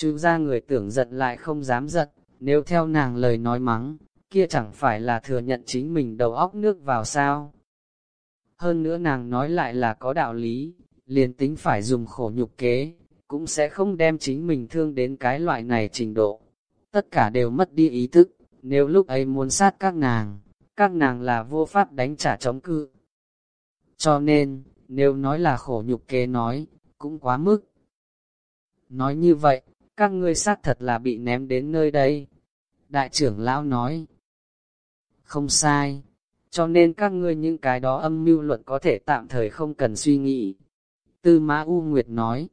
Chứ ra người tưởng giận lại không dám giận, nếu theo nàng lời nói mắng, kia chẳng phải là thừa nhận chính mình đầu óc nước vào sao. Hơn nữa nàng nói lại là có đạo lý, liền tính phải dùng khổ nhục kế, cũng sẽ không đem chính mình thương đến cái loại này trình độ. Tất cả đều mất đi ý thức, nếu lúc ấy muốn sát các nàng, các nàng là vô pháp đánh trả chống cự. Cho nên, nếu nói là khổ nhục kế nói, cũng quá mức. Nói như vậy, các ngươi xác thật là bị ném đến nơi đây. Đại trưởng lão nói, không sai, cho nên các ngươi những cái đó âm mưu luận có thể tạm thời không cần suy nghĩ. Tư Mã U Nguyệt nói,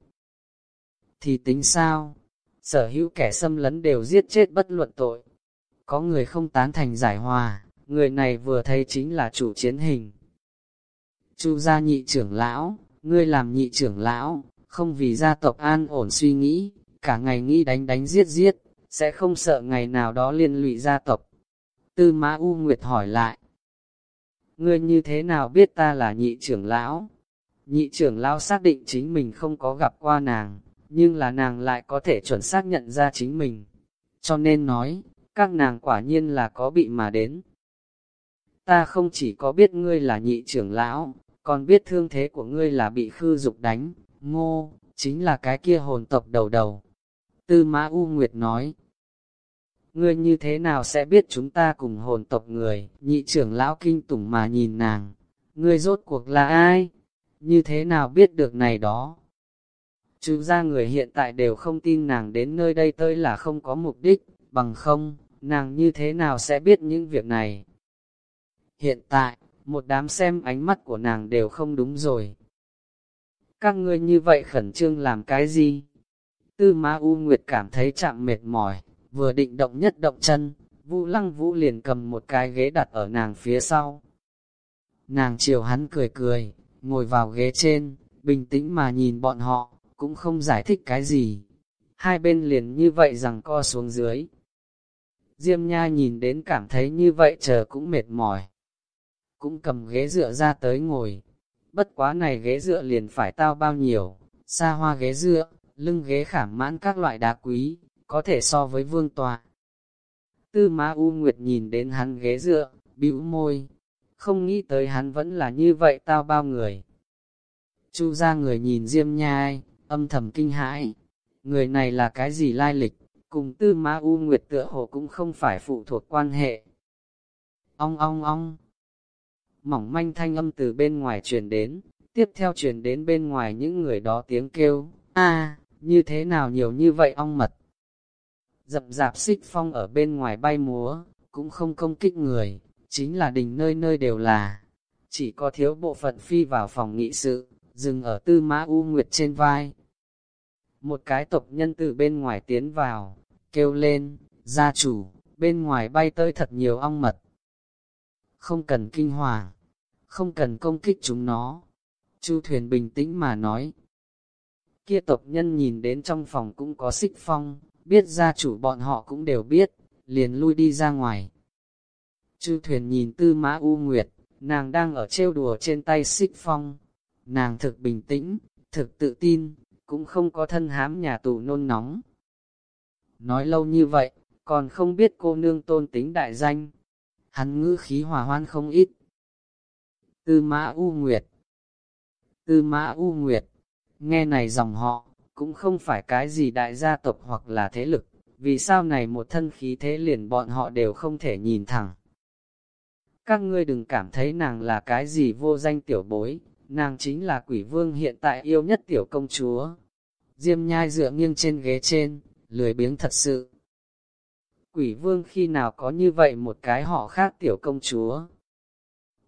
thì tính sao? Sở hữu kẻ xâm lấn đều giết chết bất luận tội. Có người không tán thành giải hòa, người này vừa thấy chính là chủ chiến hình. Chu gia nhị trưởng lão, ngươi làm nhị trưởng lão, không vì gia tộc an ổn suy nghĩ, cả ngày nghĩ đánh đánh giết giết, sẽ không sợ ngày nào đó liên lụy gia tộc. Tư Mã U Nguyệt hỏi lại, ngươi như thế nào biết ta là nhị trưởng lão? Nhị trưởng lão xác định chính mình không có gặp qua nàng, nhưng là nàng lại có thể chuẩn xác nhận ra chính mình. Cho nên nói, các nàng quả nhiên là có bị mà đến. Ta không chỉ có biết ngươi là nhị trưởng lão, còn biết thương thế của ngươi là bị khư dục đánh, ngô, chính là cái kia hồn tộc đầu đầu. Tư Mã U Nguyệt nói, ngươi như thế nào sẽ biết chúng ta cùng hồn tộc người, nhị trưởng lão kinh tủng mà nhìn nàng, ngươi rốt cuộc là ai, như thế nào biết được này đó. Chú ra người hiện tại đều không tin nàng đến nơi đây tới là không có mục đích, bằng không, nàng như thế nào sẽ biết những việc này. Hiện tại, một đám xem ánh mắt của nàng đều không đúng rồi. Các ngươi như vậy khẩn trương làm cái gì? Tư Ma U Nguyệt cảm thấy chạm mệt mỏi, vừa định động nhất động chân, Vũ Lăng Vũ liền cầm một cái ghế đặt ở nàng phía sau. Nàng chiều hắn cười cười, ngồi vào ghế trên, bình tĩnh mà nhìn bọn họ, cũng không giải thích cái gì. Hai bên liền như vậy rằng co xuống dưới. Diêm nha nhìn đến cảm thấy như vậy chờ cũng mệt mỏi. Cũng cầm ghế dựa ra tới ngồi. Bất quá này ghế dựa liền phải tao bao nhiêu, xa hoa ghế dựa, lưng ghế khảm mãn các loại đá quý, có thể so với vương tòa. Tư Ma U Nguyệt nhìn đến hắn ghế dựa, bĩu môi, không nghĩ tới hắn vẫn là như vậy tao bao người. Chu ra người nhìn Diêm nhai âm thầm kinh hãi. Người này là cái gì lai lịch, cùng tư ma u nguyệt tựa hồ cũng không phải phụ thuộc quan hệ. Ong ong ong. Mỏng manh thanh âm từ bên ngoài truyền đến, tiếp theo truyền đến bên ngoài những người đó tiếng kêu, a như thế nào nhiều như vậy ong mật. Dập dạp xích phong ở bên ngoài bay múa, cũng không công kích người, chính là đình nơi nơi đều là. Chỉ có thiếu bộ phận phi vào phòng nghị sự, dừng ở tư mã u nguyệt trên vai. Một cái tộc nhân từ bên ngoài tiến vào, kêu lên, gia chủ, bên ngoài bay tới thật nhiều ong mật. Không cần kinh hoàng, không cần công kích chúng nó. Chu thuyền bình tĩnh mà nói. Kia tộc nhân nhìn đến trong phòng cũng có xích phong, biết gia chủ bọn họ cũng đều biết, liền lui đi ra ngoài. chư thuyền nhìn tư mã u nguyệt, nàng đang ở trêu đùa trên tay xích phong, Nàng thực bình tĩnh, thực tự tin, cũng không có thân hám nhà tù nôn nóng. Nói lâu như vậy, còn không biết cô nương tôn tính đại danh. Hắn ngữ khí hòa hoan không ít. Tư Mã U Nguyệt Tư Mã U Nguyệt, nghe này dòng họ, cũng không phải cái gì đại gia tộc hoặc là thế lực, vì sao này một thân khí thế liền bọn họ đều không thể nhìn thẳng. Các ngươi đừng cảm thấy nàng là cái gì vô danh tiểu bối, nàng chính là quỷ vương hiện tại yêu nhất tiểu công chúa. Diêm nhai dựa nghiêng trên ghế trên, lười biếng thật sự. Quỷ vương khi nào có như vậy một cái họ khác tiểu công chúa.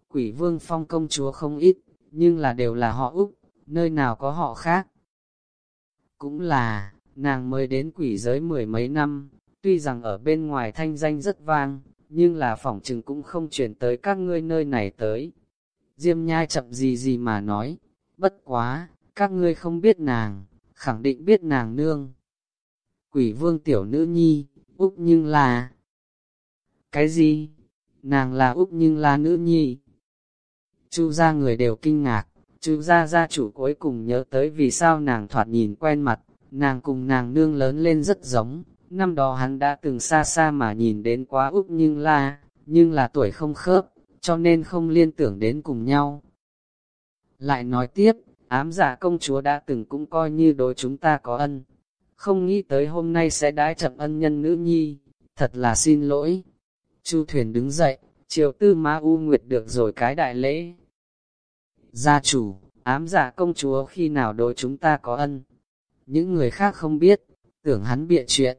Quỷ vương phong công chúa không ít, nhưng là đều là họ Úc, nơi nào có họ khác. Cũng là, nàng mới đến quỷ giới mười mấy năm, tuy rằng ở bên ngoài thanh danh rất vang, nhưng là phỏng chừng cũng không chuyển tới các ngươi nơi này tới. Diêm nhai chậm gì gì mà nói, bất quá, các ngươi không biết nàng, khẳng định biết nàng nương. Quỷ vương tiểu nữ nhi, Úc nhưng là... Cái gì? Nàng là Úc nhưng là nữ nhi. Chu ra người đều kinh ngạc, chứ ra gia chủ cuối cùng nhớ tới vì sao nàng thoạt nhìn quen mặt, nàng cùng nàng nương lớn lên rất giống, năm đó hắn đã từng xa xa mà nhìn đến quá Úc nhưng là nhưng là tuổi không khớp, cho nên không liên tưởng đến cùng nhau. Lại nói tiếp, ám giả công chúa đã từng cũng coi như đối chúng ta có ân, không nghĩ tới hôm nay sẽ đái chậm ân nhân nữ nhi, thật là xin lỗi. Chu thuyền đứng dậy, triều tư ma u nguyệt được rồi cái đại lễ. Gia chủ, ám giả công chúa khi nào đối chúng ta có ân. Những người khác không biết, tưởng hắn bịa chuyện.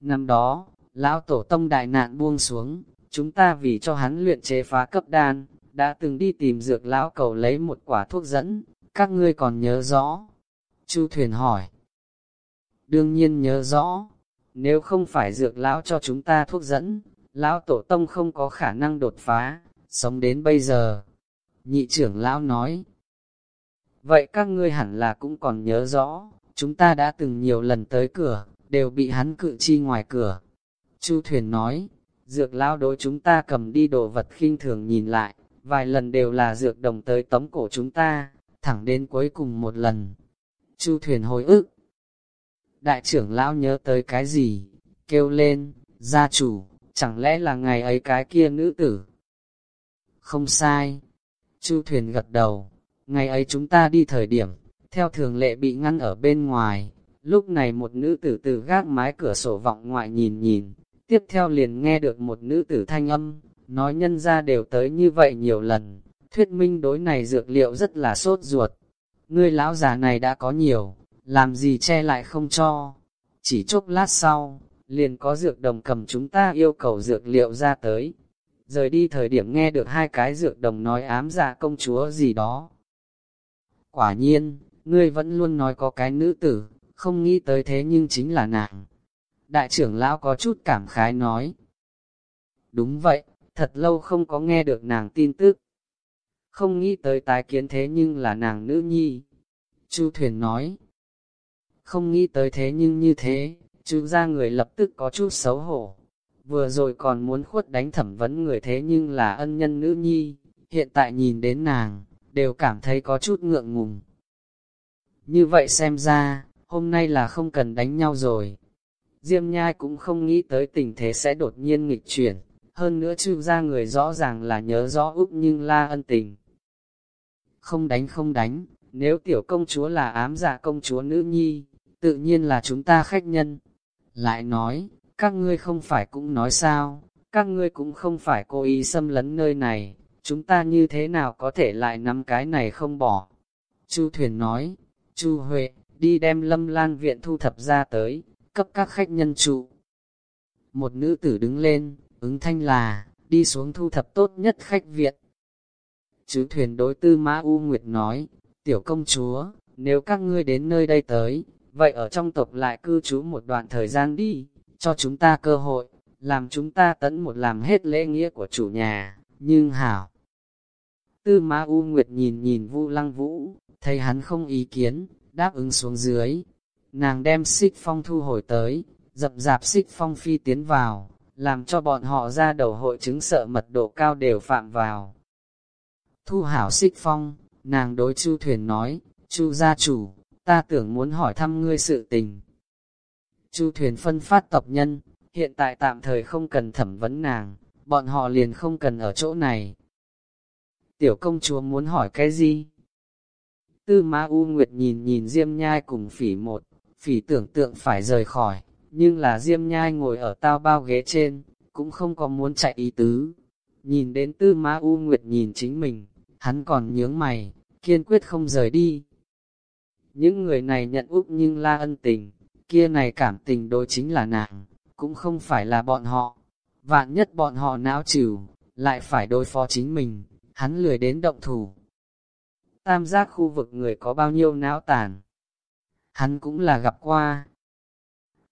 Năm đó, lão tổ tông đại nạn buông xuống, chúng ta vì cho hắn luyện chế phá cấp đan, đã từng đi tìm dược lão cầu lấy một quả thuốc dẫn, các ngươi còn nhớ rõ. Chu thuyền hỏi. Đương nhiên nhớ rõ, nếu không phải dược lão cho chúng ta thuốc dẫn, lão tổ tông không có khả năng đột phá, sống đến bây giờ. Nhị trưởng lão nói, vậy các ngươi hẳn là cũng còn nhớ rõ, chúng ta đã từng nhiều lần tới cửa, đều bị hắn cự chi ngoài cửa. Chu thuyền nói, dược lão đối chúng ta cầm đi đồ vật khinh thường nhìn lại, vài lần đều là dược đồng tới tống cổ chúng ta, thẳng đến cuối cùng một lần. Chu thuyền hồi ức, đại trưởng lão nhớ tới cái gì, kêu lên, gia chủ, chẳng lẽ là ngày ấy cái kia nữ tử? Không sai. Chu thuyền gật đầu, ngày ấy chúng ta đi thời điểm, theo thường lệ bị ngăn ở bên ngoài, lúc này một nữ tử từ gác mái cửa sổ vọng ngoại nhìn nhìn, tiếp theo liền nghe được một nữ tử thanh âm, nói nhân ra đều tới như vậy nhiều lần, thuyết minh đối này dược liệu rất là sốt ruột. Ngươi lão già này đã có nhiều, làm gì che lại không cho. Chỉ chốc lát sau, liền có dược đồng cầm chúng ta yêu cầu dược liệu ra tới. Rời đi thời điểm nghe được hai cái dược đồng nói ám dạ công chúa gì đó. Quả nhiên, ngươi vẫn luôn nói có cái nữ tử, không nghĩ tới thế nhưng chính là nàng. Đại trưởng lão có chút cảm khái nói. Đúng vậy, thật lâu không có nghe được nàng tin tức. Không nghĩ tới tái kiến thế nhưng là nàng nữ nhi. Chu thuyền nói, không nghĩ tới thế nhưng như thế, chú ra người lập tức có chút xấu hổ. Vừa rồi còn muốn khuất đánh thẩm vấn người thế nhưng là ân nhân nữ nhi, hiện tại nhìn đến nàng, đều cảm thấy có chút ngượng ngùng. Như vậy xem ra, hôm nay là không cần đánh nhau rồi. Diêm nhai cũng không nghĩ tới tình thế sẽ đột nhiên nghịch chuyển, hơn nữa chư ra người rõ ràng là nhớ rõ Úc nhưng la ân tình. Không đánh không đánh, nếu tiểu công chúa là ám dạ công chúa nữ nhi, tự nhiên là chúng ta khách nhân. Lại nói, các ngươi không phải cũng nói sao, các ngươi cũng không phải cố ý xâm lấn nơi này, chúng ta như thế nào có thể lại nắm cái này không bỏ. Chu Thuyền nói, Chu Huệ, đi đem lâm lan viện thu thập ra tới, cấp các khách nhân trụ. Một nữ tử đứng lên, ứng thanh là, đi xuống thu thập tốt nhất khách viện. Chú Thuyền đối tư Mã U Nguyệt nói, tiểu công chúa, nếu các ngươi đến nơi đây tới, vậy ở trong tộc lại cư trú một đoạn thời gian đi, cho chúng ta cơ hội, làm chúng ta tấn một làm hết lễ nghĩa của chủ nhà, nhưng hảo. Tư Ma U Nguyệt nhìn nhìn Vu Lăng Vũ, thấy hắn không ý kiến, đáp ứng xuống dưới. Nàng đem xích phong thu hồi tới, dập dạp xích phong phi tiến vào, làm cho bọn họ ra đầu hội chứng sợ mật độ cao đều phạm vào. Thu hảo xích phong, nàng đối chu thuyền nói, chu gia chủ, ta tưởng muốn hỏi thăm ngươi sự tình. Chu thuyền phân phát tộc nhân, hiện tại tạm thời không cần thẩm vấn nàng, bọn họ liền không cần ở chỗ này. Tiểu công chúa muốn hỏi cái gì? Tư Ma U Nguyệt nhìn nhìn Diêm Nhai cùng phỉ một, phỉ tưởng tượng phải rời khỏi, nhưng là Diêm Nhai ngồi ở tao bao ghế trên, cũng không có muốn chạy ý tứ. Nhìn đến Tư Ma U Nguyệt nhìn chính mình, hắn còn nhướng mày, kiên quyết không rời đi. Những người này nhận Úc nhưng la ân tình, kia này cảm tình đối chính là nàng, cũng không phải là bọn họ. Vạn nhất bọn họ não trừ, lại phải đối phó chính mình, hắn lười đến động thủ. Tam giác khu vực người có bao nhiêu não tàn? Hắn cũng là gặp qua.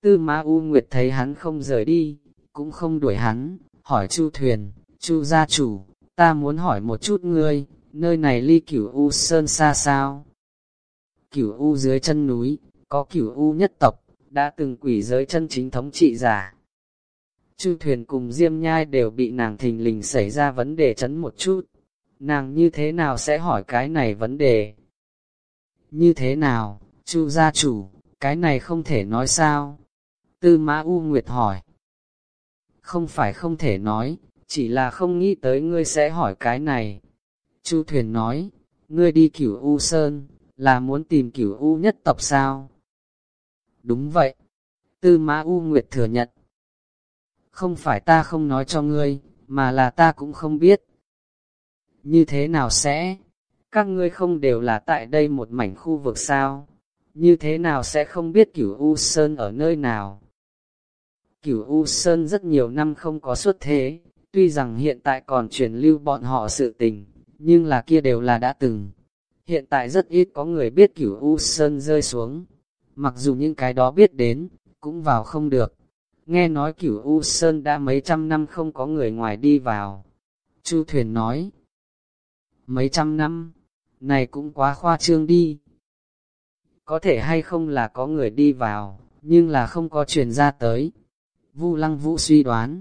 Tư Ma U Nguyệt thấy hắn không rời đi, cũng không đuổi hắn, hỏi Chu Thuyền, Chu gia chủ, ta muốn hỏi một chút ngươi, nơi này ly cửu U Sơn xa sao? cửu U dưới chân núi, có cửu U nhất tộc, đã từng quỷ giới chân chính thống trị giả. Chu thuyền cùng Diêm Nhai đều bị nàng thình lình xảy ra vấn đề chấn một chút. Nàng như thế nào sẽ hỏi cái này vấn đề? Như thế nào, Chu gia chủ, Cái này không thể nói sao? Tư Mã U Nguyệt hỏi. Không phải không thể nói, chỉ là không nghĩ tới ngươi sẽ hỏi cái này. Chu Thuyền nói, ngươi đi cửu U Sơn, là muốn tìm cửu U nhất tộc sao? Đúng vậy. Tư Mã U Nguyệt thừa nhận. Không phải ta không nói cho ngươi, mà là ta cũng không biết. Như thế nào sẽ? Các ngươi không đều là tại đây một mảnh khu vực sao? Như thế nào sẽ không biết cửu U Sơn ở nơi nào? Cửu U Sơn rất nhiều năm không có xuất thế, tuy rằng hiện tại còn truyền lưu bọn họ sự tình, nhưng là kia đều là đã từng. Hiện tại rất ít có người biết cửu U Sơn rơi xuống, mặc dù những cái đó biết đến, cũng vào không được. Nghe nói cửu U Sơn đã mấy trăm năm không có người ngoài đi vào. Chu Thuyền nói, mấy trăm năm, này cũng quá khoa trương đi. Có thể hay không là có người đi vào, nhưng là không có truyền ra tới. Vu Lăng Vũ suy đoán.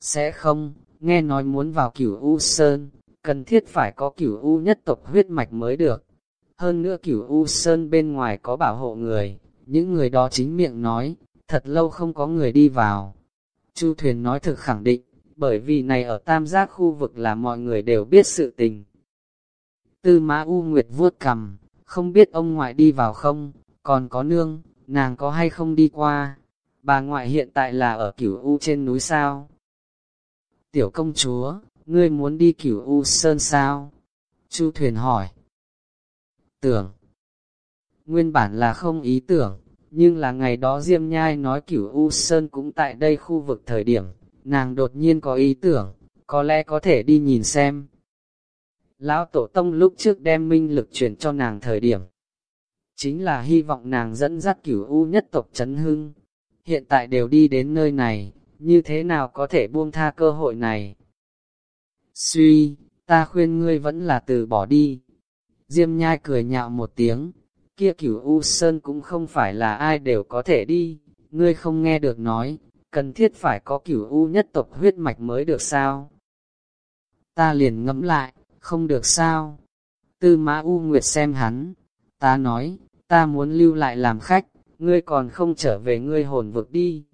Sẽ không, nghe nói muốn vào cửu U Sơn, cần thiết phải có cửu U nhất tộc huyết mạch mới được. Hơn nữa cửu U Sơn bên ngoài có bảo hộ người, những người đó chính miệng nói, thật lâu không có người đi vào. Chu Thuyền nói thực khẳng định, bởi vì này ở tam giác khu vực là mọi người đều biết sự tình. Tư Mã U Nguyệt vuốt cầm, không biết ông ngoại đi vào không, còn có nương, nàng có hay không đi qua. Bà ngoại hiện tại là ở cửu U trên núi sao? Tiểu công chúa, ngươi muốn đi cửu U Sơn sao? Chu Thuyền hỏi. Tưởng. Nguyên bản là không ý tưởng, nhưng là ngày đó Diêm Nhai nói cửu U Sơn cũng tại đây khu vực thời điểm, nàng đột nhiên có ý tưởng, có lẽ có thể đi nhìn xem. Lão Tổ Tông lúc trước đem minh lực chuyển cho nàng thời điểm, chính là hy vọng nàng dẫn dắt cửu U nhất tộc chấn hưng. Hiện tại đều đi đến nơi này, như thế nào có thể buông tha cơ hội này? Suy, ta khuyên ngươi vẫn là từ bỏ đi. Diêm nhai cười nhạo một tiếng, kia cửu U Sơn cũng không phải là ai đều có thể đi, ngươi không nghe được nói, cần thiết phải có cửu U nhất tộc huyết mạch mới được sao? Ta liền ngẫm lại, không được sao? Tư Mã U Nguyệt xem hắn, ta nói, ta muốn lưu lại làm khách, ngươi còn không trở về ngươi hồn vực đi.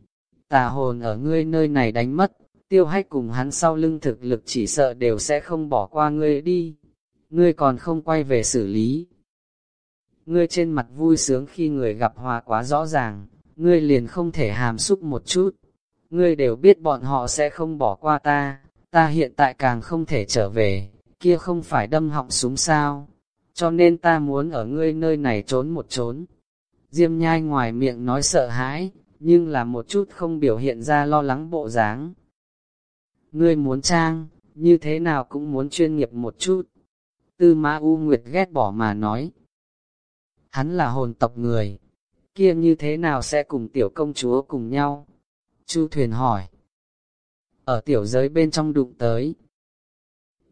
Tà hồn ở ngươi nơi này đánh mất, tiêu hách cùng hắn sau lưng thực lực chỉ sợ đều sẽ không bỏ qua ngươi đi. Ngươi còn không quay về xử lý, ngươi trên mặt vui sướng khi người gặp hòa quá rõ ràng, ngươi liền không thể hàm xúc một chút. Ngươi đều biết bọn họ sẽ không bỏ qua ta, ta hiện tại càng không thể trở về, kia không phải đâm họng súng sao. Cho nên ta muốn ở ngươi nơi này trốn một trốn. Diêm nhai ngoài miệng nói sợ hãi, nhưng là một chút không biểu hiện ra lo lắng bộ dáng. Ngươi muốn trang, như thế nào cũng muốn chuyên nghiệp một chút. Tư Ma U Nguyệt ghét bỏ mà nói, hắn là hồn tộc người, kia như thế nào sẽ cùng tiểu công chúa cùng nhau? Chu thuyền hỏi. Ở tiểu giới bên trong đụng tới,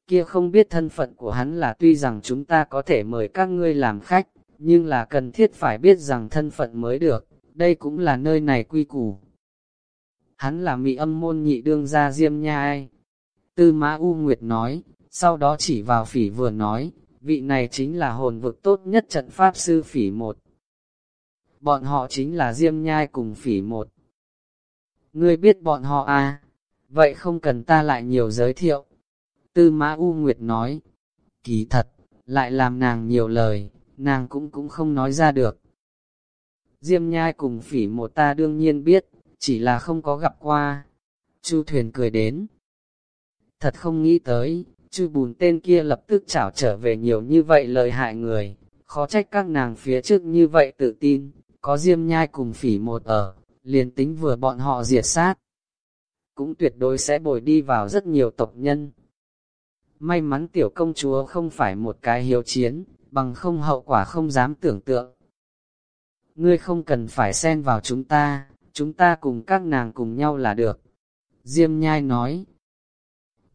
kia không biết thân phận của hắn là tuy rằng chúng ta có thể mời các ngươi làm khách, nhưng là cần thiết phải biết rằng thân phận mới được, đây cũng là nơi này quy củ. Hắn là mỹ âm môn nhị đương gia diêm nha ai. Tư Mã U Nguyệt nói, sau đó chỉ vào phỉ vừa nói, vị này chính là hồn vực tốt nhất trận pháp sư phỉ một. Bọn họ chính là Diêm Nhai cùng phỉ một. Ngươi biết bọn họ à? Vậy không cần ta lại nhiều giới thiệu. Tư Mã U Nguyệt nói, kỳ thật, lại làm nàng nhiều lời, nàng cũng cũng không nói ra được. Diêm Nhai cùng phỉ một ta đương nhiên biết, chỉ là không có gặp qua. Chu thuyền cười đến. Thật không nghĩ tới, chư bùn tên kia lập tức chảo trở về nhiều như vậy lợi hại người, khó trách các nàng phía trước như vậy tự tin, có diêm nhai cùng phỉ một ở, liền tính vừa bọn họ diệt sát. Cũng tuyệt đối sẽ bồi đi vào rất nhiều tộc nhân. May mắn tiểu công chúa không phải một cái hiếu chiến, bằng không hậu quả không dám tưởng tượng. Ngươi không cần phải xen vào chúng ta, chúng ta cùng các nàng cùng nhau là được. Diêm nhai nói.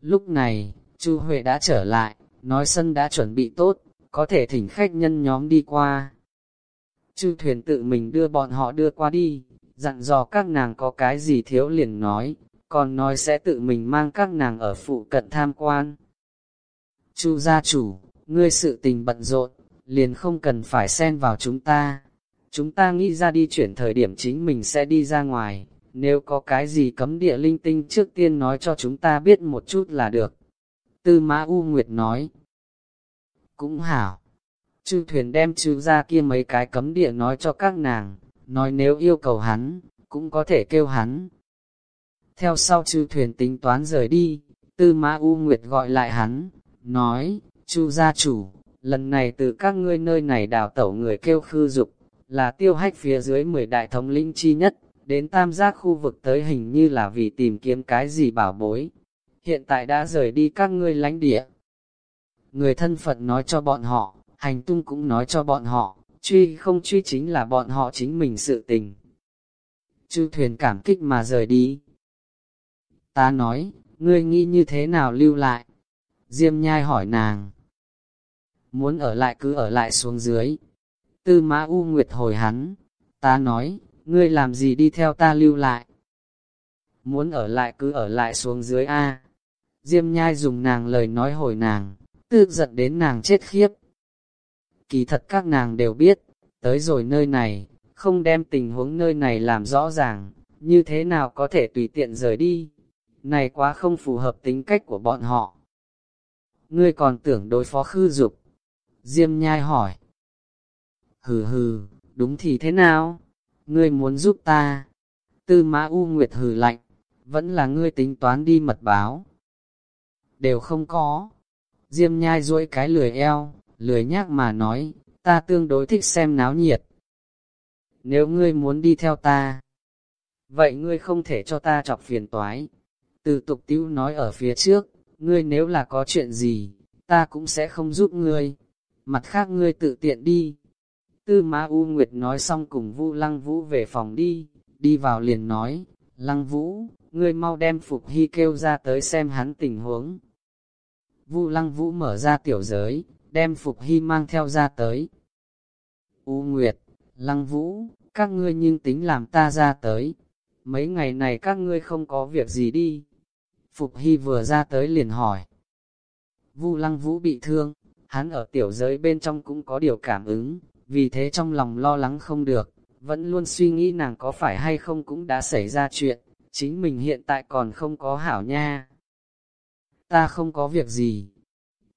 Lúc này, Chu Huệ đã trở lại, nói sân đã chuẩn bị tốt, có thể thỉnh khách nhân nhóm đi qua. Chu thuyền tự mình đưa bọn họ đưa qua đi, dặn dò các nàng có cái gì thiếu liền nói, còn nói sẽ tự mình mang các nàng ở phụ cận tham quan. Chu gia chủ, ngươi sự tình bận rộn, liền không cần phải xen vào chúng ta. chúng ta nghĩ ra đi chuyển thời điểm chính mình sẽ đi ra ngoài, nếu có cái gì cấm địa linh tinh trước tiên nói cho chúng ta biết một chút là được. Tư Mã U Nguyệt nói, cũng hảo, chư thuyền đem chư ra kia mấy cái cấm địa nói cho các nàng, nói nếu yêu cầu hắn, cũng có thể kêu hắn. Theo sau chư thuyền tính toán rời đi, Tư Mã U Nguyệt gọi lại hắn, nói, chu gia chủ, lần này từ các ngươi nơi này đào tẩu người kêu khư dục, là tiêu hách phía dưới 10 đại thống linh chi nhất, đến tam giác khu vực tới hình như là vì tìm kiếm cái gì bảo bối. Hiện tại đã rời đi các ngươi lánh địa. Người thân phận nói cho bọn họ, hành tung cũng nói cho bọn họ, truy không truy chính là bọn họ chính mình sự tình. Chư thuyền cảm kích mà rời đi. Ta nói, ngươi nghĩ như thế nào lưu lại? Diêm nhai hỏi nàng. Muốn ở lại cứ ở lại xuống dưới. Tư mã U Nguyệt hồi hắn. Ta nói, ngươi làm gì đi theo ta lưu lại? Muốn ở lại cứ ở lại xuống dưới A. Diêm nhai dùng nàng lời nói hồi nàng, tư giận đến nàng chết khiếp. Kỳ thật các nàng đều biết, tới rồi nơi này, không đem tình huống nơi này làm rõ ràng, như thế nào có thể tùy tiện rời đi. Này quá không phù hợp tính cách của bọn họ. Ngươi còn tưởng đối phó khư dục. Diêm nhai hỏi. Hừ hừ, đúng thì thế nào? Ngươi muốn giúp ta? Tư mã U Nguyệt hừ lạnh, vẫn là ngươi tính toán đi mật báo. Đều không có. Diêm nhai duỗi cái lười eo, lười nhác mà nói, ta tương đối thích xem náo nhiệt. Nếu ngươi muốn đi theo ta, vậy ngươi không thể cho ta chọc phiền toái. Từ tục tiêu nói ở phía trước, ngươi nếu là có chuyện gì, ta cũng sẽ không giúp ngươi. Mặt khác ngươi tự tiện đi. Tư Ma U Nguyệt nói xong cùng Vu Lăng Vũ về phòng đi, đi vào liền nói, Lăng Vũ, ngươi mau đem Phục Hy kêu ra tới xem hắn tình huống. Vu Lăng Vũ mở ra tiểu giới, đem Phục Hy mang theo ra tới. U Nguyệt, Lăng Vũ, các ngươi nhưng tính làm ta ra tới. Mấy ngày này các ngươi không có việc gì đi. Phục Hy vừa ra tới liền hỏi. Vu Lăng Vũ bị thương, hắn ở tiểu giới bên trong cũng có điều cảm ứng, vì thế trong lòng lo lắng không được, vẫn luôn suy nghĩ nàng có phải hay không cũng đã xảy ra chuyện, chính mình hiện tại còn không có hảo nha. Ta không có việc gì.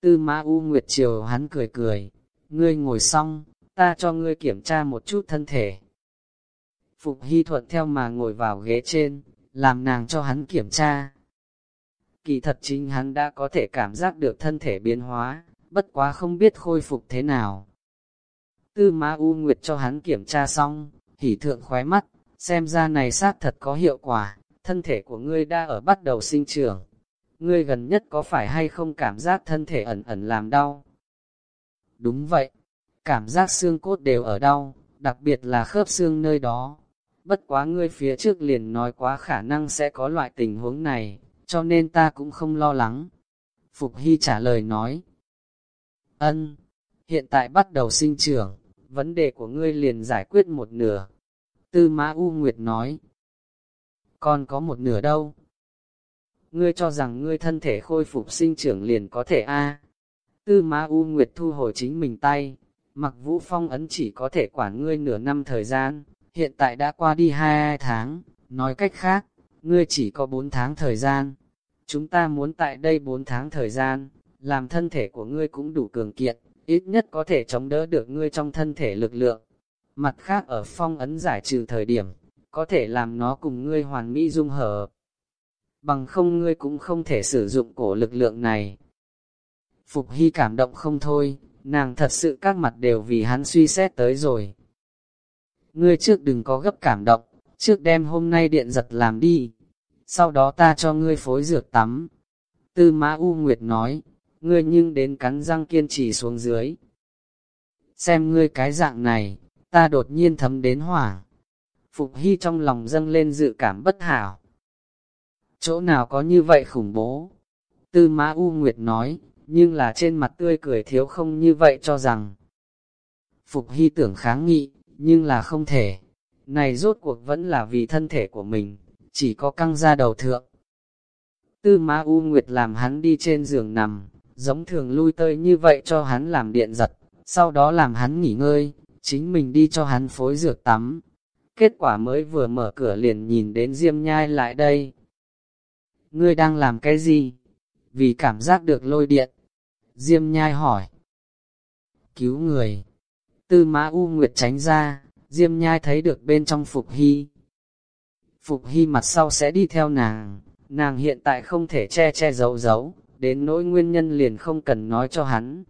Tư Ma U Nguyệt chiều hắn cười cười, ngươi ngồi xong, ta cho ngươi kiểm tra một chút thân thể. Phục Hy thuận theo mà ngồi vào ghế trên, làm nàng cho hắn kiểm tra. Kỳ thật chính hắn đã có thể cảm giác được thân thể biến hóa, bất quá không biết khôi phục thế nào. Tư Ma U Nguyệt cho hắn kiểm tra xong, hỉ thượng khóe mắt, xem ra này sát thật có hiệu quả, thân thể của ngươi đã ở bắt đầu sinh trưởng. Ngươi gần nhất có phải hay không cảm giác thân thể ẩn ẩn làm đau? Đúng vậy, cảm giác xương cốt đều ở đau, đặc biệt là khớp xương nơi đó. Bất quá ngươi phía trước liền nói quá khả năng sẽ có loại tình huống này, cho nên ta cũng không lo lắng. Phục Hy trả lời nói, ân, hiện tại bắt đầu sinh trưởng, vấn đề của ngươi liền giải quyết một nửa. Tư Mã U Nguyệt nói, còn có một nửa đâu. Ngươi cho rằng ngươi thân thể khôi phục sinh trưởng liền có thể a Tư ma U Nguyệt thu hồi chính mình tay, mặc vũ phong ấn chỉ có thể quản ngươi nửa năm thời gian, hiện tại đã qua đi hai tháng, nói cách khác, ngươi chỉ có bốn tháng thời gian. Chúng ta muốn tại đây bốn tháng thời gian, làm thân thể của ngươi cũng đủ cường kiện, ít nhất có thể chống đỡ được ngươi trong thân thể lực lượng. Mặt khác ở phong ấn giải trừ thời điểm, có thể làm nó cùng ngươi hoàn mỹ dung hợp. Bằng không ngươi cũng không thể sử dụng cổ lực lượng này. Phục Hy cảm động không thôi, nàng thật sự các mặt đều vì hắn suy xét tới rồi. Ngươi trước đừng có gấp cảm động, trước đem hôm nay điện giật làm đi, sau đó ta cho ngươi phối dược tắm. Tư Mã U Nguyệt nói, ngươi nhưng đến cắn răng kiên trì xuống dưới. Xem ngươi cái dạng này, ta đột nhiên thấm đến hoảng. Phục Hy trong lòng dâng lên dự cảm bất hảo. Chỗ nào có như vậy khủng bố? Tư Mã U Nguyệt nói, nhưng là trên mặt tươi cười thiếu không như vậy cho rằng. Phục Hy tưởng kháng nghị, nhưng là không thể. Này rốt cuộc vẫn là vì thân thể của mình, chỉ có căng ra đầu thượng. Tư Ma U Nguyệt làm hắn đi trên giường nằm, giống thường lui tơi như vậy cho hắn làm điện giật, sau đó làm hắn nghỉ ngơi, chính mình đi cho hắn phối dược tắm. Kết quả mới vừa mở cửa liền nhìn đến Diêm Nhai lại đây. Ngươi đang làm cái gì? Vì cảm giác được lôi điện. Diêm Nhai hỏi. Cứu người. Tư Mã U Nguyệt tránh ra, Diêm Nhai thấy được bên trong Phục Hy. Phục Hy mặt sau sẽ đi theo nàng, nàng hiện tại không thể che che giấu giấu, đến nỗi nguyên nhân liền không cần nói cho hắn.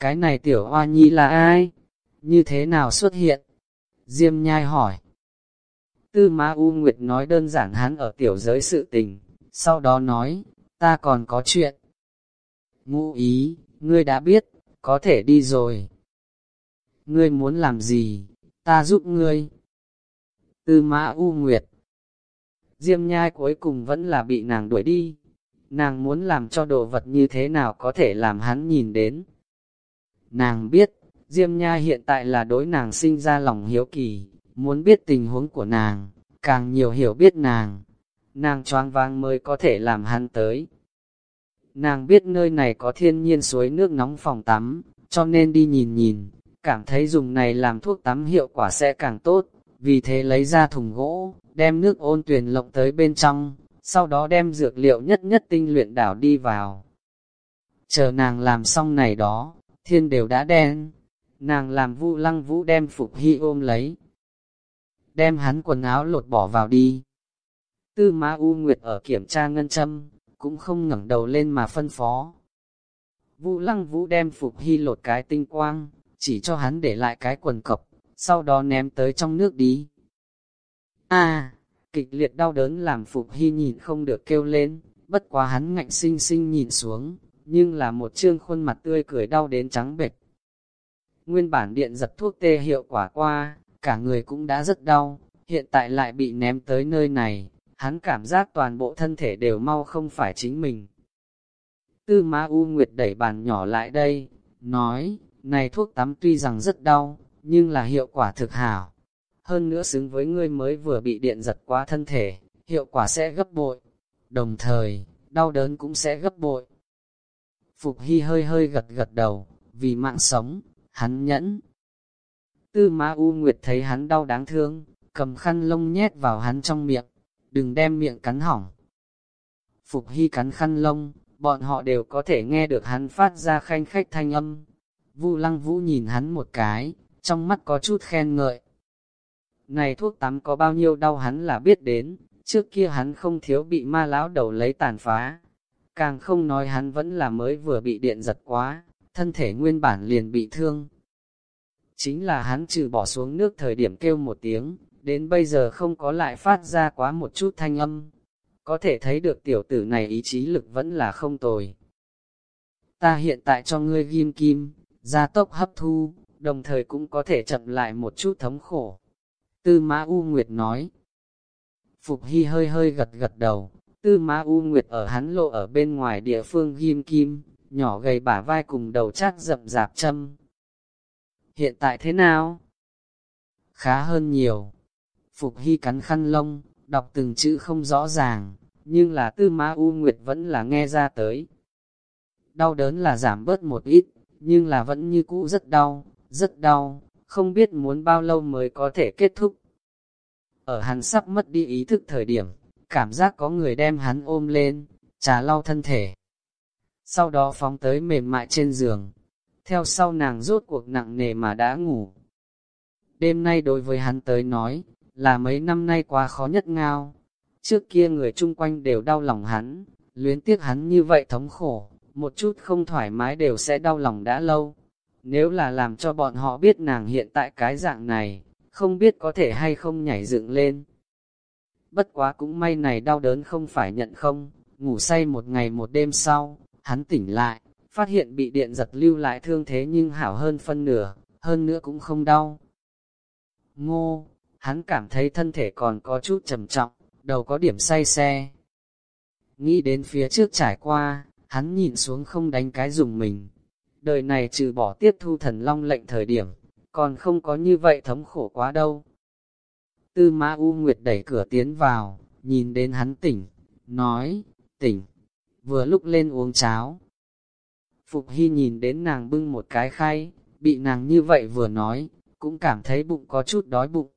Cái này tiểu hoa nhi là ai? Như thế nào xuất hiện? Diêm nhai hỏi. Tư Ma U Nguyệt nói đơn giản hắn ở tiểu giới sự tình, sau đó nói, ta còn có chuyện. Ngụ ý, ngươi đã biết, có thể đi rồi. Ngươi muốn làm gì, ta giúp ngươi. Tư Ma U Nguyệt Diêm nhai cuối cùng vẫn là bị nàng đuổi đi. Nàng muốn làm cho đồ vật như thế nào có thể làm hắn nhìn đến. Nàng biết, Diêm Nha hiện tại là đối nàng sinh ra lòng hiếu kỳ, muốn biết tình huống của nàng, càng nhiều hiểu biết nàng. Nàng choáng vang mới có thể làm hắn tới. Nàng biết nơi này có thiên nhiên suối nước nóng phòng tắm, cho nên đi nhìn nhìn, cảm thấy dùng này làm thuốc tắm hiệu quả sẽ càng tốt, vì thế lấy ra thùng gỗ, đem nước ôn tuyền lộng tới bên trong, sau đó đem dược liệu nhất nhất tinh luyện đảo đi vào. Chờ nàng làm xong này đó, thiên đều đã đen, nàng làm vu lăng vũ đem phục hy ôm lấy, đem hắn quần áo lột bỏ vào đi. Tư Ma U Nguyệt ở kiểm tra ngân châm, cũng không ngẩng đầu lên mà phân phó. Vũ lăng vũ đem phục hy lột cái tinh quang, chỉ cho hắn để lại cái quần cộc, sau đó ném tới trong nước đi. À, kịch liệt đau đớn làm Phục Hy nhìn không được kêu lên, bất quá hắn ngạnh sinh sinh nhìn xuống, nhưng là một trương khuôn mặt tươi cười đau đến trắng bệch. Nguyên bản điện giật thuốc tê hiệu quả qua, cả người cũng đã rất đau, hiện tại lại bị ném tới nơi này, hắn cảm giác toàn bộ thân thể đều mau không phải chính mình. Tư Ma U Nguyệt đẩy bàn nhỏ lại đây, nói, này thuốc tắm tuy rằng rất đau, nhưng là hiệu quả thực hảo. Hơn nữa xứng với ngươi mới vừa bị điện giật qua thân thể, hiệu quả sẽ gấp bội. Đồng thời, đau đớn cũng sẽ gấp bội. Phục Hy hơi hơi gật gật đầu, vì mạng sống, hắn nhẫn. Tư Ma U Nguyệt thấy hắn đau đáng thương, cầm khăn lông nhét vào hắn trong miệng, đừng đem miệng cắn hỏng. Phục Hy cắn khăn lông, bọn họ đều có thể nghe được hắn phát ra khanh khách thanh âm. Vu Lăng Vũ nhìn hắn một cái, trong mắt có chút khen ngợi. Này thuốc tắm có bao nhiêu đau hắn là biết đến, trước kia hắn không thiếu bị ma lão đầu lấy tàn phá. Càng không nói hắn vẫn là mới vừa bị điện giật quá, thân thể nguyên bản liền bị thương. Chính là hắn trừ bỏ xuống nước thời điểm kêu một tiếng, đến bây giờ không có lại phát ra quá một chút thanh âm. Có thể thấy được tiểu tử này ý chí lực vẫn là không tồi. Ta hiện tại cho ngươi ghim kim, gia tốc hấp thu, đồng thời cũng có thể chậm lại một chút thống khổ. Tư Mã U Nguyệt nói. Phục Hy hơi hơi gật gật đầu, Tư Mã U Nguyệt ở hắn lộ ở bên ngoài địa phương ghim kim, nhỏ gầy bả vai cùng đầu chát rậm rạp châm. Hiện tại thế nào? Khá hơn nhiều. Phục Hy cắn khăn lông, đọc từng chữ không rõ ràng, nhưng là Tư Ma U Nguyệt vẫn là nghe ra tới. Đau đớn là giảm bớt một ít, nhưng là vẫn như cũ rất đau, rất đau, không biết muốn bao lâu mới có thể kết thúc. Ở hắn sắp mất đi ý thức thời điểm, cảm giác có người đem hắn ôm lên, trà lau thân thể. Sau đó phóng tới mềm mại trên giường, theo sau nàng rốt cuộc nặng nề mà đã ngủ. Đêm nay đối với hắn tới nói, là mấy năm nay quá khó nhất ngao. Trước kia người chung quanh đều đau lòng hắn, luyến tiếc hắn như vậy thống khổ, một chút không thoải mái đều sẽ đau lòng đã lâu. Nếu là làm cho bọn họ biết nàng hiện tại cái dạng này, không biết có thể hay không nhảy dựng lên. Bất quá cũng may này đau đớn không phải nhận không, ngủ say một ngày một đêm sau, hắn tỉnh lại, phát hiện bị điện giật lưu lại thương thế nhưng hảo hơn phân nửa, hơn nữa cũng không đau. Ngô, hắn cảm thấy thân thể còn có chút trầm trọng, đầu có điểm say xe. Nghĩ đến phía trước trải qua, hắn nhìn xuống không đánh cái dùng mình, đời này trừ bỏ tiếp thu thần long lệnh thời điểm, còn không có như vậy thống khổ quá đâu. Tư Ma U Nguyệt đẩy cửa tiến vào, nhìn đến hắn tỉnh, nói, tỉnh, vừa lúc lên uống cháo. Phục Hy nhìn đến nàng bưng một cái khay, bị nàng như vậy vừa nói, cũng cảm thấy bụng có chút đói bụng.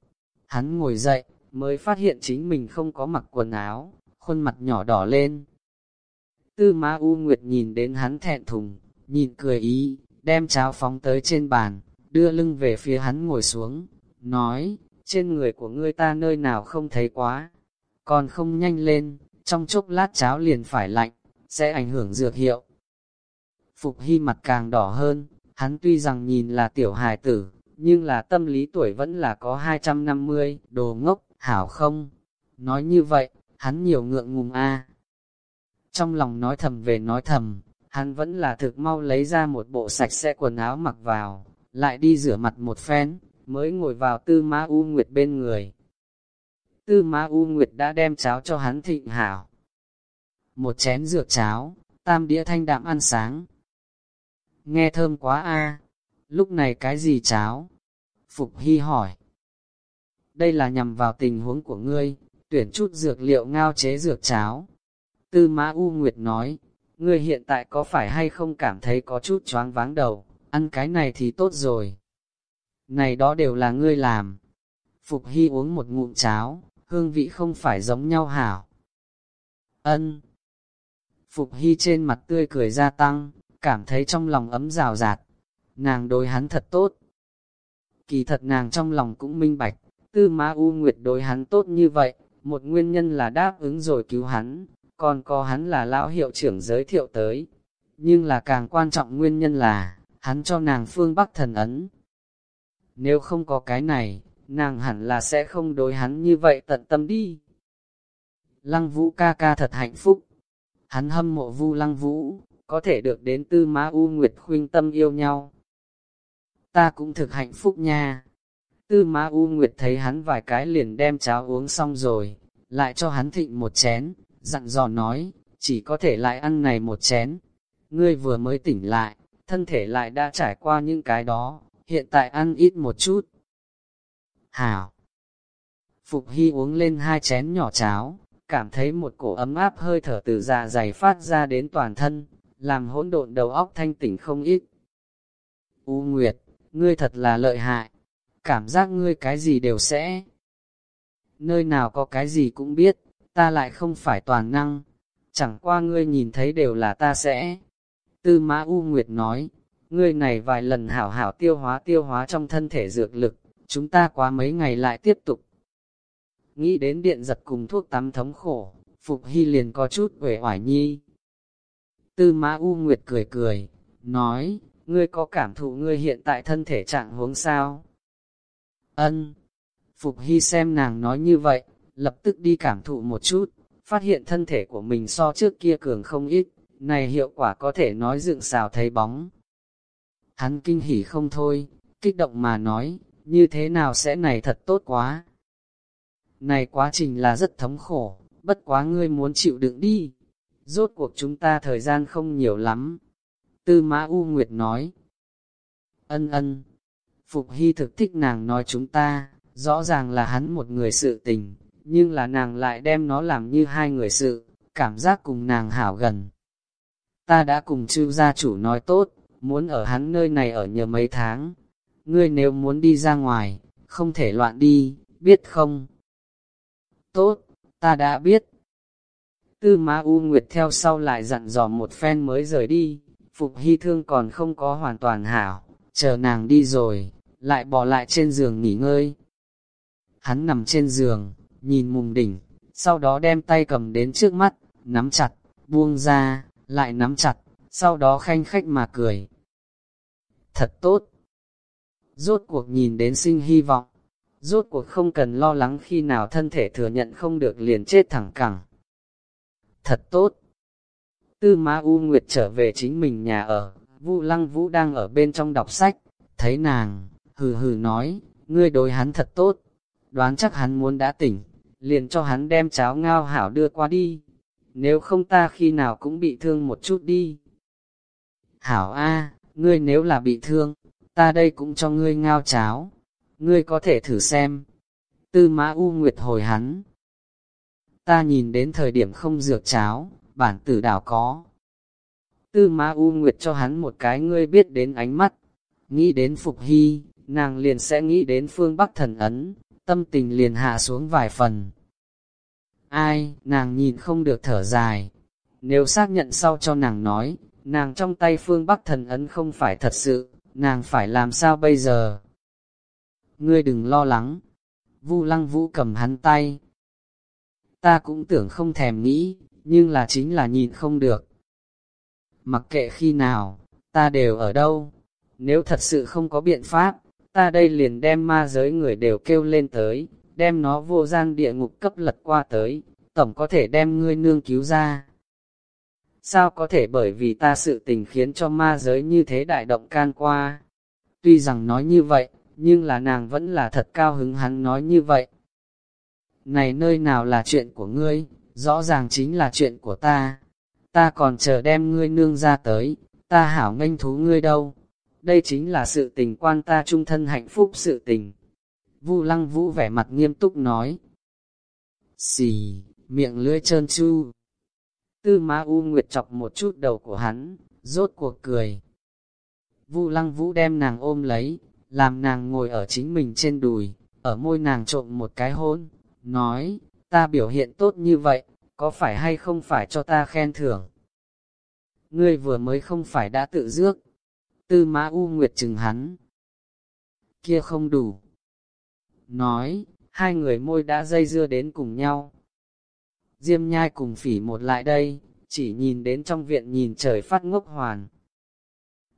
Hắn ngồi dậy, mới phát hiện chính mình không có mặc quần áo, khuôn mặt nhỏ đỏ lên. Tư Ma U Nguyệt nhìn đến hắn thẹn thùng, nhìn cười ý, đem cháo phóng tới trên bàn, đưa lưng về phía hắn ngồi xuống, nói, trên người của ngươi ta nơi nào không thấy quá, còn không nhanh lên, trong chốc lát cháo liền phải lạnh, sẽ ảnh hưởng dược hiệu. Phục Hy mặt càng đỏ hơn, hắn tuy rằng nhìn là tiểu hài tử, nhưng là tâm lý tuổi vẫn là có 250, đồ ngốc, hảo không? Nói như vậy, hắn nhiều ngượng ngùng a. Trong lòng nói thầm về nói thầm, hắn vẫn là thực mau lấy ra một bộ sạch sẽ quần áo mặc vào, lại đi rửa mặt một phen, mới ngồi vào tư ma U Nguyệt bên người. Tư ma U Nguyệt đã đem cháo cho hắn thịnh hảo. Một chén rượu cháo, tam đĩa thanh đạm ăn sáng. Nghe thơm quá a lúc này cái gì cháo? Phục Hy hỏi. Đây là nhằm vào tình huống của ngươi, tuyển chút dược liệu ngao chế dược cháo. Tư Mã U Nguyệt nói, ngươi hiện tại có phải hay không cảm thấy có chút choáng váng đầu, ăn cái này thì tốt rồi. Này đó đều là ngươi làm. Phục Hy uống một ngụm cháo, hương vị không phải giống nhau hảo. Ân. Phục Hy trên mặt tươi cười gia tăng, cảm thấy trong lòng ấm rào rạt. Nàng đối hắn thật tốt. Kỳ thật nàng trong lòng cũng minh bạch, tư ma u nguyệt đối hắn tốt như vậy, một nguyên nhân là đáp ứng rồi cứu hắn, còn có hắn là lão hiệu trưởng giới thiệu tới. Nhưng là càng quan trọng nguyên nhân là, hắn cho nàng phương Bắc thần ấn. Nếu không có cái này, nàng hẳn là sẽ không đối hắn như vậy tận tâm đi. Lăng vũ ca ca thật hạnh phúc. Hắn hâm mộ vu lăng vũ, có thể được đến tư má u nguyệt khuyên tâm yêu nhau. Ta cũng thực hạnh phúc nha. Tư má u nguyệt thấy hắn vài cái liền đem cháo uống xong rồi, lại cho hắn thịnh một chén, dặn dò nói, chỉ có thể lại ăn này một chén. Ngươi vừa mới tỉnh lại, thân thể lại đã trải qua những cái đó, hiện tại ăn ít một chút. Hảo! Phục Hy uống lên hai chén nhỏ cháo, cảm thấy một cổ ấm áp hơi thở từ dạ dày phát ra đến toàn thân, làm hỗn độn đầu óc thanh tỉnh không ít. U Nguyệt, ngươi thật là lợi hại, cảm giác ngươi cái gì đều sẽ. Nơi nào có cái gì cũng biết, ta lại không phải toàn năng, chẳng qua ngươi nhìn thấy đều là ta sẽ. Tư Mã U Nguyệt nói, ngươi này vài lần hảo hảo tiêu hóa tiêu hóa trong thân thể dược lực, chúng ta quá mấy ngày lại tiếp tục. Nghĩ đến điện giật cùng thuốc tắm thống khổ, Phục Hy liền có chút uể oải nhi. Tư Mã U Nguyệt cười cười, nói, ngươi có cảm thụ ngươi hiện tại thân thể trạng huống sao? Ân. Phục Hy xem nàng nói như vậy, lập tức đi cảm thụ một chút, phát hiện thân thể của mình so trước kia cường không ít, này hiệu quả có thể nói dựng xào thấy bóng. Hắn kinh hỉ không thôi, kích động mà nói, như thế nào sẽ này thật tốt quá. Này quá trình là rất thống khổ, bất quá ngươi muốn chịu đựng đi. Rốt cuộc chúng ta thời gian không nhiều lắm. Tư Mã U Nguyệt nói. Ân ân. Phục Hy thực thích nàng nói chúng ta, rõ ràng là hắn một người sự tình, nhưng là nàng lại đem nó làm như hai người sự, cảm giác cùng nàng hảo gần. Ta đã cùng chư gia chủ nói tốt, muốn ở hắn nơi này ở nhờ mấy tháng. Ngươi nếu muốn đi ra ngoài, không thể loạn đi, biết không? Tốt, ta đã biết. Tư Ma U Nguyệt theo sau lại dặn dò một phen mới rời đi, Phục Hy Thương còn không có hoàn toàn hảo, chờ nàng đi rồi, lại bỏ lại trên giường nghỉ ngơi. Hắn nằm trên giường, nhìn mùng đỉnh, sau đó đem tay cầm đến trước mắt, nắm chặt, buông ra, lại nắm chặt, sau đó khanh khách mà cười. Thật tốt! Rốt cuộc nhìn đến sinh hy vọng, rốt cuộc không cần lo lắng khi nào thân thể thừa nhận không được liền chết thẳng cẳng. Thật tốt! Tư Ma U Nguyệt trở về chính mình nhà ở, Vu Lăng Vũ đang ở bên trong đọc sách, thấy nàng, hừ hừ nói, ngươi đối hắn thật tốt, đoán chắc hắn muốn đã tỉnh, liền cho hắn đem cháo ngao hảo đưa qua đi, nếu không ta khi nào cũng bị thương một chút đi. Hảo A, ngươi nếu là bị thương, ta đây cũng cho ngươi ngao cháo, ngươi có thể thử xem. Tư Mã U Nguyệt hồi hắn. Ta nhìn đến thời điểm không dược cháo, bản tử đảo có. Tư Ma U Nguyệt cho hắn một cái ngươi biết đến ánh mắt, Nghĩ đến Phục Hy, nàng liền sẽ nghĩ đến phương Bắc thần ấn, tâm tình liền hạ xuống vài phần. Ai, nàng nhìn không được thở dài. Nếu xác nhận sau cho nàng nói, nàng trong tay phương Bắc thần ấn không phải thật sự, nàng phải làm sao bây giờ? Ngươi đừng lo lắng. Vu lăng vũ cầm hắn tay. Ta cũng tưởng không thèm nghĩ, nhưng là chính là nhìn không được. Mặc kệ khi nào, ta đều ở đâu. Nếu thật sự không có biện pháp, ta đây liền đem ma giới người đều kêu lên tới, đem nó vô gian địa ngục cấp lật qua tới, tổng có thể đem ngươi nương cứu ra. Sao có thể bởi vì ta sự tình khiến cho ma giới như thế đại động can qua? Tuy rằng nói như vậy, nhưng là nàng vẫn là thật cao hứng hắn nói như vậy. Này nơi nào là chuyện của ngươi, rõ ràng chính là chuyện của ta. Ta còn chờ đem ngươi nương ra tới, ta hảo nghênh thú ngươi đâu. Đây chính là sự tình quan ta trung thân hạnh phúc sự tình. Vu lăng vũ vẻ mặt nghiêm túc nói. Xì, miệng lưỡi trơn chu. Tư Ma U Nguyệt chọc một chút đầu của hắn, rốt cuộc cười. Vu lăng vũ đem nàng ôm lấy, làm nàng ngồi ở chính mình trên đùi, ở môi nàng trộm một cái hôn, nói, ta biểu hiện tốt như vậy, có phải hay không phải cho ta khen thưởng? Ngươi vừa mới không phải đã tự dước, tư mã u nguyệt chừng hắn. Kia không đủ. Nói, hai người môi đã dây dưa đến cùng nhau. Diêm nhai cùng phỉ một lại đây, chỉ nhìn đến trong viện nhìn trời phát ngốc hoàn.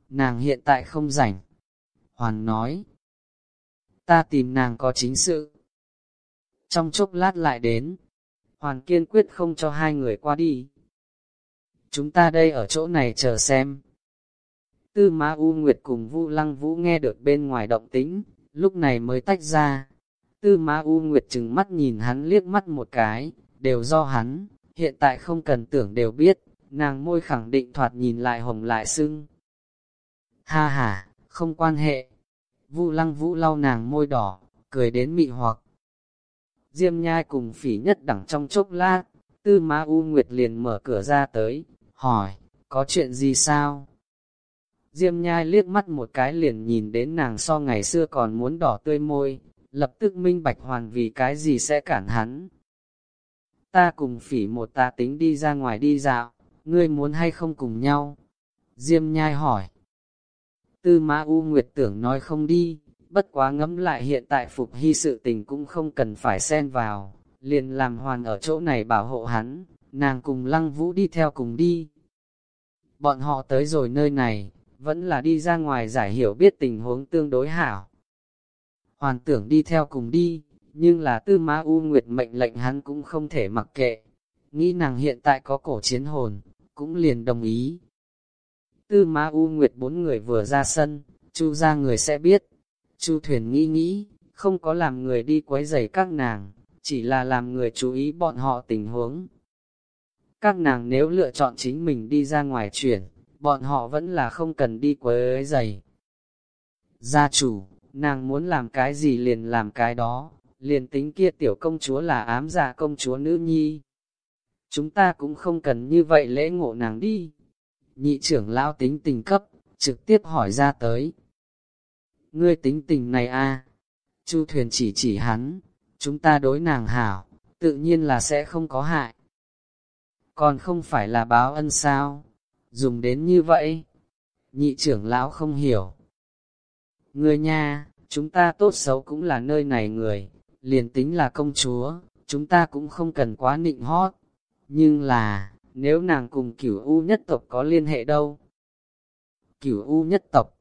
Nàng hiện tại không rảnh, Hoàn nói, ta tìm nàng có chính sự. Trong chốc lát lại đến, Hoàn kiên quyết không cho hai người qua đi. Chúng ta đây ở chỗ này chờ xem. Tư Ma U Nguyệt cùng Vu Lăng Vũ nghe được bên ngoài động tính, lúc này mới tách ra. Tư Ma U Nguyệt chừng mắt nhìn hắn liếc mắt một cái, đều do hắn, hiện tại không cần tưởng đều biết, nàng môi khẳng định thoạt nhìn lại hồng lại sưng. Ha ha, không quan hệ. Vu lăng vũ lau nàng môi đỏ, cười đến mị hoặc. Diêm nhai cùng phỉ nhất đẳng trong chốc lát, tư ma u nguyệt liền mở cửa ra tới, hỏi, có chuyện gì sao? Diêm nhai liếc mắt một cái liền nhìn đến nàng so ngày xưa còn muốn đỏ tươi môi, lập tức minh bạch hoàn vì cái gì sẽ cản hắn. Ta cùng phỉ một ta tính đi ra ngoài đi dạo, ngươi muốn hay không cùng nhau? Diêm nhai hỏi. Tư Ma U Nguyệt tưởng nói không đi, bất quá ngẫm lại hiện tại Phục Hy sự tình cũng không cần phải xen vào, liền làm hoàn ở chỗ này bảo hộ hắn, nàng cùng Lăng Vũ đi theo cùng đi. Bọn họ tới rồi nơi này, vẫn là đi ra ngoài giải hiểu biết tình huống tương đối hảo. Hoàn tưởng đi theo cùng đi, nhưng là Tư ma U Nguyệt mệnh lệnh hắn cũng không thể mặc kệ. Nghĩ nàng hiện tại có cổ chiến hồn, cũng liền đồng ý, Tư Ma U Nguyệt bốn người vừa ra sân, Chu ra người sẽ biết. Chu thuyền nghĩ nghĩ, không có làm người đi quấy rầy các nàng, chỉ là làm người chú ý bọn họ tình huống. Các nàng nếu lựa chọn chính mình đi ra ngoài chuyển, bọn họ vẫn là không cần đi quấy rầy. Gia chủ, nàng muốn làm cái gì liền làm cái đó, liền tính kia tiểu công chúa là ám dạ công chúa nữ nhi. Chúng ta cũng không cần như vậy lễ ngộ nàng đi nhị trưởng lão tính tình cấp, trực tiếp hỏi ra tới. Ngươi tính tình này a Chu thuyền chỉ chỉ hắn, chúng ta đối nàng hảo, tự nhiên là sẽ không có hại. Còn không phải là báo ân sao, dùng đến như vậy. Nhị trưởng lão không hiểu. Ngươi nha, chúng ta tốt xấu cũng là nơi này người, liền tính là công chúa, chúng ta cũng không cần quá nịnh hót. Nhưng là, nếu nàng cùng cửu U nhất tộc có liên hệ đâu? Cửu U nhất tộc,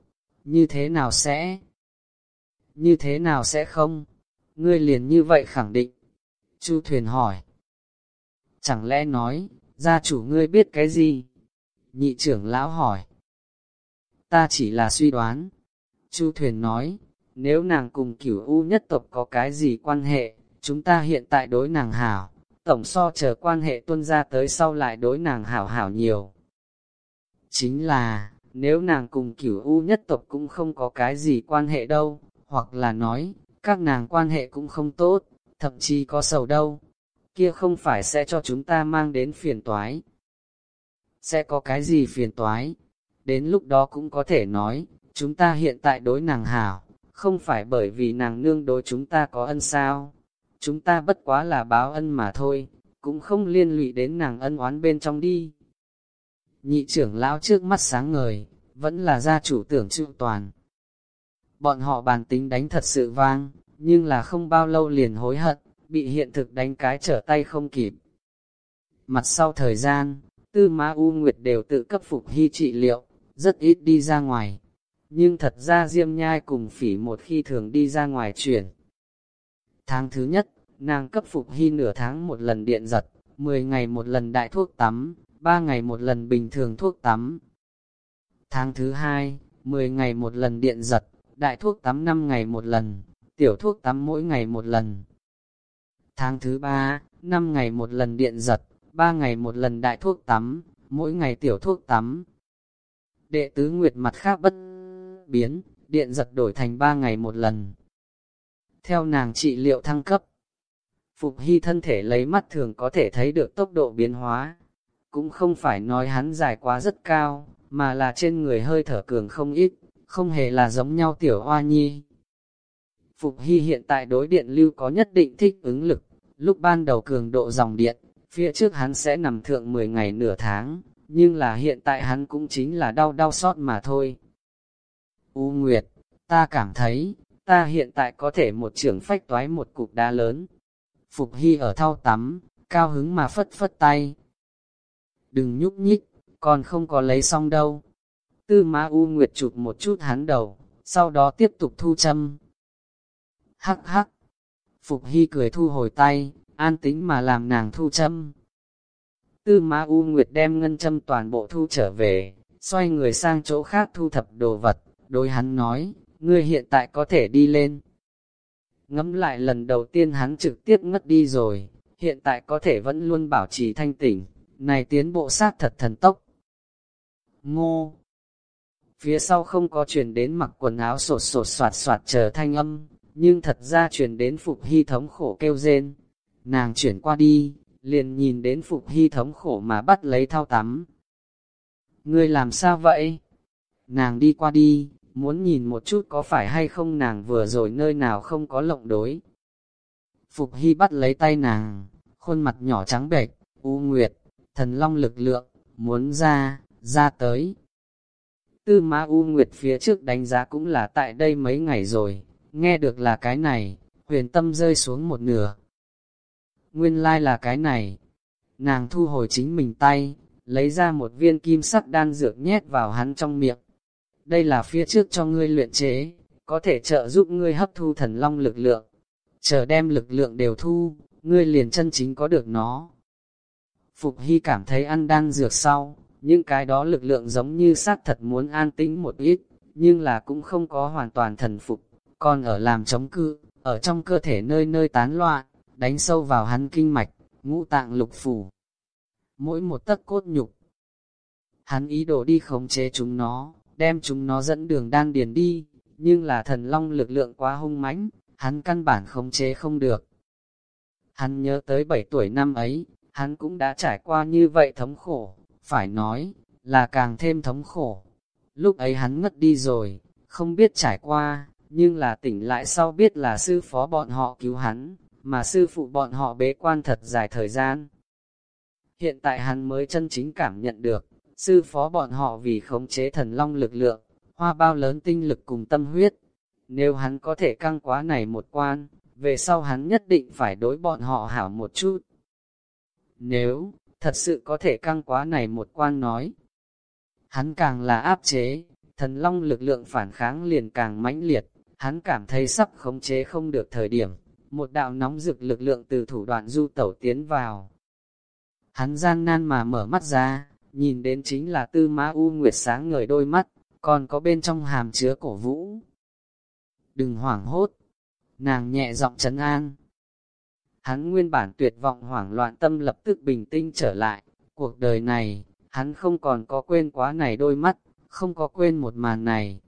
như thế nào sẽ? Như thế nào sẽ không? Ngươi liền như vậy khẳng định. Chu thuyền hỏi. Chẳng lẽ nói, gia chủ ngươi biết cái gì? Nhị trưởng lão hỏi. Ta chỉ là suy đoán. Chu thuyền nói, nếu nàng cùng cửu U nhất tộc có cái gì quan hệ, chúng ta hiện tại đối nàng hảo, tổng so chờ quan hệ tuân ra tới sau lại đối nàng hảo hảo nhiều. Chính là, nếu nàng cùng cửu u nhất tộc cũng không có cái gì quan hệ đâu, hoặc là nói, các nàng quan hệ cũng không tốt, thậm chí có sầu đâu, kia không phải sẽ cho chúng ta mang đến phiền toái. Sẽ có cái gì phiền toái? Đến lúc đó cũng có thể nói, chúng ta hiện tại đối nàng hảo, không phải bởi vì nàng nương đối chúng ta có ân sao. Chúng ta bất quá là báo ân mà thôi, cũng không liên lụy đến nàng ân oán bên trong đi. Nhị trưởng lão trước mắt sáng ngời, vẫn là gia chủ tưởng trụ toàn. Bọn họ bàn tính đánh thật sự vang, nhưng là không bao lâu liền hối hận, bị hiện thực đánh cái trở tay không kịp. Mặt sau thời gian, tư Ma U Nguyệt đều tự cấp phục hy trị liệu, rất ít đi ra ngoài. Nhưng thật ra Diêm Nhai cùng phỉ một khi thường đi ra ngoài chuyển. Tháng thứ nhất, nàng cấp phục hy nửa tháng một lần điện giật, 10 ngày một lần đại thuốc tắm, ba ngày một lần bình thường thuốc tắm. Tháng thứ hai, 10 ngày một lần điện giật, đại thuốc tắm 5 ngày một lần, tiểu thuốc tắm mỗi ngày một lần. Tháng thứ ba, 5 ngày một lần điện giật, 3 ngày một lần đại thuốc tắm, mỗi ngày tiểu thuốc tắm. Đệ tứ nguyệt mặt khác bất biến, điện giật đổi thành 3 ngày một lần. Theo nàng trị liệu thăng cấp, Phục Hy thân thể lấy mắt thường có thể thấy được tốc độ biến hóa. Cũng không phải nói hắn dài quá rất cao, mà là trên người hơi thở cường không ít, không hề là giống nhau tiểu hoa nhi. Phục Hy hiện tại đối điện lưu có nhất định thích ứng lực, lúc ban đầu cường độ dòng điện, phía trước hắn sẽ nằm thượng 10 ngày nửa tháng, nhưng là hiện tại hắn cũng chính là đau đau sót mà thôi. U Nguyệt, ta cảm thấy, ta hiện tại có thể một trưởng phách toái một cục đá lớn. Phục Hy ở thao tắm, cao hứng mà phất phất tay. Đừng nhúc nhích, còn không có lấy xong đâu. Tư Ma U Nguyệt chụp một chút hắn đầu, sau đó tiếp tục thu châm. Hắc hắc. Phục Hy cười thu hồi tay, an tính mà làm nàng thu châm. Tư Ma U Nguyệt đem ngân châm toàn bộ thu trở về, xoay người sang chỗ khác thu thập đồ vật, đối hắn nói, ngươi hiện tại có thể đi lên. Ngẫm lại lần đầu tiên hắn trực tiếp ngất đi rồi, hiện tại có thể vẫn luôn bảo trì thanh tỉnh, này tiến bộ sát thật thần tốc. Ngô Phía sau không có truyền đến mặc quần áo sột sột soạt soạt chờ thanh âm, nhưng thật ra truyền đến Phục Hy thống khổ kêu rên. Nàng chuyển qua đi, liền nhìn đến Phục Hy thống khổ mà bắt lấy thao tắm. Ngươi làm sao vậy? Nàng đi qua đi, muốn nhìn một chút có phải hay không nàng vừa rồi nơi nào không có lộng đối. Phục Hy bắt lấy tay nàng, khuôn mặt nhỏ trắng bệch, u nguyệt, thần long lực lượng, muốn ra, ra tới. Tư Ma U Nguyệt phía trước đánh giá cũng là tại đây mấy ngày rồi, nghe được là cái này, huyền tâm rơi xuống một nửa. Nguyên lai like là cái này, nàng thu hồi chính mình tay, lấy ra một viên kim sắc đan dược nhét vào hắn trong miệng. Đây là phía trước cho ngươi luyện chế, có thể trợ giúp ngươi hấp thu thần long lực lượng. Chờ đem lực lượng đều thu, ngươi liền chân chính có được nó. Phục Hy cảm thấy ăn đan dược sau, những cái đó lực lượng giống như xác thật muốn an tĩnh một ít, nhưng là cũng không có hoàn toàn thần phục, còn ở làm chống cự, ở trong cơ thể nơi nơi tán loạn, đánh sâu vào hắn kinh mạch, ngũ tạng lục phủ. Mỗi một tấc cốt nhục, hắn ý đồ đi khống chế chúng nó, đem chúng nó dẫn đường đan điền đi, nhưng là thần long lực lượng quá hung mãnh, hắn căn bản khống chế không được. Hắn nhớ tới 7 tuổi năm ấy, hắn cũng đã trải qua như vậy thống khổ, phải nói, là càng thêm thống khổ. Lúc ấy hắn ngất đi rồi, không biết trải qua, nhưng là tỉnh lại sau biết là sư phó bọn họ cứu hắn, mà sư phụ bọn họ bế quan thật dài thời gian. Hiện tại hắn mới chân chính cảm nhận được, sư phó bọn họ vì khống chế thần long lực lượng, hoa bao lớn tinh lực cùng tâm huyết. Nếu hắn có thể căng quá này một quan, về sau hắn nhất định phải đối bọn họ hảo một chút. Nếu, thật sự có thể căng quá này một quan nói. Hắn càng là áp chế, thần long lực lượng phản kháng liền càng mãnh liệt, hắn cảm thấy sắp khống chế không được thời điểm, một đạo nóng rực lực lượng từ thủ đoạn du tẩu tiến vào. Hắn gian nan mà mở mắt ra, nhìn đến chính là tư ma u nguyệt sáng ngời đôi mắt, còn có bên trong hàm chứa cổ vũ. Đừng hoảng hốt, nàng nhẹ giọng trấn an, Hắn nguyên bản tuyệt vọng hoảng loạn tâm lập tức bình tĩnh trở lại. Cuộc đời này, hắn không còn có quên quá này đôi mắt, không có quên một màn này.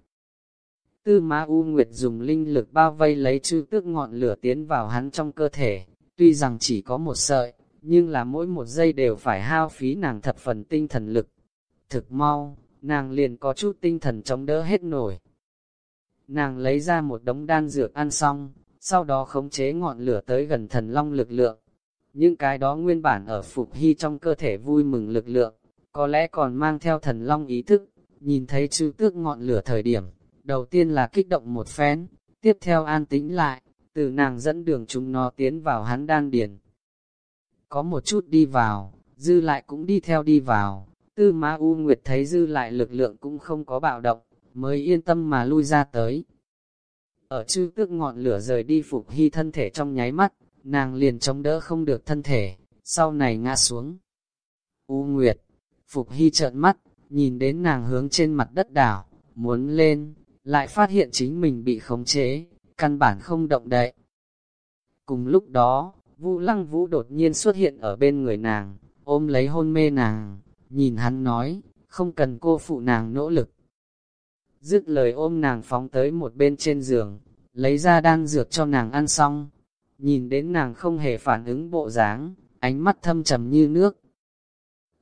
Tư Ma U Nguyệt dùng linh lực bao vây lấy chư tước ngọn lửa tiến vào hắn trong cơ thể, tuy rằng chỉ có một sợi, nhưng là mỗi một giây đều phải hao phí nàng thập phần tinh thần lực. Thực mau, nàng liền có chút tinh thần chống đỡ hết nổi, nàng lấy ra một đống đan dược ăn xong, sau đó khống chế ngọn lửa tới gần thần long lực lượng. Những cái đó nguyên bản ở Phục Hy trong cơ thể vui mừng lực lượng, có lẽ còn mang theo thần long ý thức, nhìn thấy chư tước ngọn lửa thời điểm, đầu tiên là kích động một phen, tiếp theo an tĩnh lại, từ nàng dẫn đường chúng nó tiến vào hắn đan điền. Có một chút đi vào, dư lại cũng đi theo đi vào, tư ma U Nguyệt thấy dư lại lực lượng cũng không có bạo động, mới yên tâm mà lui ra tới. Ở chư tước ngọn lửa rời đi phục hy thân thể trong nháy mắt, nàng liền chống đỡ không được thân thể, sau này ngã xuống. U Nguyệt, Phục Hy trợn mắt, nhìn đến nàng hướng trên mặt đất đảo, muốn lên, lại phát hiện chính mình bị khống chế, căn bản không động đậy. Cùng lúc đó, Vũ Lăng Vũ đột nhiên xuất hiện ở bên người nàng, ôm lấy hôn mê nàng, nhìn hắn nói, không cần cô phụ nàng nỗ lực. Dứt lời ôm nàng phóng tới một bên trên giường, lấy ra đan dược cho nàng ăn xong, nhìn đến nàng không hề phản ứng bộ dáng, ánh mắt thâm trầm như nước.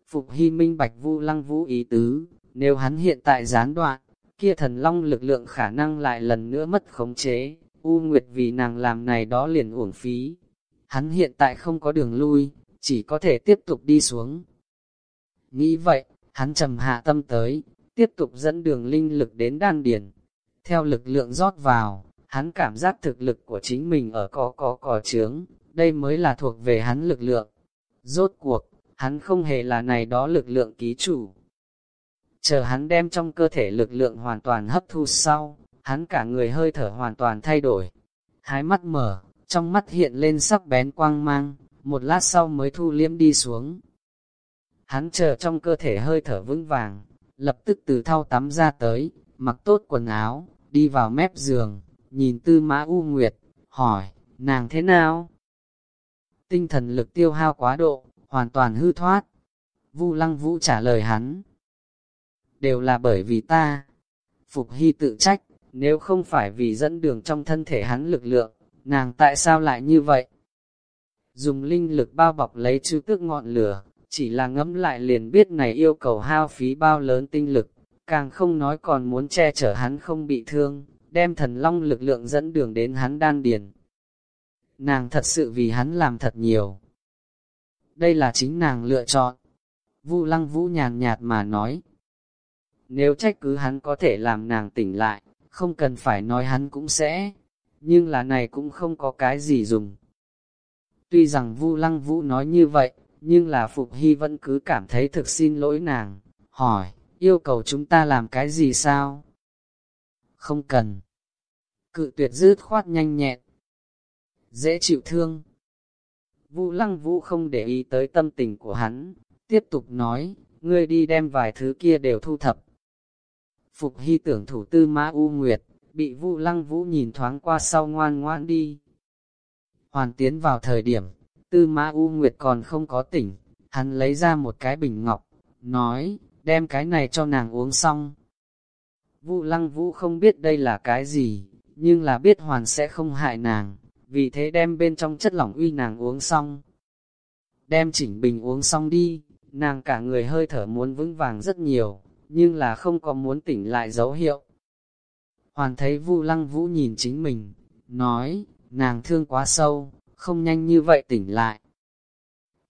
Phục hy minh bạch vu lăng vũ ý tứ, nếu hắn hiện tại gián đoạn, kia thần long lực lượng khả năng lại lần nữa mất khống chế, U Nguyệt vì nàng làm này đó liền uổng phí. Hắn hiện tại không có đường lui, chỉ có thể tiếp tục đi xuống. Nghĩ vậy, hắn trầm hạ tâm tới, tiếp tục dẫn đường linh lực đến đan điền. Theo lực lượng rót vào, hắn cảm giác thực lực của chính mình ở có có cò trướng, đây mới là thuộc về hắn lực lượng. Rốt cuộc, hắn không hề là này đó lực lượng ký chủ. Chờ hắn đem trong cơ thể lực lượng hoàn toàn hấp thu sau, hắn cả người hơi thở hoàn toàn thay đổi. Hai mắt mở, trong mắt hiện lên sắc bén quang mang, một lát sau mới thu liếm đi xuống. Hắn chờ trong cơ thể hơi thở vững vàng, lập tức từ thau tắm ra tới, mặc tốt quần áo, đi vào mép giường, nhìn tư mã U Nguyệt, hỏi, nàng thế nào? Tinh thần lực tiêu hao quá độ, hoàn toàn hư thoát. Vu Lăng Vũ trả lời hắn. Đều là bởi vì ta. Phục Hy tự trách, nếu không phải vì dẫn đường trong thân thể hắn lực lượng, nàng tại sao lại như vậy? Dùng linh lực bao bọc lấy chư tước ngọn lửa, chỉ là ngẫm lại liền biết này yêu cầu hao phí bao lớn tinh lực, càng không nói còn muốn che chở hắn không bị thương, đem thần long lực lượng dẫn đường đến hắn đan điền. Nàng thật sự vì hắn làm thật nhiều. Đây là chính nàng lựa chọn. Vu lăng vũ nhàn nhạt mà nói. Nếu trách cứ hắn có thể làm nàng tỉnh lại, không cần phải nói hắn cũng sẽ. Nhưng là này cũng không có cái gì dùng. Tuy rằng Vu lăng vũ nói như vậy, nhưng là Phục Hy vẫn cứ cảm thấy thực xin lỗi nàng. Hỏi, yêu cầu chúng ta làm cái gì sao? Không cần. Cự tuyệt dứt khoát nhanh nhẹn. Dễ chịu thương. Vu lăng vũ không để ý tới tâm tình của hắn, tiếp tục nói, ngươi đi đem vài thứ kia đều thu thập. Phục hy tưởng thủ tư mã U Nguyệt, bị Vu lăng vũ nhìn thoáng qua sau ngoan ngoan đi. Hoàn tiến vào thời điểm, tư ma U Nguyệt còn không có tỉnh, hắn lấy ra một cái bình ngọc, nói, đem cái này cho nàng uống xong. vũ lăng vũ không biết đây là cái gì, nhưng là biết hoàn sẽ không hại nàng, vì thế đem bên trong chất lỏng uy nàng uống xong. Đem chỉnh bình uống xong đi, nàng cả người hơi thở muốn vững vàng rất nhiều, nhưng là không có muốn tỉnh lại dấu hiệu. Hoàn thấy Vu Lăng Vũ nhìn chính mình, nói, nàng thương quá sâu, không nhanh như vậy tỉnh lại.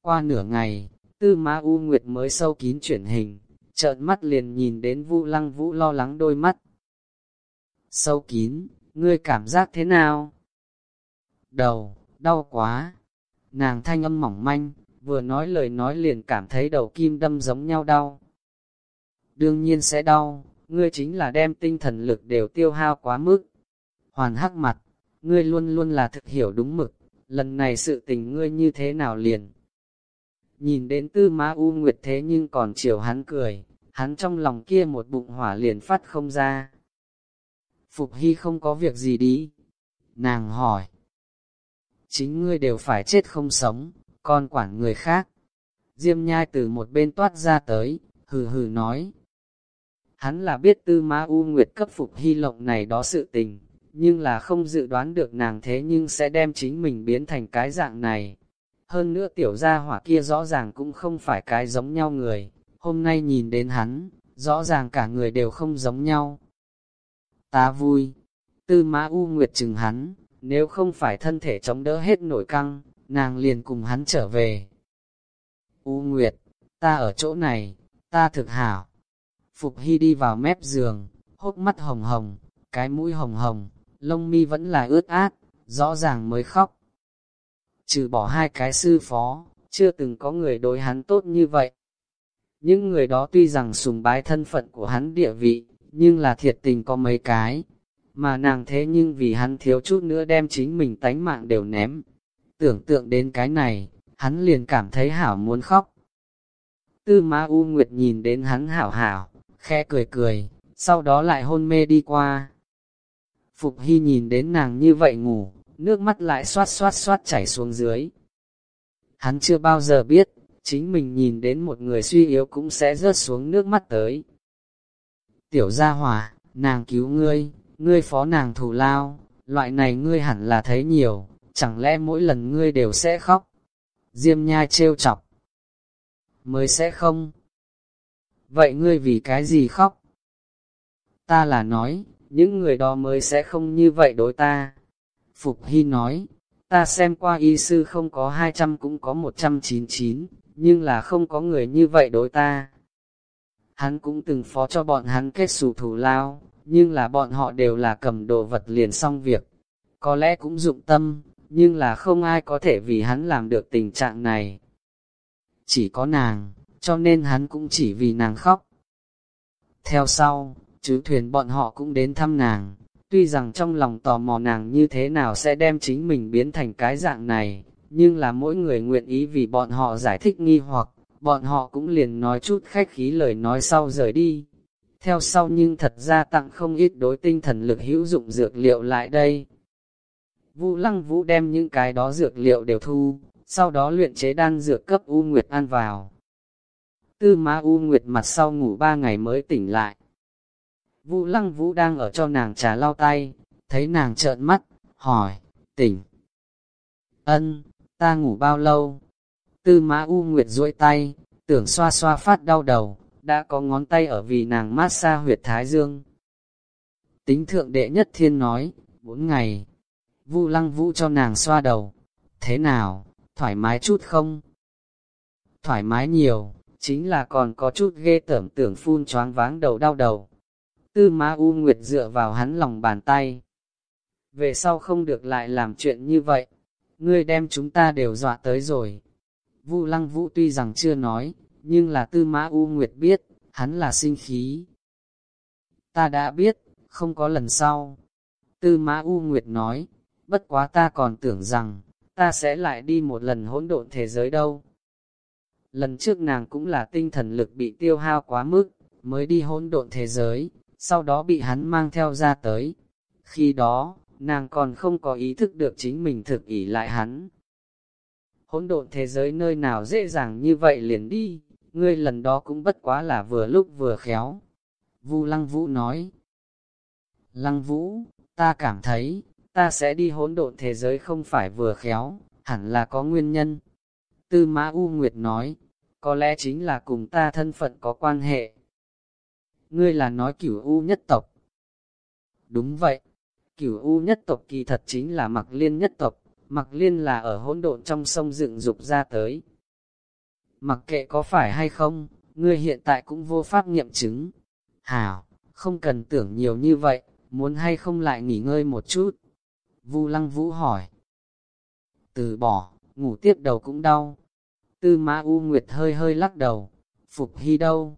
Qua nửa ngày, Tư Ma U Nguyệt mới sâu kín chuyển hình, trợn mắt liền nhìn đến Vu Lăng Vũ lo lắng đôi mắt. Sâu kín, ngươi cảm giác thế nào? Đầu, đau quá. Nàng thanh âm mỏng manh, vừa nói lời nói liền cảm thấy đầu kim đâm giống nhau đau. Đương nhiên sẽ đau, ngươi chính là đem tinh thần lực đều tiêu hao quá mức. Hoàn hắc mặt, ngươi luôn luôn là thực hiểu đúng mực, lần này sự tình ngươi như thế nào liền. Nhìn đến tư ma u nguyệt thế nhưng còn chiều hắn cười, hắn trong lòng kia một bụng hỏa liền phát không ra. Phục Hy không có việc gì đi. Nàng hỏi. Chính ngươi đều phải chết không sống, còn quản người khác. Diêm nhai từ một bên toát ra tới, hừ hừ nói. Hắn là biết tư ma u nguyệt cấp Phục Hy lộng này đó sự tình, nhưng là không dự đoán được nàng thế nhưng sẽ đem chính mình biến thành cái dạng này. Hơn nữa tiểu gia hỏa kia rõ ràng cũng không phải cái giống nhau người, hôm nay nhìn đến hắn, rõ ràng cả người đều không giống nhau. Ta vui, Tư mã U Nguyệt chừng hắn, nếu không phải thân thể chống đỡ hết nổi căng, nàng liền cùng hắn trở về. U Nguyệt, ta ở chỗ này, ta thực hảo. Phục Hy đi vào mép giường, hốc mắt hồng hồng, cái mũi hồng hồng, lông mi vẫn là ướt át, rõ ràng mới khóc. Trừ bỏ hai cái sư phó, chưa từng có người đối hắn tốt như vậy. Những người đó tuy rằng sùng bái thân phận của hắn địa vị, nhưng là thiệt tình có mấy cái, mà nàng thế nhưng vì hắn thiếu chút nữa đem chính mình tánh mạng đều ném. Tưởng tượng đến cái này, hắn liền cảm thấy hảo muốn khóc. Tư Ma U Nguyệt nhìn đến hắn hảo hảo, khe cười cười, sau đó lại hôn mê đi qua. Phục Hy nhìn đến nàng như vậy ngủ, nước mắt lại xoát xoát xoát chảy xuống dưới. Hắn chưa bao giờ biết, chính mình nhìn đến một người suy yếu cũng sẽ rớt xuống nước mắt tới. Tiểu gia hỏa, nàng cứu ngươi, ngươi phó nàng thù lao, loại này ngươi hẳn là thấy nhiều, chẳng lẽ mỗi lần ngươi đều sẽ khóc? Diêm nhai trêu chọc. Mới sẽ không. Vậy ngươi vì cái gì khóc? Ta là nói, những người đó mới sẽ không như vậy đối ta. Phục Hy nói, ta xem qua y sư không có 200 cũng có 199, nhưng là không có người như vậy đối ta. Hắn cũng từng phó cho bọn hắn kết xù thủ lao, nhưng là bọn họ đều là cầm đồ vật liền xong việc. Có lẽ cũng dụng tâm, nhưng là không ai có thể vì hắn làm được tình trạng này. Chỉ có nàng, cho nên hắn cũng chỉ vì nàng khóc. Theo sau, chứ thuyền bọn họ cũng đến thăm nàng, tuy rằng trong lòng tò mò nàng như thế nào sẽ đem chính mình biến thành cái dạng này, nhưng là mỗi người nguyện ý vì bọn họ giải thích nghi hoặc, bọn họ cũng liền nói chút khách khí lời nói sau rời đi. Theo sau nhưng thật ra tặng không ít đối tinh thần lực hữu dụng dược liệu lại đây. Vũ lăng vũ đem những cái đó dược liệu đều thu, sau đó luyện chế đan dược cấp U Nguyệt ăn vào. Tư má U Nguyệt mặt sau ngủ ba ngày mới tỉnh lại. Vũ lăng vũ đang ở cho nàng trà lau tay, thấy nàng trợn mắt, hỏi, tỉnh. Ân, ta ngủ bao lâu? Tư mã U Nguyệt duỗi tay, tưởng xoa xoa phát đau đầu, đã có ngón tay ở vì nàng mát xa huyệt thái dương. Tính thượng đệ nhất thiên nói, bốn ngày. Vu lăng vũ cho nàng xoa đầu. Thế nào, thoải mái chút không? Thoải mái nhiều, chính là còn có chút ghê tởm tưởng phun choáng váng đầu đau đầu. Tư Ma U Nguyệt dựa vào hắn lòng bàn tay. Về sau không được lại làm chuyện như vậy, ngươi đem chúng ta đều dọa tới rồi. Vu Lăng Vũ tuy rằng chưa nói, nhưng là Tư Ma U Nguyệt biết, hắn là sinh khí. Ta đã biết, không có lần sau. Tư Ma U Nguyệt nói, bất quá ta còn tưởng rằng, ta sẽ lại đi một lần hỗn độn thế giới đâu. Lần trước nàng cũng là tinh thần lực bị tiêu hao quá mức, mới đi hỗn độn thế giới, sau đó bị hắn mang theo ra tới. Khi đó, nàng còn không có ý thức được chính mình thực ỷ lại hắn. Hỗn độn thế giới nơi nào dễ dàng như vậy liền đi, ngươi lần đó cũng bất quá là vừa lúc vừa khéo. Vu Lăng Vũ nói, Lăng Vũ, ta cảm thấy, ta sẽ đi hỗn độn thế giới không phải vừa khéo, hẳn là có nguyên nhân. Tư Mã U Nguyệt nói, có lẽ chính là cùng ta thân phận có quan hệ. Ngươi là nói cửu U nhất tộc. Đúng vậy, cửu U nhất tộc kỳ thật chính là mặc liên nhất tộc, mặc liên là ở hỗn độn trong sông dựng dục ra tới. Mặc kệ có phải hay không, ngươi hiện tại cũng vô pháp nghiệm chứng. Hảo, không cần tưởng nhiều như vậy, muốn hay không lại nghỉ ngơi một chút. Vu Lăng Vũ hỏi. Từ bỏ, ngủ tiếp đầu cũng đau. Tư ma U Nguyệt hơi hơi lắc đầu. Phục Hy đâu?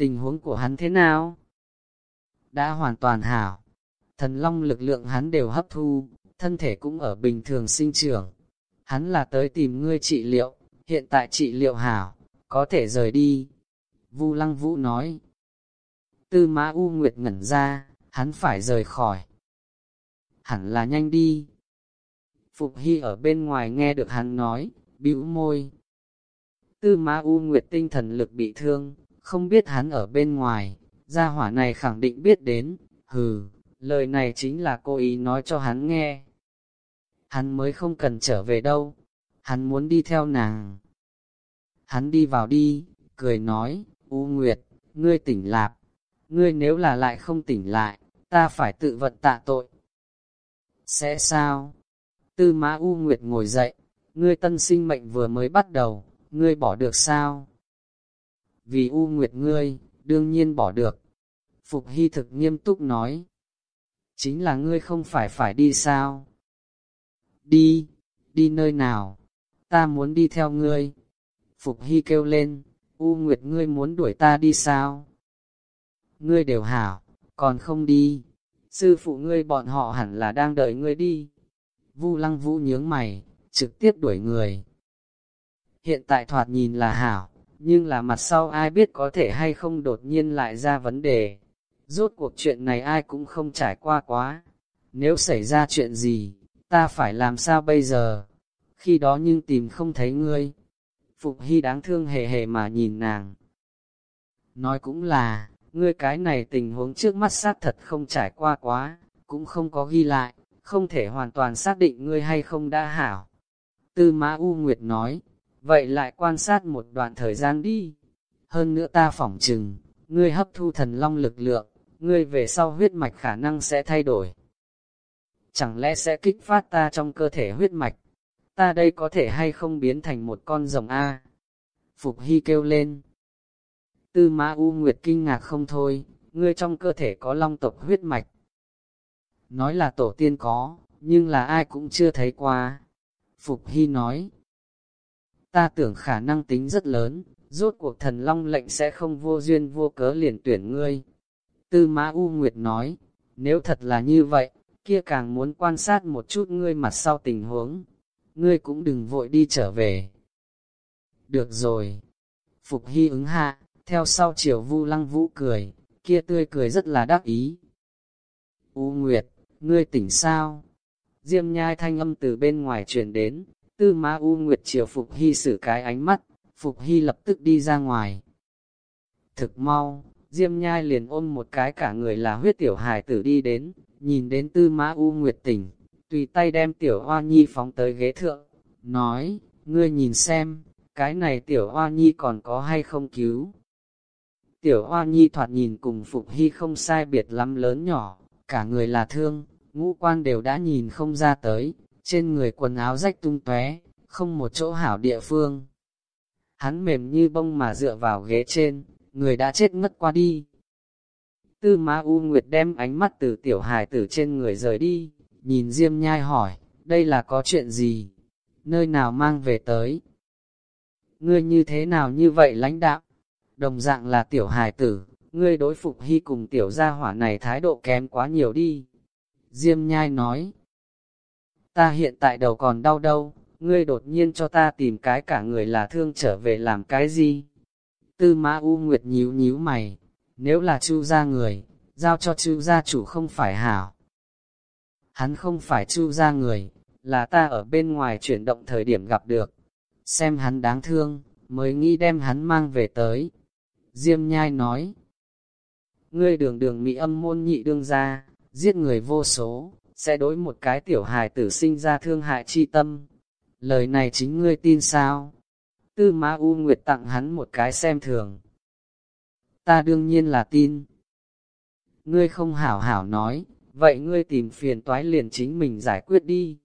Tình huống của hắn thế nào? Đã hoàn toàn hảo. Thần long lực lượng hắn đều hấp thu, thân thể cũng ở bình thường sinh trưởng. Hắn là tới tìm ngươi trị liệu, hiện tại trị liệu hảo, có thể rời đi. Vu Lăng Vũ nói. Tư Mã U Nguyệt ngẩn ra, hắn phải rời khỏi hẳn là nhanh đi. Phục Hy ở bên ngoài nghe được hắn nói, bĩu môi. Tư Ma U Nguyệt tinh thần lực bị thương, không biết hắn ở bên ngoài, gia hỏa này khẳng định biết đến, hừ, lời này chính là cô ý nói cho hắn nghe. Hắn mới không cần trở về đâu, hắn muốn đi theo nàng. Hắn đi vào đi, cười nói, U Nguyệt, ngươi tỉnh lạp, ngươi nếu là lại không tỉnh lại, ta phải tự vận tạ tội. Sẽ sao? Tư Mã U Nguyệt ngồi dậy, ngươi tân sinh mệnh vừa mới bắt đầu, ngươi bỏ được sao? Vì U Nguyệt ngươi, đương nhiên bỏ được. Phục Hy thực nghiêm túc nói. Chính là ngươi không phải phải đi sao? Đi, đi nơi nào? Ta muốn đi theo ngươi. Phục Hy kêu lên, U Nguyệt ngươi muốn đuổi ta đi sao? Ngươi đều hảo, còn không đi. Sư phụ ngươi bọn họ hẳn là đang đợi ngươi đi. Vu lăng vũ nhướng mày, trực tiếp đuổi người. Hiện tại thoạt nhìn là hảo, nhưng là mặt sau ai biết có thể hay không đột nhiên lại ra vấn đề. Rốt cuộc chuyện này ai cũng không trải qua quá. Nếu xảy ra chuyện gì, ta phải làm sao bây giờ? Khi đó nhưng tìm không thấy ngươi. Phục Hy đáng thương hề hề mà nhìn nàng. Nói cũng là, ngươi cái này tình huống trước mắt xác thật không trải qua quá, cũng không có ghi lại, không thể hoàn toàn xác định ngươi hay không đã hảo. Tư Mã U Nguyệt nói, vậy lại quan sát một đoạn thời gian đi. Hơn nữa ta phỏng chừng, ngươi hấp thu thần long lực lượng, ngươi về sau huyết mạch khả năng sẽ thay đổi. Chẳng lẽ sẽ kích phát ta trong cơ thể huyết mạch? Ta đây có thể hay không biến thành một con rồng A? Phục Hy kêu lên. Tư Mã U Nguyệt kinh ngạc không thôi, ngươi trong cơ thể có long tộc huyết mạch. Nói là tổ tiên có, nhưng là ai cũng chưa thấy qua. Phục Hy nói, ta tưởng khả năng tính rất lớn, rốt cuộc thần long lệnh sẽ không vô duyên vô cớ liền tuyển ngươi. Tư Mã U Nguyệt nói, nếu thật là như vậy, kia càng muốn quan sát một chút ngươi mặt sau tình huống. Ngươi cũng đừng vội đi trở về. Được rồi. Phục Hy ứng hạ, theo sau chiều vu lăng vũ cười, kia tươi cười rất là đắc ý. U Nguyệt, ngươi tỉnh sao? Diêm nhai thanh âm từ bên ngoài truyền đến, tư ma U Nguyệt chiều Phục Hy xử cái ánh mắt, Phục Hy lập tức đi ra ngoài. Thực mau, Diêm nhai liền ôm một cái cả người là huyết tiểu hài tử đi đến, nhìn đến tư ma U Nguyệt tỉnh, tùy tay đem tiểu hoa nhi phóng tới ghế thượng, nói, ngươi nhìn xem, cái này tiểu hoa nhi còn có hay không cứu. Tiểu hoa nhi thoạt nhìn cùng Phục Hy không sai biệt lắm lớn nhỏ, cả người là thương, ngũ quan đều đã nhìn không ra tới, trên người quần áo rách tung tóe, không một chỗ hảo địa phương. Hắn mềm như bông mà dựa vào ghế trên, người đã chết ngất qua đi. Tư Ma U Nguyệt đem ánh mắt từ tiểu hài tử trên người rời đi, nhìn Diêm Nhai hỏi, đây là có chuyện gì? Nơi nào mang về tới? Ngươi như thế nào như vậy lãnh đạo? Đồng dạng là tiểu hài tử, ngươi đối phục hy cùng tiểu gia hỏa này thái độ kém quá nhiều đi. Diêm nhai nói, ta hiện tại đầu còn đau đâu, ngươi đột nhiên cho ta tìm cái cả người là thương trở về làm cái gì? Tư mã U Nguyệt nhíu nhíu mày, nếu là chu gia người, giao cho chu gia chủ không phải hảo. Hắn không phải chu gia người, là ta ở bên ngoài chuyển động thời điểm gặp được. Xem hắn đáng thương, mới nghĩ đem hắn mang về tới. Diêm nhai nói, ngươi đường đường mỹ âm môn nhị đương ra, giết người vô số, sẽ đối một cái tiểu hài tử sinh ra thương hại chi tâm. Lời này chính ngươi tin sao? Tư Ma U Nguyệt tặng hắn một cái xem thường. Ta đương nhiên là tin. Ngươi không hảo hảo nói, vậy ngươi tìm phiền toái liền chính mình giải quyết đi.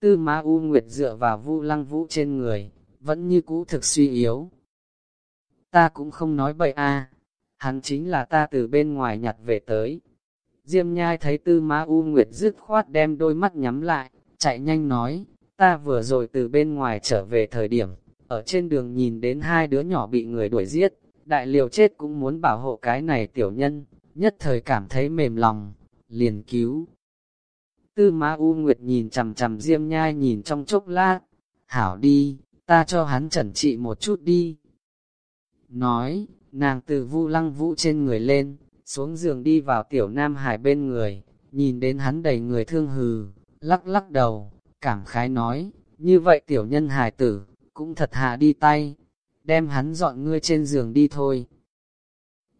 Tư Ma U Nguyệt dựa vào vu lăng vũ trên người, vẫn như cũ thực suy yếu. Ta cũng không nói bậy a hắn chính là ta từ bên ngoài nhặt về tới. Diêm nhai thấy tư ma U Nguyệt dứt khoát đem đôi mắt nhắm lại, chạy nhanh nói, ta vừa rồi từ bên ngoài trở về thời điểm, ở trên đường nhìn đến hai đứa nhỏ bị người đuổi giết, đại liều chết cũng muốn bảo hộ cái này tiểu nhân, nhất thời cảm thấy mềm lòng, liền cứu. Tư Ma U Nguyệt nhìn chầm chầm Diêm Nhai nhìn trong chốc lát, hảo đi, ta cho hắn chẩn trị một chút đi. Nói, Nàng từ vu lăng vũ trên người lên, xuống giường đi vào tiểu nam hải bên người, nhìn đến hắn đầy người thương hừ, lắc lắc đầu, cảm khái nói, như vậy tiểu nhân hải tử, cũng thật hạ đi tay, đem hắn dọn ngươi trên giường đi thôi.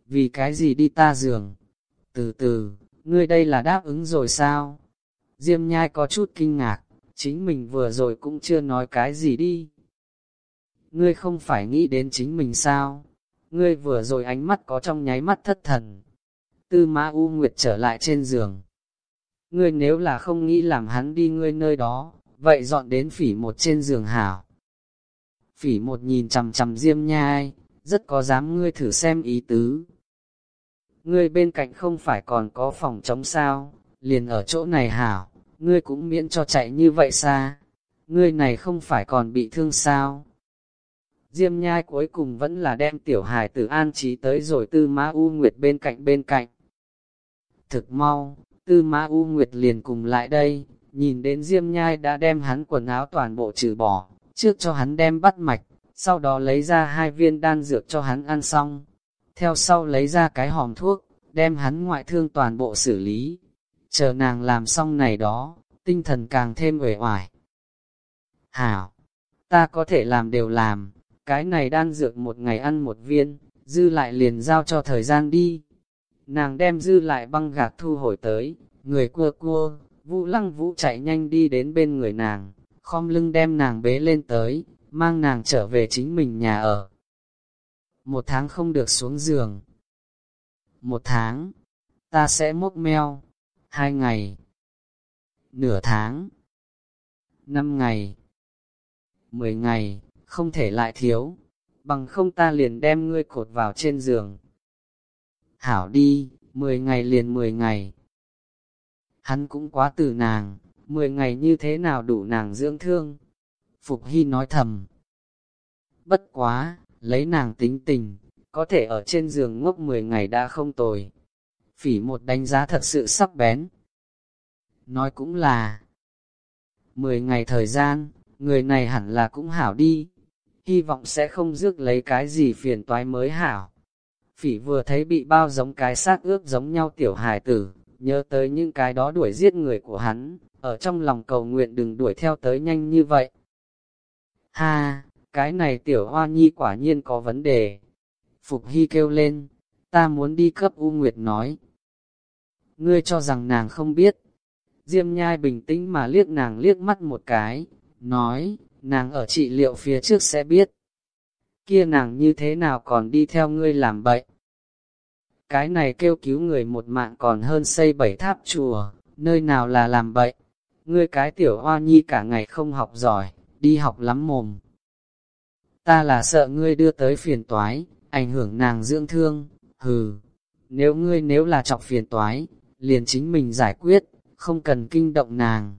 Vì cái gì đi ta giường? Từ từ, ngươi đây là đáp ứng rồi sao? Diêm nhai có chút kinh ngạc, chính mình vừa rồi cũng chưa nói cái gì đi. Ngươi không phải nghĩ đến chính mình sao? ngươi vừa rồi ánh mắt có trong nháy mắt thất thần. Tư Ma U Nguyệt trở lại trên giường. Ngươi nếu là không nghĩ làm hắn đi ngươi nơi đó, vậy dọn đến phỉ một trên giường hảo. Phỉ một nhìn chằm chằm diêm nhai, rất có dám ngươi thử xem ý tứ. Ngươi bên cạnh không phải còn có phòng trống sao, liền ở chỗ này hảo, ngươi cũng miễn cho chạy như vậy xa. Ngươi này không phải còn bị thương sao? Diêm nhai cuối cùng vẫn là đem tiểu hài tử an trí tới rồi tư Ma U Nguyệt bên cạnh bên cạnh. Thực mau, tư mã U Nguyệt liền cùng lại đây, nhìn đến Diêm nhai đã đem hắn quần áo toàn bộ trừ bỏ, trước cho hắn đem bắt mạch, sau đó lấy ra hai viên đan dược cho hắn ăn xong. Theo sau lấy ra cái hòm thuốc, đem hắn ngoại thương toàn bộ xử lý. Chờ nàng làm xong này đó, tinh thần càng thêm uể oải. Hảo, ta có thể làm đều làm, cái này đan dược một ngày ăn một viên, dư lại liền giao cho thời gian đi. Nàng đem dư lại băng gạc thu hồi tới, người cua cua, vũ lăng vũ chạy nhanh đi đến bên người nàng, khom lưng đem nàng bế lên tới, mang nàng trở về chính mình nhà ở. Một tháng không được xuống giường. Một tháng, ta sẽ mốc meo. Hai ngày. Nửa tháng. Năm ngày. Mười ngày không thể lại thiếu, bằng không ta liền đem ngươi cột vào trên giường. Hảo đi, 10 ngày liền 10 ngày. Hắn cũng quá từ nàng, 10 ngày như thế nào đủ nàng dưỡng thương. Phục Hy nói thầm. Bất quá, lấy nàng tính tình, có thể ở trên giường ngốc 10 ngày đã không tồi. Phỉ một đánh giá thật sự sắc bén. Nói cũng là, 10 ngày thời gian, người này hẳn là cũng hảo đi hy vọng sẽ không rước lấy cái gì phiền toái mới hảo. Phỉ vừa thấy bị bao giống cái xác ướp giống nhau tiểu hài tử, nhớ tới những cái đó đuổi giết người của hắn, ở trong lòng cầu nguyện đừng đuổi theo tới nhanh như vậy. Ha, cái này tiểu hoa nhi quả nhiên có vấn đề. Phục Hy kêu lên, ta muốn đi cấp U Nguyệt nói. Ngươi cho rằng nàng không biết. Diêm nhai bình tĩnh mà liếc nàng liếc mắt một cái, nói, nàng ở trị liệu phía trước sẽ biết. Kia nàng như thế nào còn đi theo ngươi làm bậy? Cái này kêu cứu người một mạng còn hơn xây bảy tháp chùa, nơi nào là làm bậy? Ngươi cái tiểu hoa nhi cả ngày không học giỏi, đi học lắm mồm. Ta là sợ ngươi đưa tới phiền toái, ảnh hưởng nàng dưỡng thương, hừ. Nếu ngươi nếu là chọc phiền toái, liền chính mình giải quyết, không cần kinh động nàng.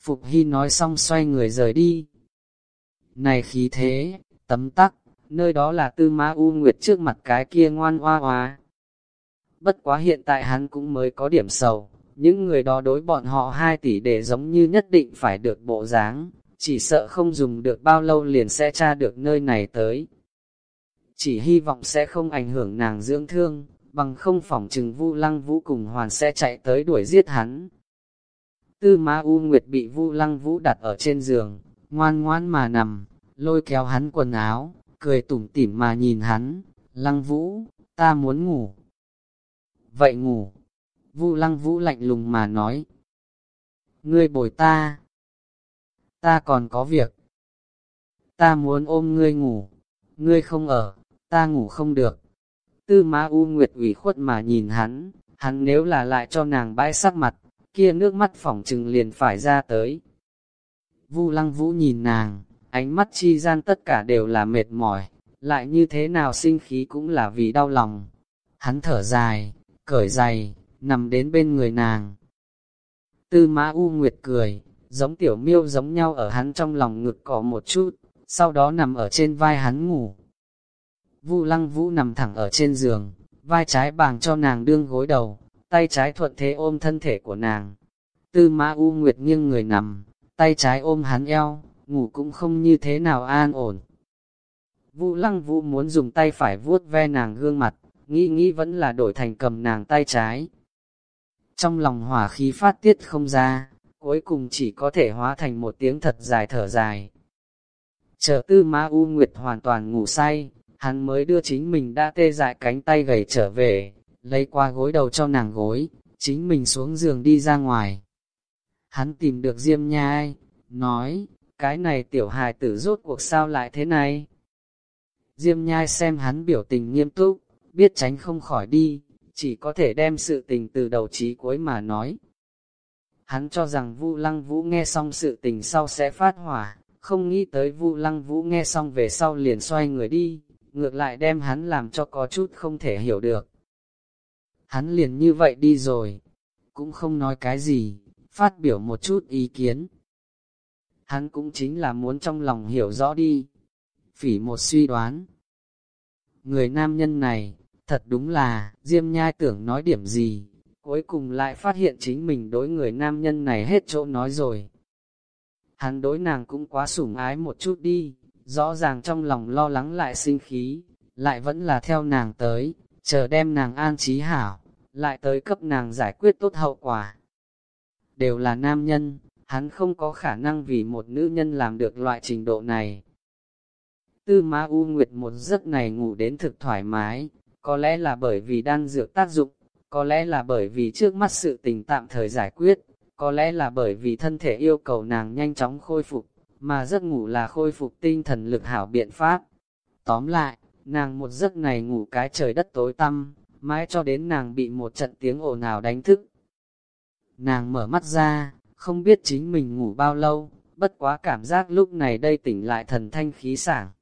Phục Hy nói xong xoay người rời đi, này khí thế, tấm tắc, nơi đó là tư ma u nguyệt trước mặt cái kia ngoan hoa hoa. Bất quá hiện tại hắn cũng mới có điểm sầu, những người đó đối bọn họ hai tỷ để giống như nhất định phải được bộ dáng, chỉ sợ không dùng được bao lâu liền sẽ tra được nơi này tới. Chỉ hy vọng sẽ không ảnh hưởng nàng dưỡng thương, bằng không phỏng trừng vu lăng vũ cùng hoàn sẽ chạy tới đuổi giết hắn. Tư Ma U Nguyệt bị Vu Lăng Vũ đặt ở trên giường, ngoan ngoan mà nằm, lôi kéo hắn quần áo, cười tủm tỉm mà nhìn hắn, lăng vũ, ta muốn ngủ. Vậy ngủ, vu lăng vũ lạnh lùng mà nói. Ngươi bồi ta, ta còn có việc. Ta muốn ôm ngươi ngủ, ngươi không ở, ta ngủ không được. Tư Ma U Nguyệt ủy khuất mà nhìn hắn, hắn nếu là lại cho nàng bãi sắc mặt, kia nước mắt phỏng trừng liền phải ra tới. Vu Lăng Vũ nhìn nàng, ánh mắt chi gian tất cả đều là mệt mỏi, lại như thế nào sinh khí cũng là vì đau lòng. Hắn thở dài, cởi giày, nằm đến bên người nàng. Tư Mã U Nguyệt cười, giống tiểu miêu giống nhau ở hắn trong lòng ngực cỏ một chút, sau đó nằm ở trên vai hắn ngủ. Vu Lăng Vũ nằm thẳng ở trên giường, vai trái bàng cho nàng đương gối đầu, tay trái thuận thế ôm thân thể của nàng. Tư Mã U Nguyệt nghiêng người nằm, tay trái ôm hắn eo, ngủ cũng không như thế nào an ổn. Vũ lăng vũ muốn dùng tay phải vuốt ve nàng gương mặt, nghĩ nghĩ vẫn là đổi thành cầm nàng tay trái. Trong lòng hỏa khí phát tiết không ra, cuối cùng chỉ có thể hóa thành một tiếng thật dài thở dài. Chờ tư ma U Nguyệt hoàn toàn ngủ say, hắn mới đưa chính mình đã tê dại cánh tay gầy trở về, lấy qua gối đầu cho nàng gối, chính mình xuống giường đi ra ngoài. Hắn tìm được Diêm Nhai, nói, cái này tiểu hài tử rốt cuộc sao lại thế này? Diêm Nhai xem hắn biểu tình nghiêm túc, biết tránh không khỏi đi, chỉ có thể đem sự tình từ đầu chí cuối mà nói. Hắn cho rằng Vu Lăng Vũ nghe xong sự tình sau sẽ phát hỏa, không nghĩ tới Vu Lăng Vũ nghe xong về sau liền xoay người đi, ngược lại đem hắn làm cho có chút không thể hiểu được. Hắn liền như vậy đi rồi, cũng không nói cái gì, phát biểu một chút ý kiến. Hắn cũng chính là muốn trong lòng hiểu rõ đi. Phỉ một suy đoán. Người nam nhân này, thật đúng là, Diêm Nhai tưởng nói điểm gì, cuối cùng lại phát hiện chính mình đối người nam nhân này hết chỗ nói rồi. Hắn đối nàng cũng quá sủng ái một chút đi, rõ ràng trong lòng lo lắng lại sinh khí, lại vẫn là theo nàng tới, chờ đem nàng an trí hảo, lại tới cấp nàng giải quyết tốt hậu quả. Đều là nam nhân, hắn không có khả năng vì một nữ nhân làm được loại trình độ này. Tư Ma U Nguyệt một giấc này ngủ đến thực thoải mái, có lẽ là bởi vì đan dược tác dụng, có lẽ là bởi vì trước mắt sự tình tạm thời giải quyết, có lẽ là bởi vì thân thể yêu cầu nàng nhanh chóng khôi phục, mà giấc ngủ là khôi phục tinh thần lực hảo biện pháp. Tóm lại, nàng một giấc này ngủ cái trời đất tối tăm, mãi cho đến nàng bị một trận tiếng ồn ào đánh thức. Nàng mở mắt ra, không biết chính mình ngủ bao lâu, bất quá cảm giác lúc này đây tỉnh lại thần thanh khí sảng.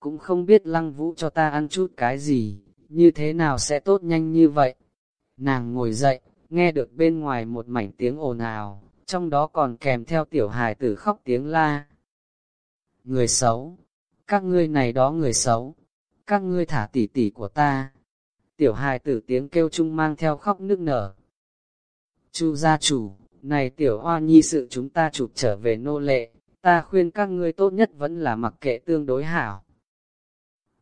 Cũng không biết lăng vũ cho ta ăn chút cái gì, như thế nào sẽ tốt nhanh như vậy. Nàng ngồi dậy, nghe được bên ngoài một mảnh tiếng ồn ào, trong đó còn kèm theo tiểu hài tử khóc tiếng la. Người xấu, các ngươi này đó người xấu, các ngươi thả tỉ tỉ của ta. Tiểu hài tử tiếng kêu chung mang theo khóc nước nở. Chu gia chủ, này tiểu hoa nhi sự chúng ta chụp trở về nô lệ, ta khuyên các ngươi tốt nhất vẫn là mặc kệ tương đối hảo.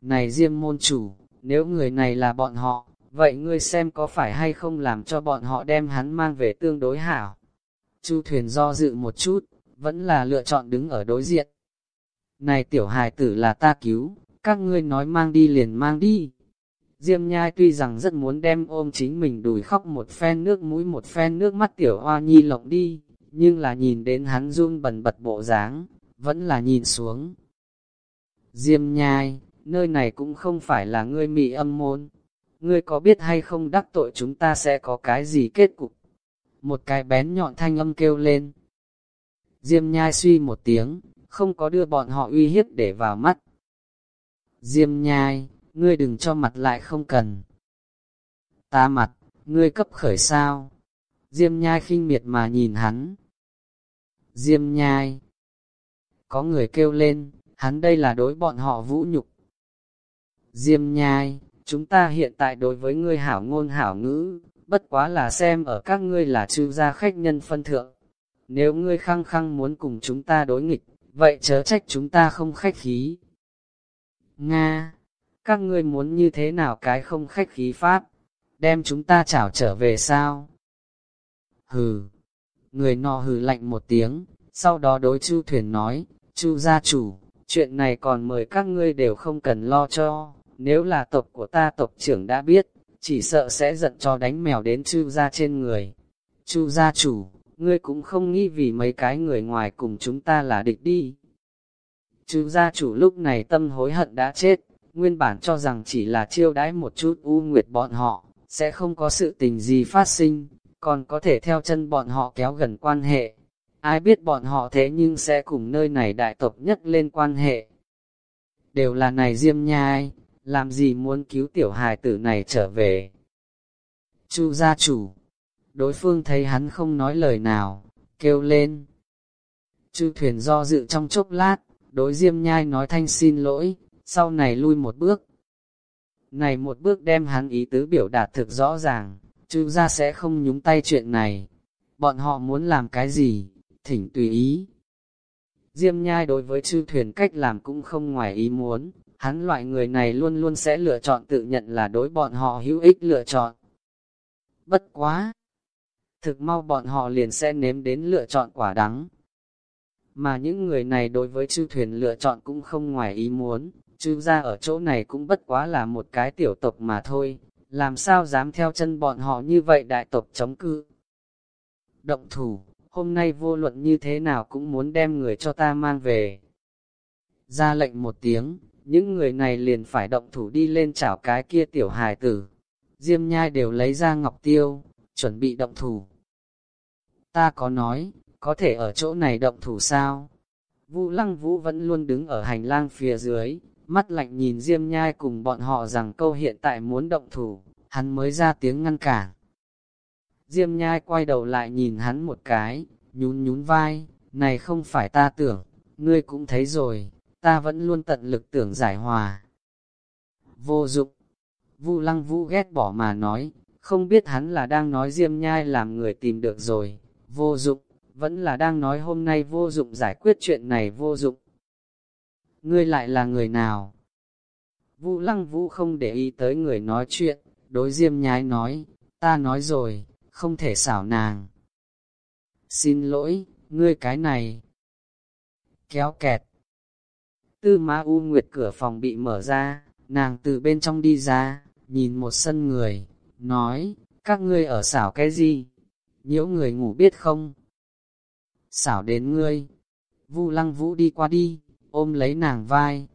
Này diêm môn chủ, nếu người này là bọn họ, vậy ngươi xem có phải hay không làm cho bọn họ đem hắn mang về tương đối hảo. Chu thuyền do dự một chút, vẫn là lựa chọn đứng ở đối diện. Này tiểu hài tử là ta cứu, các ngươi nói mang đi liền mang đi. Diêm nhai tuy rằng rất muốn đem ôm chính mình đùi khóc một phen nước mũi một phen nước mắt tiểu hoa nhi lộng đi, nhưng là nhìn đến hắn run bần bật bộ dáng, vẫn là nhìn xuống. Diêm nhai, nơi này cũng không phải là ngươi mị âm môn. Ngươi có biết hay không đắc tội chúng ta sẽ có cái gì kết cục? Một cái bén nhọn thanh âm kêu lên. Diêm nhai suy một tiếng, không có đưa bọn họ uy hiếp để vào mắt. Diêm nhai, ngươi đừng cho mặt lại không cần. Ta mặt, ngươi cấp khởi sao? Diêm nhai khinh miệt mà nhìn hắn. Diêm nhai. Có người kêu lên, hắn đây là đối bọn họ vũ nhục. Diêm nhai, chúng ta hiện tại đối với ngươi hảo ngôn hảo ngữ, bất quá là xem ở các ngươi là chư gia khách nhân phân thượng. Nếu ngươi khăng khăng muốn cùng chúng ta đối nghịch, vậy chớ trách chúng ta không khách khí. Nga, các ngươi muốn như thế nào cái không khách khí pháp, đem chúng ta chảo trở về sao? Hừ, người nọ hừ lạnh một tiếng, sau đó đối chu thuyền nói, chu gia chủ, chuyện này còn mời các ngươi đều không cần lo cho, nếu là tộc của ta tộc trưởng đã biết, chỉ sợ sẽ giận cho đánh mèo đến chu gia trên người. Chu gia chủ, ngươi cũng không nghĩ vì mấy cái người ngoài cùng chúng ta là địch đi. Chu gia chủ lúc này tâm hối hận đã chết, nguyên bản cho rằng chỉ là chiêu đãi một chút u nguyệt bọn họ, sẽ không có sự tình gì phát sinh, còn có thể theo chân bọn họ kéo gần quan hệ. Ai biết bọn họ thế nhưng sẽ cùng nơi này đại tộc nhất lên quan hệ. Đều là này diêm nhai, làm gì muốn cứu tiểu hài tử này trở về. Chu gia chủ, đối phương thấy hắn không nói lời nào, kêu lên. Chu thuyền do dự trong chốc lát, đối diêm nhai nói thanh xin lỗi, sau này lui một bước. Này một bước đem hắn ý tứ biểu đạt thực rõ ràng, chu gia sẽ không nhúng tay chuyện này. Bọn họ muốn làm cái gì, thỉnh tùy ý. Diêm nhai đối với chư thuyền cách làm cũng không ngoài ý muốn, hắn loại người này luôn luôn sẽ lựa chọn tự nhận là đối bọn họ hữu ích lựa chọn. Bất quá! Thực mau bọn họ liền sẽ nếm đến lựa chọn quả đắng. Mà những người này đối với chư thuyền lựa chọn cũng không ngoài ý muốn, chư ra ở chỗ này cũng bất quá là một cái tiểu tộc mà thôi, làm sao dám theo chân bọn họ như vậy đại tộc chống cự. Động thủ, hôm nay vô luận như thế nào cũng muốn đem người cho ta mang về. Ra lệnh một tiếng, những người này liền phải động thủ đi lên chảo cái kia tiểu hài tử. Diêm nhai đều lấy ra ngọc tiêu, chuẩn bị động thủ. Ta có nói, có thể ở chỗ này động thủ sao? Vũ Lăng Vũ vẫn luôn đứng ở hành lang phía dưới, mắt lạnh nhìn Diêm Nhai cùng bọn họ rằng câu hiện tại muốn động thủ, hắn mới ra tiếng ngăn cản. Diêm Nhai quay đầu lại nhìn hắn một cái, nhún nhún vai, này không phải ta tưởng, ngươi cũng thấy rồi, ta vẫn luôn tận lực tưởng giải hòa. Vô dụng, Vu Lăng Vũ ghét bỏ mà nói, không biết hắn là đang nói Diêm Nhai làm người tìm được rồi, vô dụng, vẫn là đang nói hôm nay vô dụng giải quyết chuyện này vô dụng. Ngươi lại là người nào? Vu Lăng Vũ không để ý tới người nói chuyện, đối Diêm Nhai nói, ta nói rồi, không thể xảo nàng. Xin lỗi, ngươi cái này. Kéo kẹt. Tư Ma U Nguyệt cửa phòng bị mở ra, nàng từ bên trong đi ra, nhìn một sân người, nói, các ngươi ở xảo cái gì? Nhiễu người ngủ biết không? Xảo đến ngươi. Vu Lăng Vũ đi qua đi, ôm lấy nàng vai.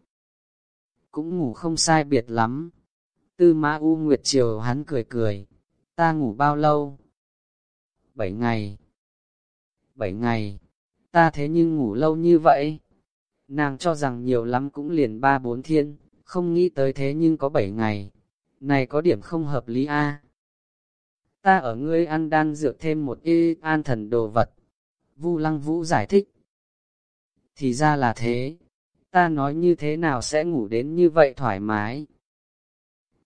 Cũng ngủ không sai biệt lắm. Tư Ma U Nguyệt chiều hắn cười cười. Ta ngủ bao lâu? Bảy ngày. Bảy ngày. Ta thế nhưng ngủ lâu như vậy. Nàng cho rằng nhiều lắm cũng liền ba bốn thiên, không nghĩ tới thế nhưng có bảy ngày. Này có điểm không hợp lý a. Ta ở ngươi ăn đan dược thêm một y an thần đồ vật. Vu Lăng Vũ giải thích. Thì ra là thế. Ta nói như thế nào sẽ ngủ đến như vậy thoải mái.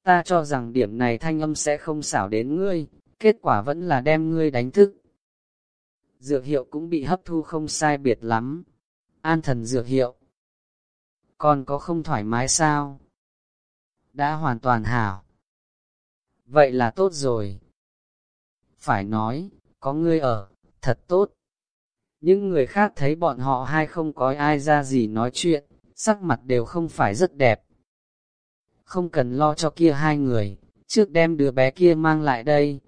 Ta cho rằng điểm này thanh âm sẽ không xảo đến ngươi, kết quả vẫn là đem ngươi đánh thức. Dược hiệu cũng bị hấp thu không sai biệt lắm. An thần dược hiệu. Còn có không thoải mái sao? Đã hoàn toàn hảo. Vậy là tốt rồi. Phải nói, có ngươi ở, thật tốt. Những người khác thấy bọn họ hai không có ai ra gì nói chuyện, sắc mặt đều không phải rất đẹp. Không cần lo cho kia hai người, trước đem đứa bé kia mang lại đây.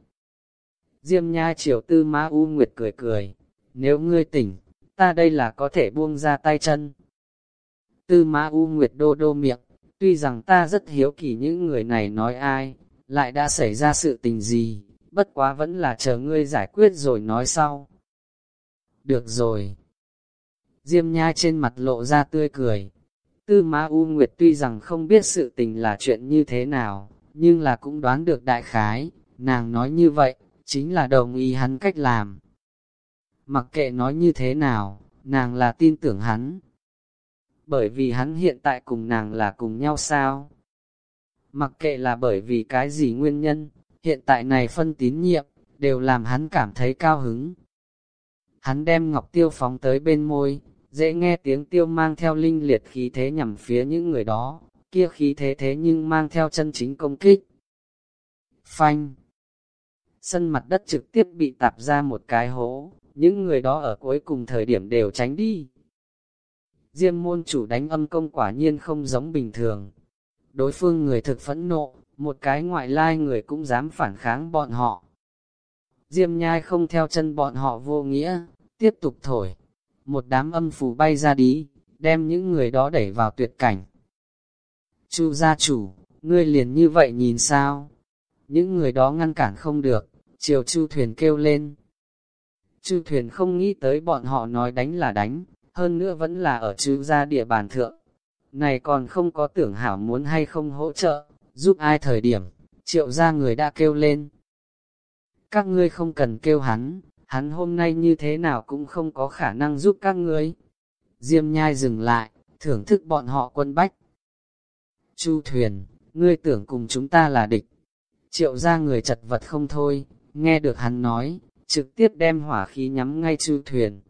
Diêm nha triều tư ma u nguyệt cười cười, nếu ngươi tỉnh, ta đây là có thể buông ra tay chân. Tư ma u nguyệt đô đô miệng, tuy rằng ta rất hiếu kỳ những người này nói ai, lại đã xảy ra sự tình gì, bất quá vẫn là chờ ngươi giải quyết rồi nói sau. Được rồi. Diêm nha trên mặt lộ ra tươi cười. Tư Ma U Nguyệt tuy rằng không biết sự tình là chuyện như thế nào, nhưng là cũng đoán được đại khái, nàng nói như vậy, chính là đồng ý hắn cách làm. Mặc kệ nói như thế nào, nàng là tin tưởng hắn. Bởi vì hắn hiện tại cùng nàng là cùng nhau sao? Mặc kệ là bởi vì cái gì nguyên nhân, hiện tại này phân tín nhiệm, đều làm hắn cảm thấy cao hứng. Hắn đem ngọc tiêu phóng tới bên môi, dễ nghe tiếng tiêu mang theo linh liệt khí thế nhằm phía những người đó, kia khí thế thế nhưng mang theo chân chính công kích. Phanh! Sân mặt đất trực tiếp bị tạp ra một cái hố, những người đó ở cuối cùng thời điểm đều tránh đi. Diêm môn chủ đánh âm công quả nhiên không giống bình thường. Đối phương người thực phẫn nộ, một cái ngoại lai người cũng dám phản kháng bọn họ. Diêm nhai không theo chân bọn họ vô nghĩa, tiếp tục thổi. Một đám âm phù bay ra đi, đem những người đó đẩy vào tuyệt cảnh. Chu gia chủ, ngươi liền như vậy nhìn sao? Những người đó ngăn cản không được, chiều chu thuyền kêu lên. Chu thuyền không nghĩ tới bọn họ nói đánh là đánh, hơn nữa vẫn là ở chu gia địa bàn thượng. Này còn không có tưởng hảo muốn hay không hỗ trợ, giúp ai thời điểm, triệu gia người đã kêu lên. Các ngươi không cần kêu hắn, hắn hôm nay như thế nào cũng không có khả năng giúp các ngươi. Diêm nhai dừng lại, thưởng thức bọn họ quân bách. Chu thuyền, ngươi tưởng cùng chúng ta là địch. Triệu ra người chật vật không thôi, nghe được hắn nói, trực tiếp đem hỏa khí nhắm ngay chu thuyền.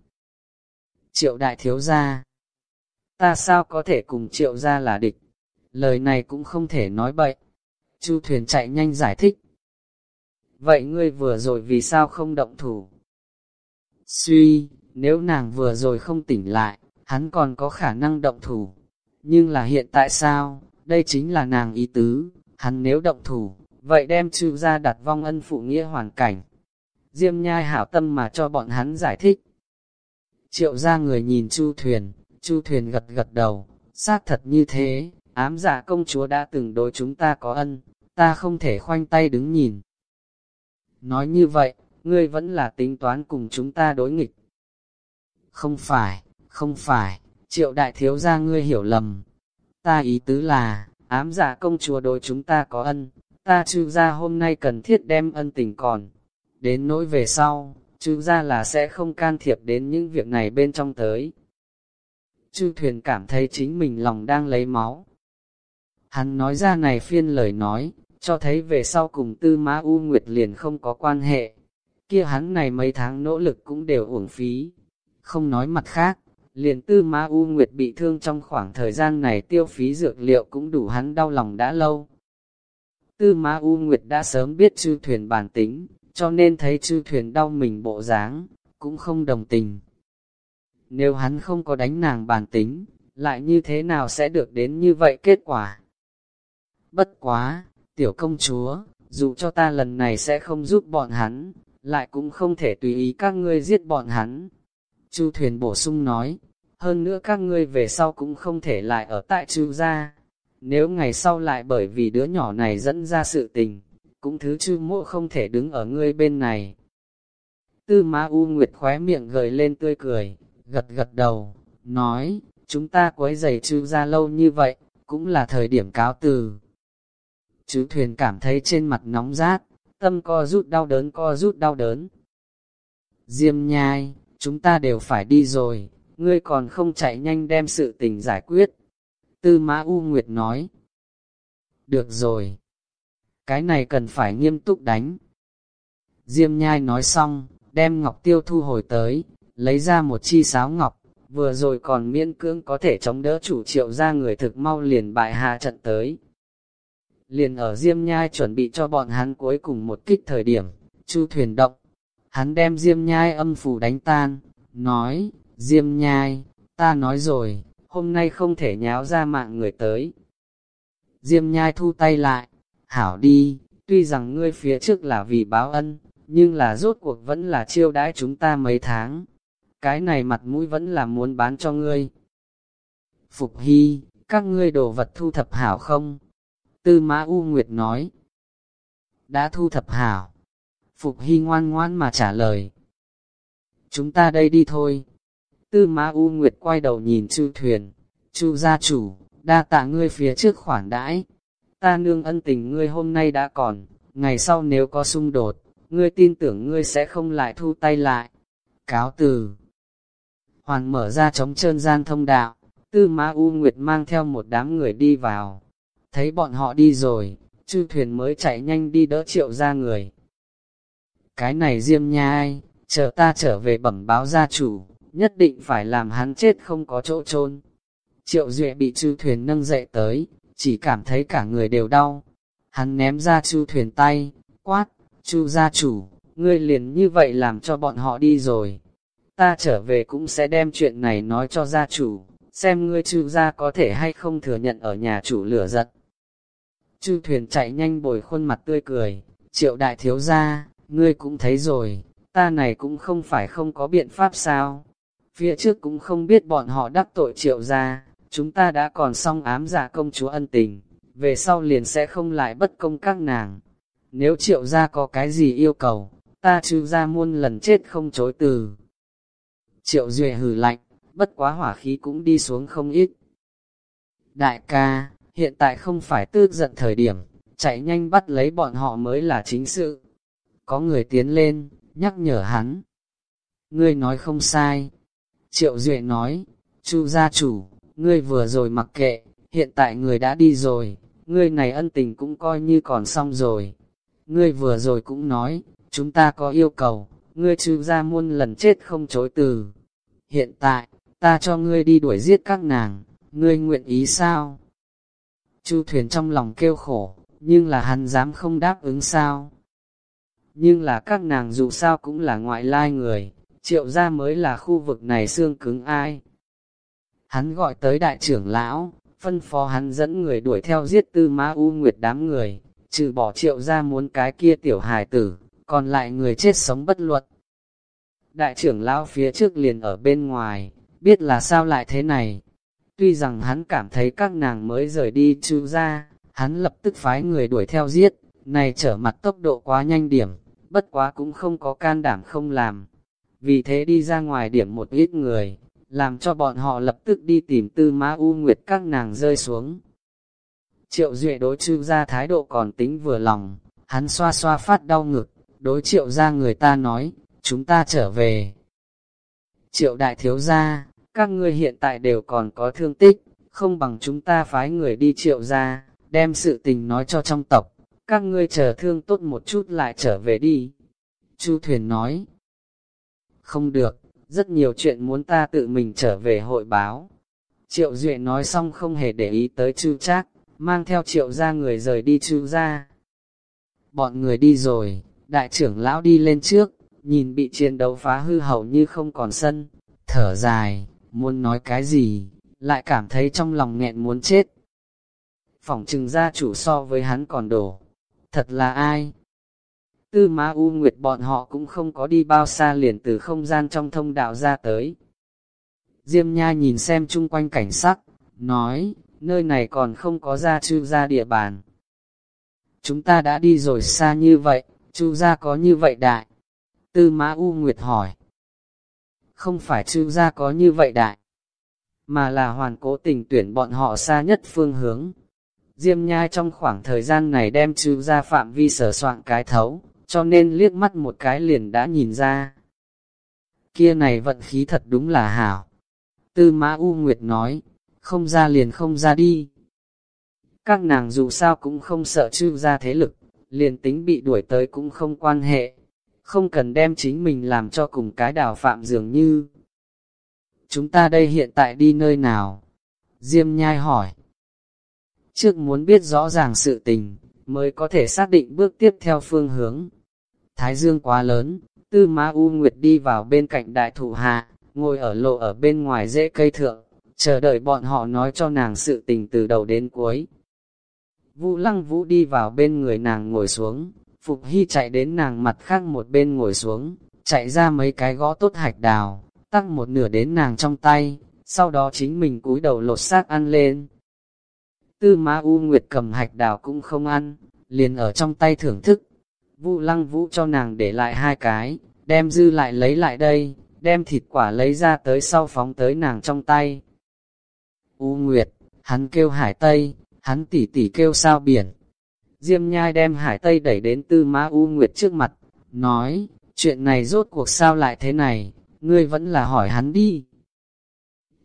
Triệu đại thiếu gia, ta sao có thể cùng triệu gia là địch? Lời này cũng không thể nói bậy. Chu thuyền chạy nhanh giải thích. Vậy ngươi vừa rồi vì sao không động thủ? Suy, nếu nàng vừa rồi không tỉnh lại, hắn còn có khả năng động thủ. Nhưng là hiện tại sao, đây chính là nàng ý tứ, hắn nếu động thủ, vậy đem chu ra đặt vong ân phụ nghĩa hoàn cảnh. Diêm nhai hảo tâm mà cho bọn hắn giải thích. Triệu ra người nhìn chu thuyền, chu thuyền gật gật đầu, xác thật như thế, ám giả công chúa đã từng đối chúng ta có ân, ta không thể khoanh tay đứng nhìn. Nói như vậy, ngươi vẫn là tính toán cùng chúng ta đối nghịch. Không phải, không phải, triệu đại thiếu gia ngươi hiểu lầm. Ta ý tứ là, ám giả công chúa đối chúng ta có ân, ta trừ ra hôm nay cần thiết đem ân tình còn. Đến nỗi về sau, trừ ra là sẽ không can thiệp đến những việc này bên trong tới. Chư thuyền cảm thấy chính mình lòng đang lấy máu. Hắn nói ra này phiên lời nói, cho thấy về sau cùng tư mã U Nguyệt liền không có quan hệ. Kia hắn này mấy tháng nỗ lực cũng đều uổng phí. Không nói mặt khác, liền tư Ma U Nguyệt bị thương trong khoảng thời gian này tiêu phí dược liệu cũng đủ hắn đau lòng đã lâu. Tư Ma U Nguyệt đã sớm biết chư thuyền bản tính, cho nên thấy chư thuyền đau mình bộ dáng, cũng không đồng tình. Nếu hắn không có đánh nàng bản tính, lại như thế nào sẽ được đến như vậy kết quả? Bất quá, tiểu công chúa, dù cho ta lần này sẽ không giúp bọn hắn, lại cũng không thể tùy ý các ngươi giết bọn hắn. Chu thuyền bổ sung nói, hơn nữa các ngươi về sau cũng không thể lại ở tại chu gia. Nếu ngày sau lại bởi vì đứa nhỏ này dẫn ra sự tình, cũng thứ chư mộ không thể đứng ở ngươi bên này. Tư Ma U Nguyệt khóe miệng gợi lên tươi cười, gật gật đầu, nói, chúng ta quấy giày chư ra lâu như vậy, cũng là thời điểm cáo từ. Chú thuyền cảm thấy trên mặt nóng rát, tâm co rút đau đớn co rút đau đớn. Diêm nhai, chúng ta đều phải đi rồi, ngươi còn không chạy nhanh đem sự tình giải quyết. Tư Mã U Nguyệt nói. Được rồi. Cái này cần phải nghiêm túc đánh. Diêm nhai nói xong, đem ngọc tiêu thu hồi tới, lấy ra một chi sáo ngọc, vừa rồi còn miễn cưỡng có thể chống đỡ chủ triệu ra người thực mau liền bại hạ trận tới. Liền ở Diêm Nhai chuẩn bị cho bọn hắn cuối cùng một kích thời điểm, chu thuyền động. Hắn đem Diêm Nhai âm phủ đánh tan, nói, Diêm Nhai, ta nói rồi, hôm nay không thể nháo ra mạng người tới. Diêm Nhai thu tay lại, hảo đi, tuy rằng ngươi phía trước là vì báo ân, nhưng là rốt cuộc vẫn là chiêu đãi chúng ta mấy tháng. Cái này mặt mũi vẫn là muốn bán cho ngươi. Phục Hy, các ngươi đồ vật thu thập hảo không? Tư Mã U Nguyệt nói. Đã thu thập hảo. Phục Hy ngoan ngoan mà trả lời. Chúng ta đây đi thôi. Tư Mã U Nguyệt quay đầu nhìn Chu Thuyền. Chu gia chủ, đa tạ ngươi phía trước khoản đãi. Ta nương ân tình ngươi hôm nay đã còn, ngày sau nếu có xung đột, ngươi tin tưởng ngươi sẽ không lại thu tay lại. Cáo từ. Hoàn mở ra chống trơn gian thông đạo, Tư Mã U Nguyệt mang theo một đám người đi vào. Thấy bọn họ đi rồi, chư thuyền mới chạy nhanh đi đỡ triệu ra người. Cái này diêm nha ai, chờ ta trở về bẩm báo gia chủ, nhất định phải làm hắn chết không có chỗ chôn. Triệu duệ bị chư thuyền nâng dậy tới, chỉ cảm thấy cả người đều đau. Hắn ném ra chư thuyền tay, quát, chư gia chủ, ngươi liền như vậy làm cho bọn họ đi rồi. Ta trở về cũng sẽ đem chuyện này nói cho gia chủ, xem ngươi chư gia có thể hay không thừa nhận ở nhà chủ lửa giật. Chư thuyền chạy nhanh bồi khuôn mặt tươi cười, triệu đại thiếu gia, ngươi cũng thấy rồi, ta này cũng không phải không có biện pháp sao. Phía trước cũng không biết bọn họ đắc tội triệu gia, chúng ta đã còn xong ám giả công chúa ân tình, về sau liền sẽ không lại bất công các nàng. Nếu triệu gia có cái gì yêu cầu, ta chư gia muôn lần chết không chối từ. Triệu duệ hử lạnh, bất quá hỏa khí cũng đi xuống không ít. Đại ca, hiện tại không phải tức giận thời điểm, chạy nhanh bắt lấy bọn họ mới là chính sự. Có người tiến lên, nhắc nhở hắn. Ngươi nói không sai. Triệu Duệ nói, Chu gia chủ, ngươi vừa rồi mặc kệ, hiện tại người đã đi rồi, ngươi này ân tình cũng coi như còn xong rồi. Ngươi vừa rồi cũng nói, chúng ta có yêu cầu, ngươi chu gia muôn lần chết không chối từ. Hiện tại, ta cho ngươi đi đuổi giết các nàng, ngươi nguyện ý sao? Chu thuyền trong lòng kêu khổ, nhưng là hắn dám không đáp ứng sao. Nhưng là các nàng dù sao cũng là ngoại lai người, triệu gia mới là khu vực này xương cứng ai. Hắn gọi tới đại trưởng lão, phân phó hắn dẫn người đuổi theo giết tư ma u nguyệt đám người, trừ bỏ triệu gia muốn cái kia tiểu hài tử, còn lại người chết sống bất luật. Đại trưởng lão phía trước liền ở bên ngoài, biết là sao lại thế này, Tuy rằng hắn cảm thấy các nàng mới rời đi chu ra, hắn lập tức phái người đuổi theo giết, này trở mặt tốc độ quá nhanh điểm, bất quá cũng không có can đảm không làm. Vì thế đi ra ngoài điểm một ít người, làm cho bọn họ lập tức đi tìm tư má u nguyệt các nàng rơi xuống. Triệu Duệ đối chư ra thái độ còn tính vừa lòng, hắn xoa xoa phát đau ngực, đối triệu ra người ta nói, chúng ta trở về. Triệu đại thiếu gia, các ngươi hiện tại đều còn có thương tích, không bằng chúng ta phái người đi triệu ra, đem sự tình nói cho trong tộc, các ngươi chờ thương tốt một chút lại trở về đi. Chu Thuyền nói, không được, rất nhiều chuyện muốn ta tự mình trở về hội báo. Triệu Duệ nói xong không hề để ý tới Chu Trác, mang theo triệu ra người rời đi Chu ra. Bọn người đi rồi, đại trưởng lão đi lên trước, nhìn bị chiến đấu phá hư hầu như không còn sân, thở dài, muốn nói cái gì, lại cảm thấy trong lòng nghẹn muốn chết. Phỏng trừng gia chủ so với hắn còn đổ, thật là ai? Tư Ma U Nguyệt bọn họ cũng không có đi bao xa liền từ không gian trong thông đạo ra tới. Diêm Nha nhìn xem chung quanh cảnh sắc, nói, nơi này còn không có gia chư ra địa bàn. Chúng ta đã đi rồi xa như vậy, chu gia có như vậy đại. Tư Mã U Nguyệt hỏi. Không phải trừ gia có như vậy đại, mà là hoàn cố tình tuyển bọn họ xa nhất phương hướng. Diêm nhai trong khoảng thời gian này đem trừ gia phạm vi sở soạn cái thấu, cho nên liếc mắt một cái liền đã nhìn ra. Kia này vận khí thật đúng là hảo. Tư Mã U Nguyệt nói, không ra liền không ra đi. Các nàng dù sao cũng không sợ chư ra thế lực, liền tính bị đuổi tới cũng không quan hệ, không cần đem chính mình làm cho cùng cái đào phạm dường như. Chúng ta đây hiện tại đi nơi nào? Diêm nhai hỏi. Trước muốn biết rõ ràng sự tình, mới có thể xác định bước tiếp theo phương hướng. Thái dương quá lớn, tư ma u nguyệt đi vào bên cạnh đại thủ hạ, ngồi ở lộ ở bên ngoài rễ cây thượng, chờ đợi bọn họ nói cho nàng sự tình từ đầu đến cuối. Vũ lăng vũ đi vào bên người nàng ngồi xuống, Phục Hy chạy đến nàng mặt khác một bên ngồi xuống, chạy ra mấy cái gõ tốt hạch đào, tắc một nửa đến nàng trong tay, sau đó chính mình cúi đầu lột xác ăn lên. Tư Ma U Nguyệt cầm hạch đào cũng không ăn, liền ở trong tay thưởng thức. Vũ lăng vũ cho nàng để lại hai cái, đem dư lại lấy lại đây, đem thịt quả lấy ra tới sau phóng tới nàng trong tay. U Nguyệt, hắn kêu hải tây, hắn tỉ tỉ kêu sao biển. Diêm nhai đem hải tây đẩy đến tư mã U Nguyệt trước mặt, nói, chuyện này rốt cuộc sao lại thế này, ngươi vẫn là hỏi hắn đi.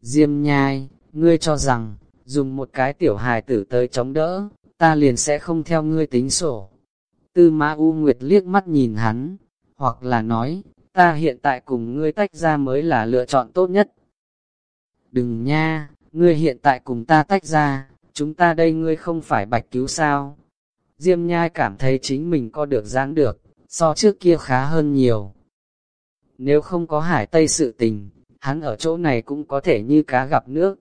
Diêm nhai, ngươi cho rằng, dùng một cái tiểu hài tử tới chống đỡ, ta liền sẽ không theo ngươi tính sổ. Tư mã U Nguyệt liếc mắt nhìn hắn, hoặc là nói, ta hiện tại cùng ngươi tách ra mới là lựa chọn tốt nhất. Đừng nha, ngươi hiện tại cùng ta tách ra, chúng ta đây ngươi không phải bạch cứu sao. Diêm nhai cảm thấy chính mình có được giáng được, so trước kia khá hơn nhiều. Nếu không có hải tây sự tình, hắn ở chỗ này cũng có thể như cá gặp nước.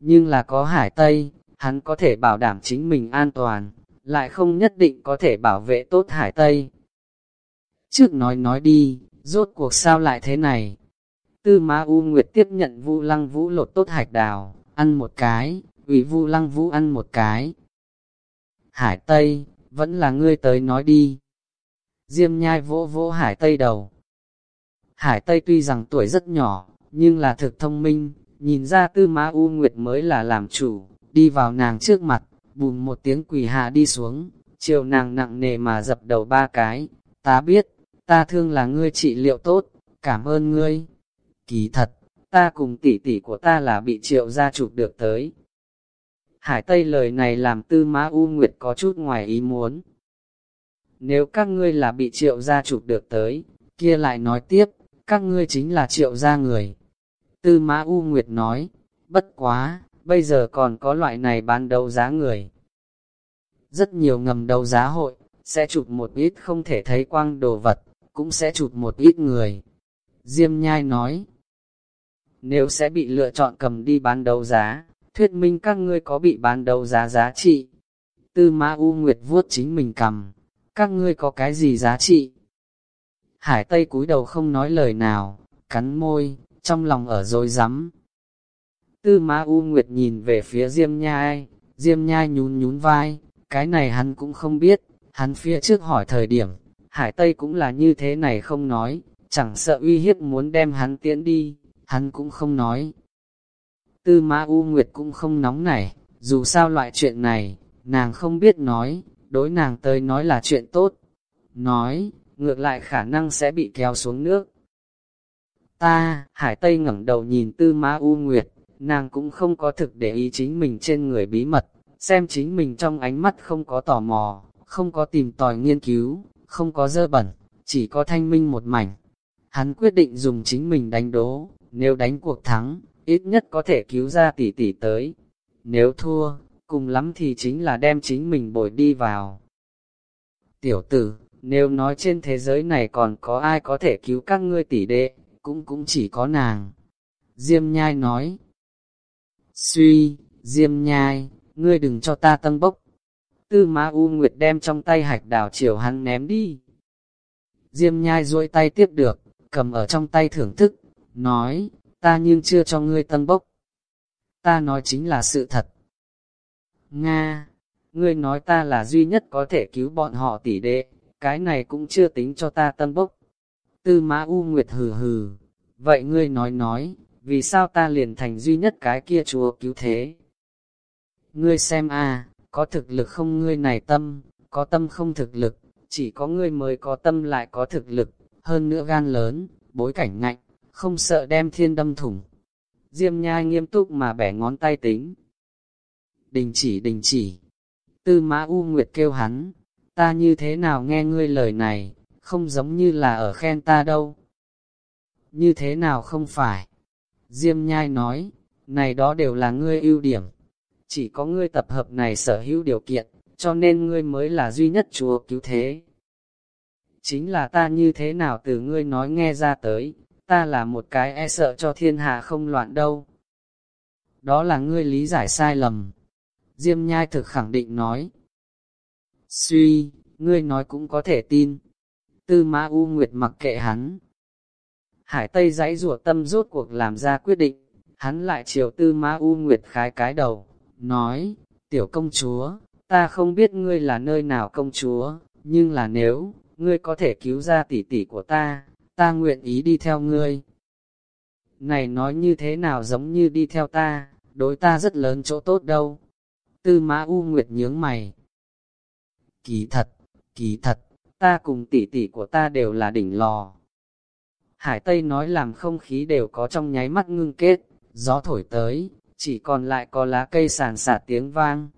Nhưng là có hải tây, hắn có thể bảo đảm chính mình an toàn, lại không nhất định có thể bảo vệ tốt hải tây. Trước nói nói đi, rốt cuộc sao lại thế này? Tư Ma U Nguyệt tiếp nhận Vu Lăng Vũ lột tốt hạch đào, ăn một cái, ủy Vu Lăng Vũ ăn một cái. Hải Tây, vẫn là ngươi tới nói đi. Diêm nhai vỗ vỗ Hải Tây đầu. Hải Tây tuy rằng tuổi rất nhỏ, nhưng là thực thông minh, nhìn ra Tư Ma U Nguyệt mới là làm chủ, đi vào nàng trước mặt, bùm một tiếng quỳ hạ đi xuống, chiều nàng nặng nề mà dập đầu ba cái, ta biết, ta thương là ngươi trị liệu tốt, cảm ơn ngươi. Kỳ thật, ta cùng tỷ tỷ của ta là bị triệu gia chụp được tới. Hải Tây lời này làm tư má U Nguyệt có chút ngoài ý muốn. Nếu các ngươi là bị triệu gia chụp được tới, kia lại nói tiếp, các ngươi chính là triệu gia người. Tư Mã U Nguyệt nói, bất quá, bây giờ còn có loại này bán đấu giá người. Rất nhiều ngầm đấu giá hội, sẽ chụp một ít không thể thấy quang đồ vật, cũng sẽ chụp một ít người. Diêm Nhai nói, nếu sẽ bị lựa chọn cầm đi bán đấu giá, thuyết minh các ngươi có bị bán đấu giá giá trị. Tư Ma U Nguyệt vuốt chính mình cầm, các ngươi có cái gì giá trị? Hải Tây cúi đầu không nói lời nào, cắn môi, trong lòng ở dối rắm Tư Ma U Nguyệt nhìn về phía Diêm Nhai, Diêm Nhai nhún nhún vai, cái này hắn cũng không biết, hắn phía trước hỏi thời điểm, Hải Tây cũng là như thế này không nói, chẳng sợ uy hiếp muốn đem hắn tiễn đi, hắn cũng không nói. Tư Mã U Nguyệt cũng không nóng nảy, dù sao loại chuyện này, nàng không biết nói, đối nàng tới nói là chuyện tốt. Nói, ngược lại khả năng sẽ bị kéo xuống nước. Ta, Hải Tây ngẩng đầu nhìn Tư Mã U Nguyệt, nàng cũng không có thực để ý chính mình trên người bí mật, xem chính mình trong ánh mắt không có tò mò, không có tìm tòi nghiên cứu, không có dơ bẩn, chỉ có thanh minh một mảnh. Hắn quyết định dùng chính mình đánh đố, nếu đánh cuộc thắng, ít nhất có thể cứu ra tỷ tỷ tới. Nếu thua, cùng lắm thì chính là đem chính mình bồi đi vào. Tiểu tử, nếu nói trên thế giới này còn có ai có thể cứu các ngươi tỷ đệ, cũng cũng chỉ có nàng. Diêm nhai nói. Suy, Diêm nhai, ngươi đừng cho ta tăng bốc. Tư Ma U Nguyệt đem trong tay hạch đào chiều hắn ném đi. Diêm nhai duỗi tay tiếp được, cầm ở trong tay thưởng thức, nói, ta nhưng chưa cho ngươi tân bốc. Ta nói chính là sự thật. Nga, ngươi nói ta là duy nhất có thể cứu bọn họ tỷ đệ, cái này cũng chưa tính cho ta tân bốc. Tư mã U Nguyệt hừ hừ, vậy ngươi nói nói, vì sao ta liền thành duy nhất cái kia chúa cứu thế? Ngươi xem a, có thực lực không ngươi này tâm, có tâm không thực lực, chỉ có ngươi mới có tâm lại có thực lực, hơn nữa gan lớn, bối cảnh ngạnh, không sợ đem thiên đâm thủng. Diêm nhai nghiêm túc mà bẻ ngón tay tính. Đình chỉ đình chỉ. Tư mã U Nguyệt kêu hắn, ta như thế nào nghe ngươi lời này, không giống như là ở khen ta đâu. Như thế nào không phải? Diêm nhai nói, này đó đều là ngươi ưu điểm. Chỉ có ngươi tập hợp này sở hữu điều kiện, cho nên ngươi mới là duy nhất chúa cứu thế. Chính là ta như thế nào từ ngươi nói nghe ra tới, ta là một cái e sợ cho thiên hạ không loạn đâu. Đó là ngươi lý giải sai lầm. Diêm nhai thực khẳng định nói. Suy, ngươi nói cũng có thể tin. Tư Mã U Nguyệt mặc kệ hắn. Hải Tây giãy rủa tâm rốt cuộc làm ra quyết định, hắn lại chiều Tư Mã U Nguyệt khái cái đầu, nói, tiểu công chúa, ta không biết ngươi là nơi nào công chúa, nhưng là nếu, ngươi có thể cứu ra tỷ tỷ của ta, ta nguyện ý đi theo ngươi. Này nói như thế nào giống như đi theo ta, đối ta rất lớn chỗ tốt đâu. Tư Mã U Nguyệt nhướng mày. Kỳ thật, kỳ thật, ta cùng tỷ tỷ của ta đều là đỉnh lò. Hải Tây nói làm không khí đều có trong nháy mắt ngưng kết, gió thổi tới, chỉ còn lại có lá cây sàn xả tiếng vang.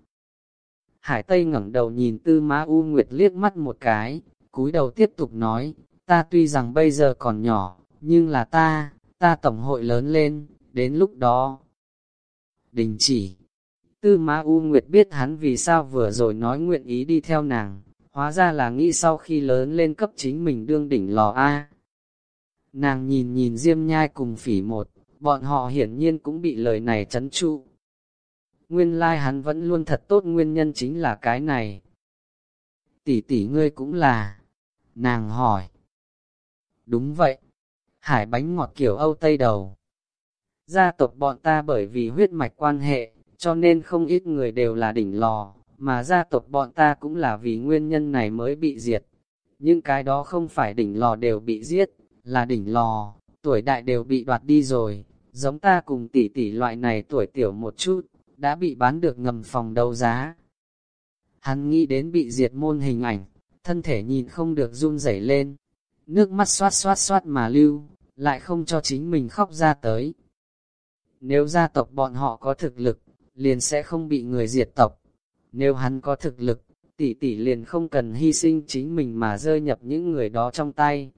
Hải Tây ngẩng đầu nhìn Tư Mã U Nguyệt liếc mắt một cái, cúi đầu tiếp tục nói, ta tuy rằng bây giờ còn nhỏ, nhưng là ta, ta tổng hội lớn lên, đến lúc đó. Đình chỉ. Tư ma U Nguyệt biết hắn vì sao vừa rồi nói nguyện ý đi theo nàng, hóa ra là nghĩ sau khi lớn lên cấp chính mình đương đỉnh lò A. Nàng nhìn nhìn Diêm Nhai cùng phỉ một, bọn họ hiển nhiên cũng bị lời này chấn trụ. Nguyên lai like hắn vẫn luôn thật tốt nguyên nhân chính là cái này. Tỷ tỷ ngươi cũng là. Nàng hỏi. Đúng vậy. Hải bánh ngọt kiểu Âu Tây đầu. Gia tộc bọn ta bởi vì huyết mạch quan hệ, cho nên không ít người đều là đỉnh lò, mà gia tộc bọn ta cũng là vì nguyên nhân này mới bị diệt. những cái đó không phải đỉnh lò đều bị giết, là đỉnh lò, tuổi đại đều bị đoạt đi rồi, giống ta cùng tỷ tỷ loại này tuổi tiểu một chút, đã bị bán được ngầm phòng đấu giá. Hắn nghĩ đến bị diệt môn hình ảnh, thân thể nhìn không được run rẩy lên, nước mắt xoát xoát xoát mà lưu, lại không cho chính mình khóc ra tới. Nếu gia tộc bọn họ có thực lực, liền sẽ không bị người diệt tộc. Nếu hắn có thực lực, tỷ tỷ liền không cần hy sinh chính mình mà rơi nhập những người đó trong tay.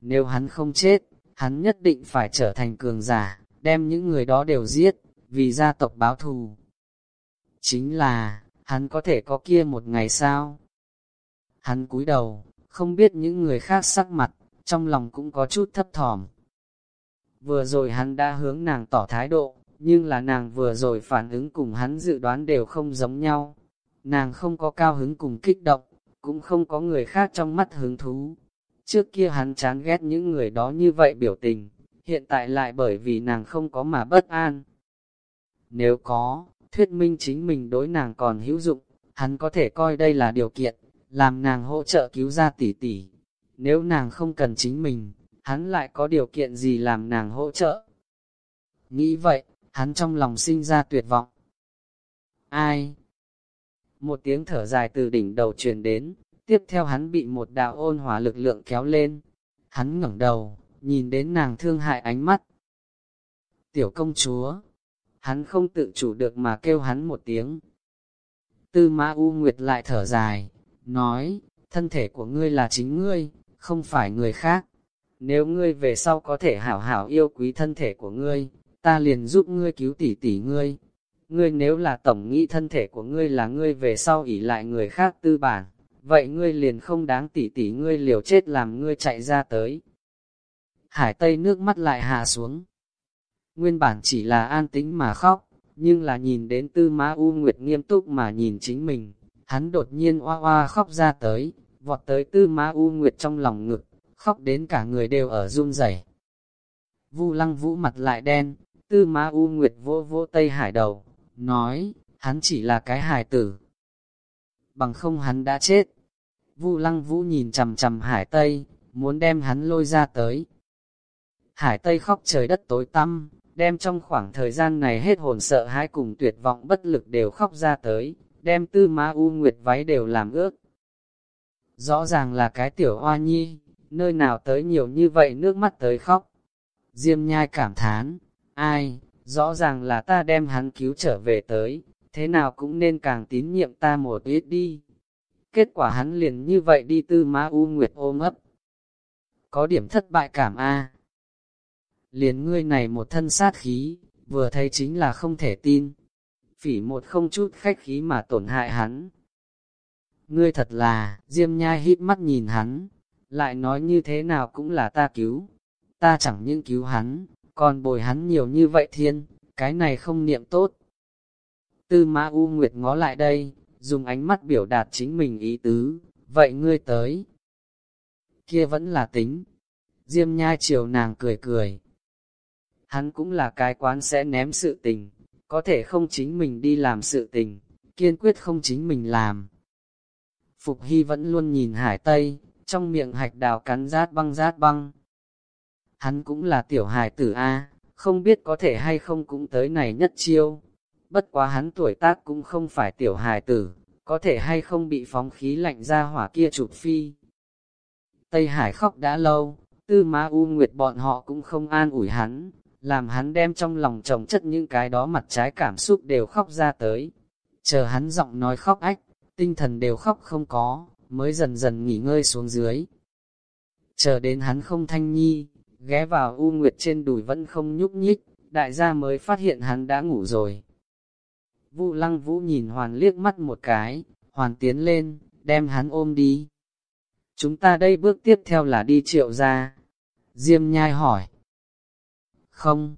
Nếu hắn không chết, hắn nhất định phải trở thành cường giả, đem những người đó đều giết, vì gia tộc báo thù. Chính là, hắn có thể có kia một ngày sao? Hắn cúi đầu, không biết những người khác sắc mặt, trong lòng cũng có chút thấp thỏm. Vừa rồi hắn đã hướng nàng tỏ thái độ, nhưng là nàng vừa rồi phản ứng cùng hắn dự đoán đều không giống nhau. Nàng không có cao hứng cùng kích động, cũng không có người khác trong mắt hứng thú. Trước kia hắn chán ghét những người đó như vậy biểu tình, hiện tại lại bởi vì nàng không có mà bất an. Nếu có, thuyết minh chính mình đối nàng còn hữu dụng, hắn có thể coi đây là điều kiện, làm nàng hỗ trợ cứu ra tỷ tỷ. Nếu nàng không cần chính mình, hắn lại có điều kiện gì làm nàng hỗ trợ. Nghĩ vậy, hắn trong lòng sinh ra tuyệt vọng. Ai? Một tiếng thở dài từ đỉnh đầu truyền đến, tiếp theo hắn bị một đạo ôn hòa lực lượng kéo lên. Hắn ngẩng đầu, nhìn đến nàng thương hại ánh mắt. Tiểu công chúa, hắn không tự chủ được mà kêu hắn một tiếng. Tư Ma U Nguyệt lại thở dài, nói, thân thể của ngươi là chính ngươi, không phải người khác. Nếu ngươi về sau có thể hảo hảo yêu quý thân thể của ngươi, ta liền giúp ngươi cứu tỷ tỷ ngươi. Ngươi nếu là tổng nghĩ thân thể của ngươi là ngươi về sau ỷ lại người khác tư bản, vậy ngươi liền không đáng tỷ tỷ ngươi liều chết làm ngươi chạy ra tới. Hải Tây nước mắt lại hạ xuống. Nguyên bản chỉ là an tĩnh mà khóc, nhưng là nhìn đến tư ma U Nguyệt nghiêm túc mà nhìn chính mình, hắn đột nhiên oa oa khóc ra tới, vọt tới tư má U Nguyệt trong lòng ngực, khóc đến cả người đều ở run rẩy. Vu lăng vũ mặt lại đen, tư má U Nguyệt vô vô Tây Hải đầu, nói, hắn chỉ là cái hài tử. Bằng không hắn đã chết. Vu lăng vũ nhìn chầm chầm hải Tây, muốn đem hắn lôi ra tới. Hải Tây khóc trời đất tối tăm, đem trong khoảng thời gian này hết hồn sợ hãi cùng tuyệt vọng bất lực đều khóc ra tới, đem tư má u nguyệt váy đều làm ước. Rõ ràng là cái tiểu hoa nhi, nơi nào tới nhiều như vậy nước mắt tới khóc. Diêm nhai cảm thán, ai, rõ ràng là ta đem hắn cứu trở về tới, thế nào cũng nên càng tín nhiệm ta một ít đi. Kết quả hắn liền như vậy đi tư má u nguyệt ôm ấp. Có điểm thất bại cảm a liền ngươi này một thân sát khí, vừa thấy chính là không thể tin. Phỉ một không chút khách khí mà tổn hại hắn. Ngươi thật là, diêm nhai hít mắt nhìn hắn, lại nói như thế nào cũng là ta cứu. Ta chẳng những cứu hắn, còn bồi hắn nhiều như vậy thiên, cái này không niệm tốt. Tư Mã U Nguyệt ngó lại đây, dùng ánh mắt biểu đạt chính mình ý tứ, vậy ngươi tới. Kia vẫn là tính. Diêm nhai chiều nàng cười cười, hắn cũng là cái quán sẽ ném sự tình, có thể không chính mình đi làm sự tình, kiên quyết không chính mình làm. Phục Hy vẫn luôn nhìn hải tây, trong miệng hạch đào cắn rát băng rát băng. Hắn cũng là tiểu hải tử A, không biết có thể hay không cũng tới này nhất chiêu. Bất quá hắn tuổi tác cũng không phải tiểu hải tử, có thể hay không bị phóng khí lạnh ra hỏa kia chụp phi. Tây Hải khóc đã lâu, tư ma u nguyệt bọn họ cũng không an ủi hắn, làm hắn đem trong lòng chồng chất những cái đó mặt trái cảm xúc đều khóc ra tới. Chờ hắn giọng nói khóc ách, tinh thần đều khóc không có, mới dần dần nghỉ ngơi xuống dưới. Chờ đến hắn không thanh nhi, ghé vào U Nguyệt trên đùi vẫn không nhúc nhích, đại gia mới phát hiện hắn đã ngủ rồi. vũ lăng vũ nhìn hoàn liếc mắt một cái, hoàn tiến lên, đem hắn ôm đi. Chúng ta đây bước tiếp theo là đi triệu ra. Diêm nhai hỏi, không.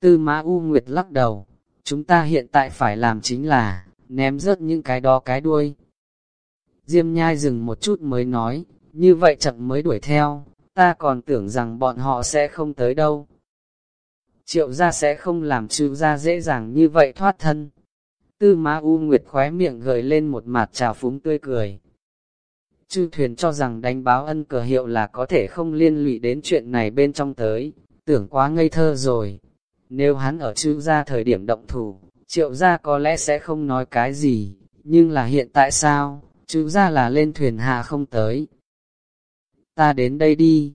Tư mã U Nguyệt lắc đầu, chúng ta hiện tại phải làm chính là, ném rớt những cái đó cái đuôi. Diêm nhai dừng một chút mới nói, như vậy chậm mới đuổi theo, ta còn tưởng rằng bọn họ sẽ không tới đâu. Triệu gia sẽ không làm trừ gia dễ dàng như vậy thoát thân. Tư mã U Nguyệt khóe miệng gợi lên một mặt trào phúng tươi cười. Chư thuyền cho rằng đánh báo ân cờ hiệu là có thể không liên lụy đến chuyện này bên trong tới, tưởng quá ngây thơ rồi. Nếu hắn ở chữ ra thời điểm động thủ, triệu gia có lẽ sẽ không nói cái gì, nhưng là hiện tại sao, chữ ra là lên thuyền hạ không tới. Ta đến đây đi,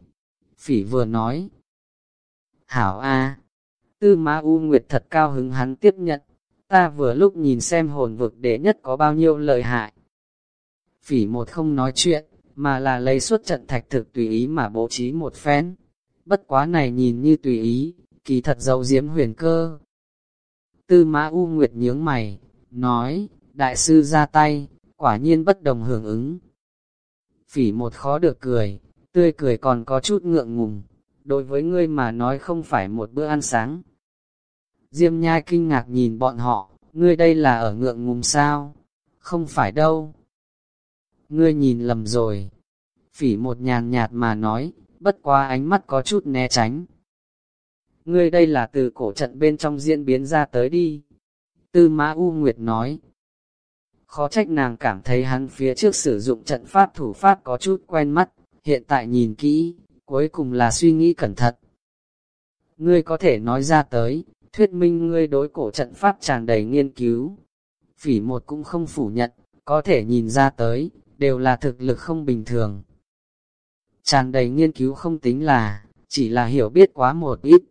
phỉ vừa nói. Hảo A, tư ma U Nguyệt thật cao hứng hắn tiếp nhận, ta vừa lúc nhìn xem hồn vực đệ nhất có bao nhiêu lợi hại. Phỉ một không nói chuyện, mà là lấy suốt trận thạch thực tùy ý mà bố trí một phen bất quá này nhìn như tùy ý, kỳ thật dấu diếm huyền cơ. Tư mã U Nguyệt nhướng mày, nói, đại sư ra tay, quả nhiên bất đồng hưởng ứng. Phỉ một khó được cười, tươi cười còn có chút ngượng ngùng, đối với ngươi mà nói không phải một bữa ăn sáng. Diêm nhai kinh ngạc nhìn bọn họ, ngươi đây là ở ngượng ngùng sao? Không phải đâu. Ngươi nhìn lầm rồi. Phỉ một nhàn nhạt mà nói, bất quá ánh mắt có chút né tránh. Ngươi đây là từ cổ trận bên trong diễn biến ra tới đi. Tư Mã U Nguyệt nói. khó trách nàng cảm thấy hắn phía trước sử dụng trận pháp thủ pháp có chút quen mắt, hiện tại nhìn kỹ, cuối cùng là suy nghĩ cẩn thận. Ngươi có thể nói ra tới, thuyết minh ngươi đối cổ trận pháp tràn đầy nghiên cứu. Phỉ một cũng không phủ nhận, có thể nhìn ra tới, đều là thực lực không bình thường. Tràn đầy nghiên cứu không tính là, chỉ là hiểu biết quá một ít.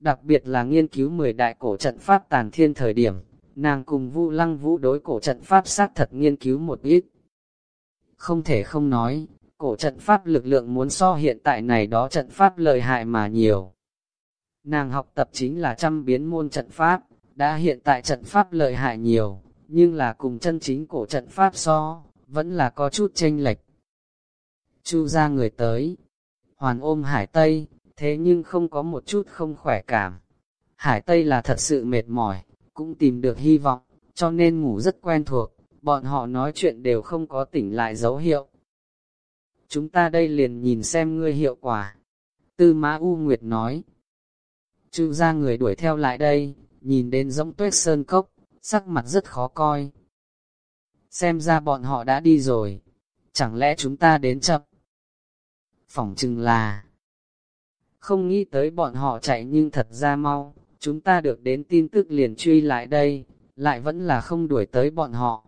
Đặc biệt là nghiên cứu 10 đại cổ trận pháp tàn thiên thời điểm, nàng cùng Vu Lăng Vũ đối cổ trận pháp sát thật nghiên cứu một ít. Không thể không nói, cổ trận pháp lực lượng muốn so hiện tại này đó trận pháp lợi hại mà nhiều. Nàng học tập chính là trăm biến môn trận pháp, đã hiện tại trận pháp lợi hại nhiều, nhưng là cùng chân chính cổ trận pháp so, vẫn là có chút chênh lệch. Chu ra người tới, hoàn ôm hải tây, thế nhưng không có một chút không khỏe cảm. Hải tây là thật sự mệt mỏi, cũng tìm được hy vọng, cho nên ngủ rất quen thuộc, bọn họ nói chuyện đều không có tỉnh lại dấu hiệu. Chúng ta đây liền nhìn xem ngươi hiệu quả. Tư Mã U Nguyệt nói. Chu ra người đuổi theo lại đây, nhìn đến giống tuyết sơn cốc, sắc mặt rất khó coi. Xem ra bọn họ đã đi rồi, chẳng lẽ chúng ta đến chậm? Phỏng chừng là, không nghĩ tới bọn họ chạy nhưng thật ra mau, chúng ta được đến tin tức liền truy lại đây, lại vẫn là không đuổi tới bọn họ.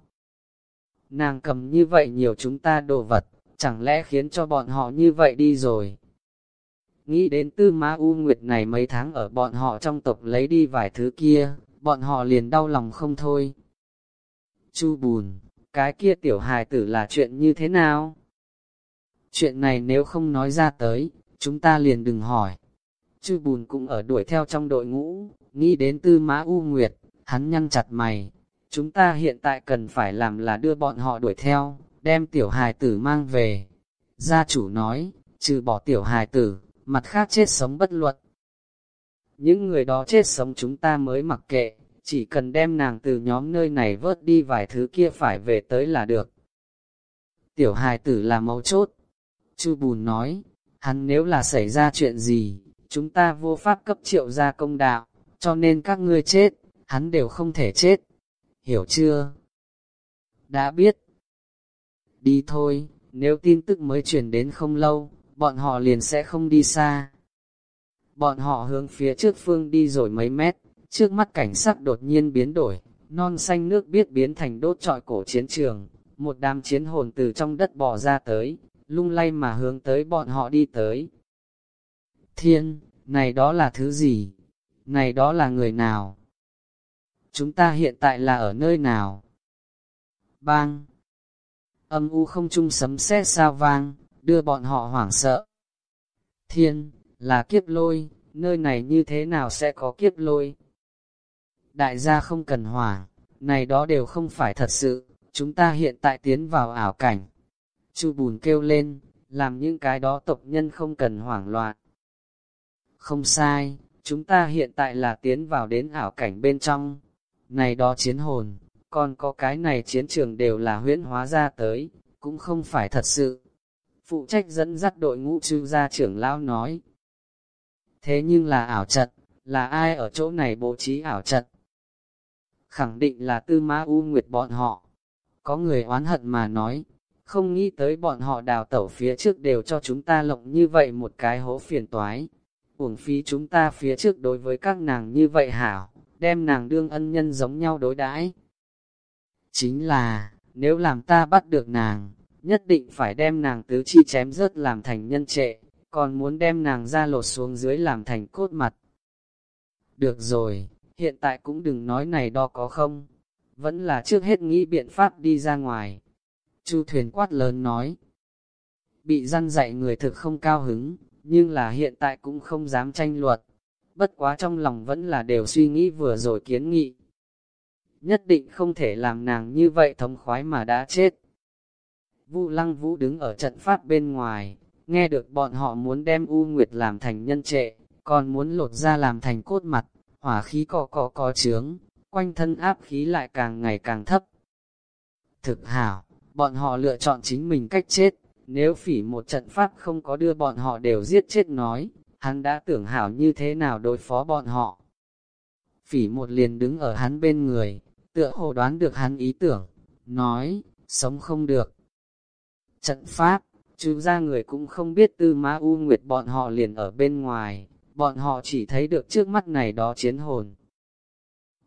Nàng cầm như vậy nhiều chúng ta đồ vật, chẳng lẽ khiến cho bọn họ như vậy đi rồi. Nghĩ đến tư ma u nguyệt này mấy tháng ở bọn họ trong tộc lấy đi vài thứ kia, bọn họ liền đau lòng không thôi. Chu bùn, cái kia tiểu hài tử là chuyện như thế nào? Chuyện này nếu không nói ra tới, chúng ta liền đừng hỏi. chư bùn cũng ở đuổi theo trong đội ngũ, nghĩ đến tư mã U Nguyệt, hắn nhăn chặt mày. Chúng ta hiện tại cần phải làm là đưa bọn họ đuổi theo, đem tiểu hài tử mang về. Gia chủ nói, trừ bỏ tiểu hài tử, mặt khác chết sống bất luận. Những người đó chết sống chúng ta mới mặc kệ, chỉ cần đem nàng từ nhóm nơi này vớt đi vài thứ kia phải về tới là được. Tiểu hài tử là mấu chốt. Chu Bùn nói, hắn nếu là xảy ra chuyện gì, chúng ta vô pháp cấp triệu ra công đạo, cho nên các ngươi chết, hắn đều không thể chết. Hiểu chưa? Đã biết. Đi thôi, nếu tin tức mới truyền đến không lâu, bọn họ liền sẽ không đi xa. Bọn họ hướng phía trước phương đi rồi mấy mét, trước mắt cảnh sắc đột nhiên biến đổi, non xanh nước biết biến thành đốt trọi cổ chiến trường, một đám chiến hồn từ trong đất bò ra tới, lung lay mà hướng tới bọn họ đi tới. Thiên, này đó là thứ gì? Này đó là người nào? Chúng ta hiện tại là ở nơi nào? Bang! Âm u không trung sấm sét sao vang, đưa bọn họ hoảng sợ. Thiên, là kiếp lôi, nơi này như thế nào sẽ có kiếp lôi? Đại gia không cần hoảng, này đó đều không phải thật sự, chúng ta hiện tại tiến vào ảo cảnh. Chu bùn kêu lên, làm những cái đó tộc nhân không cần hoảng loạn. Không sai, chúng ta hiện tại là tiến vào đến ảo cảnh bên trong. Này đó chiến hồn, còn có cái này chiến trường đều là huyễn hóa ra tới, cũng không phải thật sự. Phụ trách dẫn dắt đội ngũ chư gia trưởng lão nói. Thế nhưng là ảo trận, là ai ở chỗ này bố trí ảo trận? Khẳng định là tư ma u nguyệt bọn họ. Có người oán hận mà nói, không nghĩ tới bọn họ đào tẩu phía trước đều cho chúng ta lộng như vậy một cái hố phiền toái. Uổng phí chúng ta phía trước đối với các nàng như vậy hảo, đem nàng đương ân nhân giống nhau đối đãi. Chính là, nếu làm ta bắt được nàng, nhất định phải đem nàng tứ chi chém rớt làm thành nhân trệ, còn muốn đem nàng ra lột xuống dưới làm thành cốt mặt. Được rồi, hiện tại cũng đừng nói này đo có không, vẫn là trước hết nghĩ biện pháp đi ra ngoài. Chu thuyền quát lớn nói, bị răn dạy người thực không cao hứng, nhưng là hiện tại cũng không dám tranh luật. Bất quá trong lòng vẫn là đều suy nghĩ vừa rồi kiến nghị. Nhất định không thể làm nàng như vậy thống khoái mà đã chết. Vu Lăng Vũ đứng ở trận pháp bên ngoài, nghe được bọn họ muốn đem U Nguyệt làm thành nhân trệ, còn muốn lột ra làm thành cốt mặt, hỏa khí cọ cọ có trướng, quanh thân áp khí lại càng ngày càng thấp. Thực hảo, bọn họ lựa chọn chính mình cách chết, nếu phỉ một trận pháp không có đưa bọn họ đều giết chết nói, hắn đã tưởng hảo như thế nào đối phó bọn họ. Phỉ một liền đứng ở hắn bên người, tựa hồ đoán được hắn ý tưởng, nói, sống không được. Trận pháp, chú ra người cũng không biết tư ma u nguyệt bọn họ liền ở bên ngoài, bọn họ chỉ thấy được trước mắt này đó chiến hồn.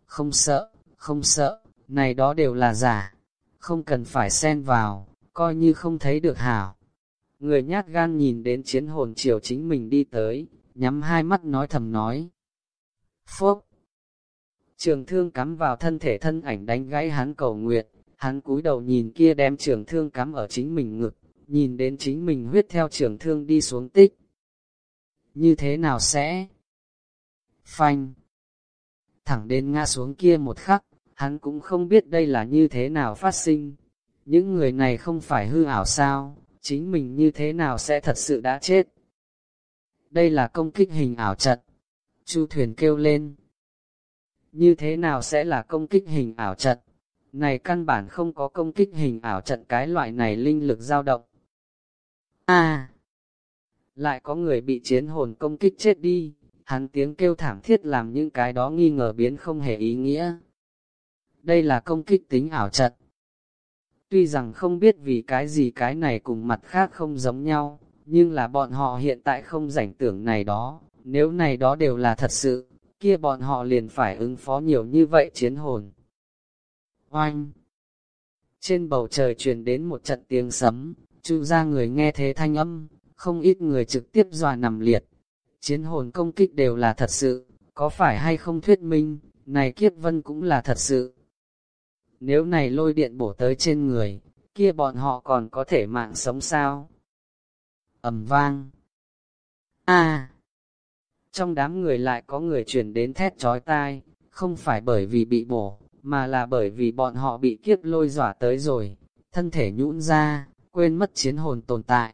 Không sợ, không sợ, này đó đều là giả, không cần phải xen vào, coi như không thấy được hảo. Người nhát gan nhìn đến chiến hồn chiều chính mình đi tới, nhắm hai mắt nói thầm nói. Phốc! Trường thương cắm vào thân thể thân ảnh đánh gãy hắn cầu nguyện, hắn cúi đầu nhìn kia đem trường thương cắm ở chính mình ngực, nhìn đến chính mình huyết theo trường thương đi xuống tích. Như thế nào sẽ? Phanh! Thẳng đến ngã xuống kia một khắc, hắn cũng không biết đây là như thế nào phát sinh. Những người này không phải hư ảo sao, chính mình như thế nào sẽ thật sự đã chết. Đây là công kích hình ảo trận. Chu thuyền kêu lên. Như thế nào sẽ là công kích hình ảo trận? Này căn bản không có công kích hình ảo trận cái loại này linh lực dao động. À! Lại có người bị chiến hồn công kích chết đi, hắn tiếng kêu thảm thiết làm những cái đó nghi ngờ biến không hề ý nghĩa. Đây là công kích tính ảo trận. Tuy rằng không biết vì cái gì cái này cùng mặt khác không giống nhau, nhưng là bọn họ hiện tại không rảnh tưởng này đó, nếu này đó đều là thật sự, kia bọn họ liền phải ứng phó nhiều như vậy chiến hồn. Oanh! Trên bầu trời truyền đến một trận tiếng sấm, chu ra người nghe thế thanh âm, không ít người trực tiếp dọa nằm liệt. Chiến hồn công kích đều là thật sự, có phải hay không thuyết minh, này kiếp vân cũng là thật sự. Nếu này lôi điện bổ tới trên người, kia bọn họ còn có thể mạng sống sao? ầm vang. A. trong đám người lại có người chuyển đến thét chói tai, không phải bởi vì bị bổ, mà là bởi vì bọn họ bị kiếp lôi dỏa tới rồi, thân thể nhũn ra, quên mất chiến hồn tồn tại.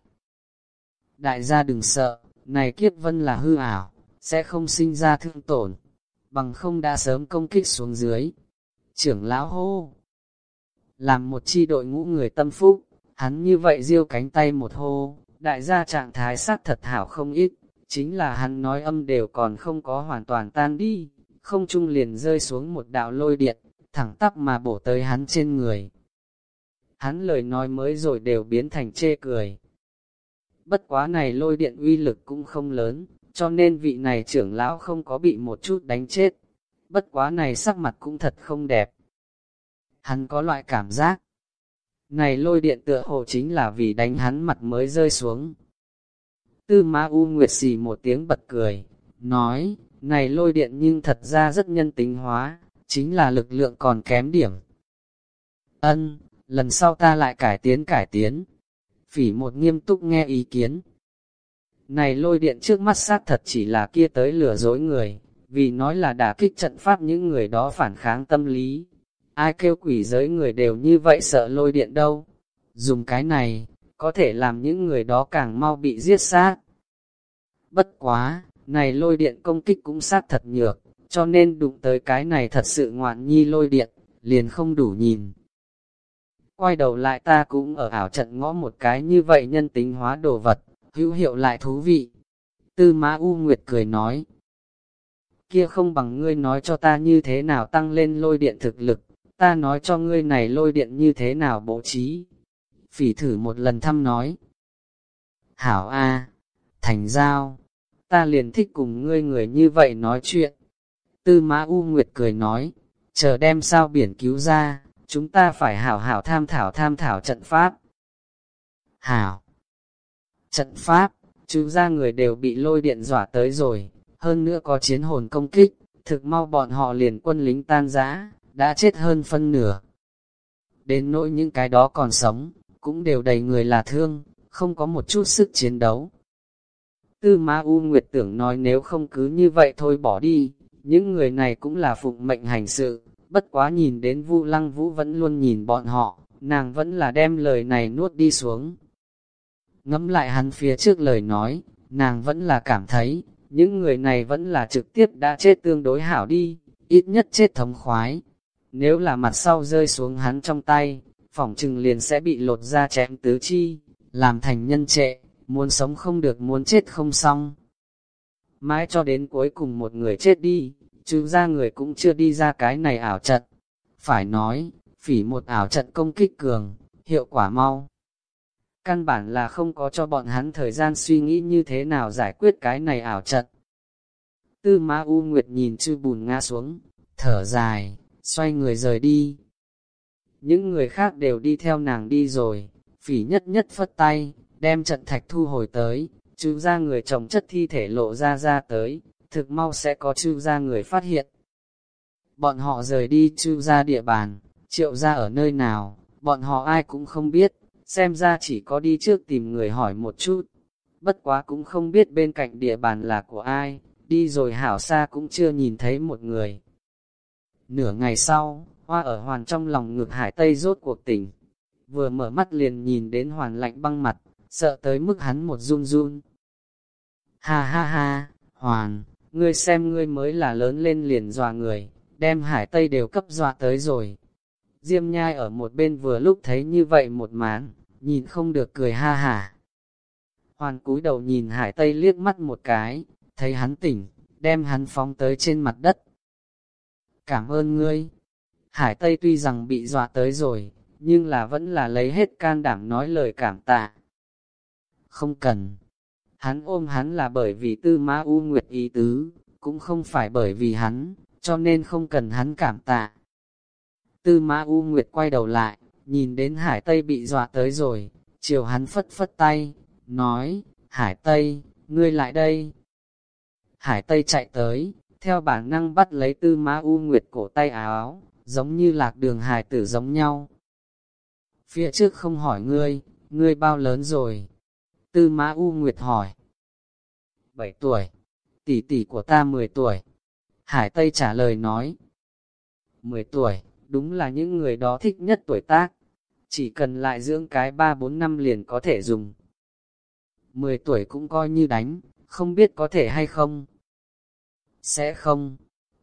Đại gia đừng sợ, này kiếp vân là hư ảo, sẽ không sinh ra thương tổn, bằng không đã sớm công kích xuống dưới. Trưởng lão hô, làm một chi đội ngũ người tâm phúc, hắn như vậy diêu cánh tay một hô, đại gia trạng thái sát thật hảo không ít, chính là hắn nói âm đều còn không có hoàn toàn tan đi, không trung liền rơi xuống một đạo lôi điện, thẳng tắp mà bổ tới hắn trên người. Hắn lời nói mới rồi đều biến thành chê cười. Bất quá này lôi điện uy lực cũng không lớn, cho nên vị này trưởng lão không có bị một chút đánh chết. Bất quá này sắc mặt cũng thật không đẹp. Hắn có loại cảm giác, này lôi điện tựa hồ chính là vì đánh hắn mặt mới rơi xuống. Tư Ma U Nguyệt xì một tiếng bật cười, nói, này lôi điện nhưng thật ra rất nhân tính hóa, chính là lực lượng còn kém điểm. Ân, lần sau ta lại cải tiến cải tiến. Phỉ một nghiêm túc nghe ý kiến. Này lôi điện trước mắt sát thật chỉ là kia tới lừa dối người, vì nói là đả kích trận pháp những người đó phản kháng tâm lý, ai kêu quỷ giới người đều như vậy sợ lôi điện đâu. Dùng cái này, có thể làm những người đó càng mau bị giết sát. Bất quá, này lôi điện công kích cũng sát thật nhược, cho nên đụng tới cái này thật sự ngoạn nhi lôi điện, liền không đủ nhìn. Quay đầu lại ta cũng ở ảo trận ngõ một cái như vậy nhân tính hóa đồ vật, hữu hiệu lại thú vị. Tư Mã U Nguyệt cười nói, kia không bằng ngươi nói cho ta như thế nào tăng lên lôi điện thực lực, ta nói cho ngươi này lôi điện như thế nào bố trí. Phỉ thử một lần thăm nói. Hảo A, thành giao, ta liền thích cùng ngươi người như vậy nói chuyện. Tư Mã U Nguyệt cười nói, chờ đem sao biển cứu ra, chúng ta phải hảo hảo tham thảo tham thảo trận pháp. Hảo! Trận pháp, chú ra người đều bị lôi điện dọa tới rồi, hơn nữa có chiến hồn công kích, thực mau bọn họ liền quân lính tan giã, đã chết hơn phân nửa. Đến nỗi những cái đó còn sống, cũng đều đầy người là thương, không có một chút sức chiến đấu. Tư Ma U Nguyệt tưởng nói nếu không cứ như vậy thôi bỏ đi, những người này cũng là phụng mệnh hành sự, bất quá nhìn đến Vu Lăng Vũ vẫn luôn nhìn bọn họ, nàng vẫn là đem lời này nuốt đi xuống. Ngẫm lại hắn phía trước lời nói, nàng vẫn là cảm thấy, những người này vẫn là trực tiếp đã chết tương đối hảo đi, ít nhất chết thống khoái. Nếu là mặt sau rơi xuống hắn trong tay, phỏng trừng liền sẽ bị lột ra chém tứ chi, làm thành nhân trệ, muốn sống không được muốn chết không xong. Mãi cho đến cuối cùng một người chết đi, chứ ra người cũng chưa đi ra cái này ảo trận. Phải nói, phỉ một ảo trận công kích cường, hiệu quả mau. Căn bản là không có cho bọn hắn thời gian suy nghĩ như thế nào giải quyết cái này ảo trận. Tư Ma U Nguyệt nhìn chư bùn ngã xuống, thở dài, xoay người rời đi. Những người khác đều đi theo nàng đi rồi, phỉ nhất nhất phất tay, đem trận thạch thu hồi tới, chư ra người chồng chất thi thể lộ ra ra tới, thực mau sẽ có chư ra người phát hiện. Bọn họ rời đi chư ra địa bàn, triệu ra ở nơi nào, bọn họ ai cũng không biết, xem ra chỉ có đi trước tìm người hỏi một chút. Bất quá cũng không biết bên cạnh địa bàn là của ai, đi rồi hảo xa cũng chưa nhìn thấy một người. Nửa ngày sau, hoa ở hoàn trong lòng ngược hải tây rốt cuộc tỉnh. Vừa mở mắt liền nhìn đến hoàn lạnh băng mặt, sợ tới mức hắn một run run. Ha ha ha, hoàn, ngươi xem ngươi mới là lớn lên liền dọa người, đem hải tây đều cấp dọa tới rồi. Diêm nhai ở một bên vừa lúc thấy như vậy một mán, nhìn không được cười ha hả. Hoàn cúi đầu nhìn hải tây liếc mắt một cái, thấy hắn tỉnh, đem hắn phóng tới trên mặt đất. Cảm ơn ngươi. Hải Tây tuy rằng bị dọa tới rồi, nhưng là vẫn là lấy hết can đảm nói lời cảm tạ. Không cần. Hắn ôm hắn là bởi vì tư ma u nguyệt ý tứ, cũng không phải bởi vì hắn, cho nên không cần hắn cảm tạ. Tư ma u nguyệt quay đầu lại, nhìn đến Hải Tây bị dọa tới rồi, chiều hắn phất phất tay, nói, Hải Tây, ngươi lại đây. Hải Tây chạy tới, theo bản năng bắt lấy tư má u nguyệt cổ tay áo, giống như lạc đường hải tử giống nhau. Phía trước không hỏi ngươi, ngươi bao lớn rồi? Tư má u nguyệt hỏi. Bảy tuổi, tỷ tỷ của ta mười tuổi. Hải Tây trả lời nói. Mười tuổi, đúng là những người đó thích nhất tuổi tác. Chỉ cần lại dưỡng cái ba bốn năm liền có thể dùng. Mười tuổi cũng coi như đánh, không biết có thể hay không. Sẽ không,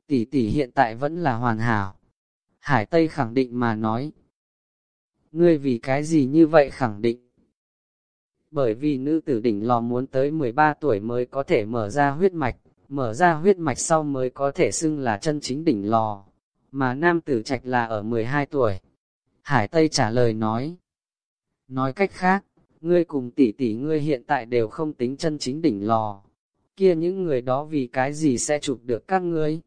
tỷ tỷ hiện tại vẫn là hoàn hảo. Hải Tây khẳng định mà nói. Ngươi vì cái gì như vậy khẳng định? Bởi vì nữ tử đỉnh lò muốn tới 13 tuổi mới có thể mở ra huyết mạch, mở ra huyết mạch sau mới có thể xưng là chân chính đỉnh lò, mà nam tử trạch là ở 12 tuổi. Hải Tây trả lời nói. Nói cách khác, ngươi cùng tỷ tỷ ngươi hiện tại đều không tính chân chính đỉnh lò, kia những người đó vì cái gì sẽ chụp được các ngươi.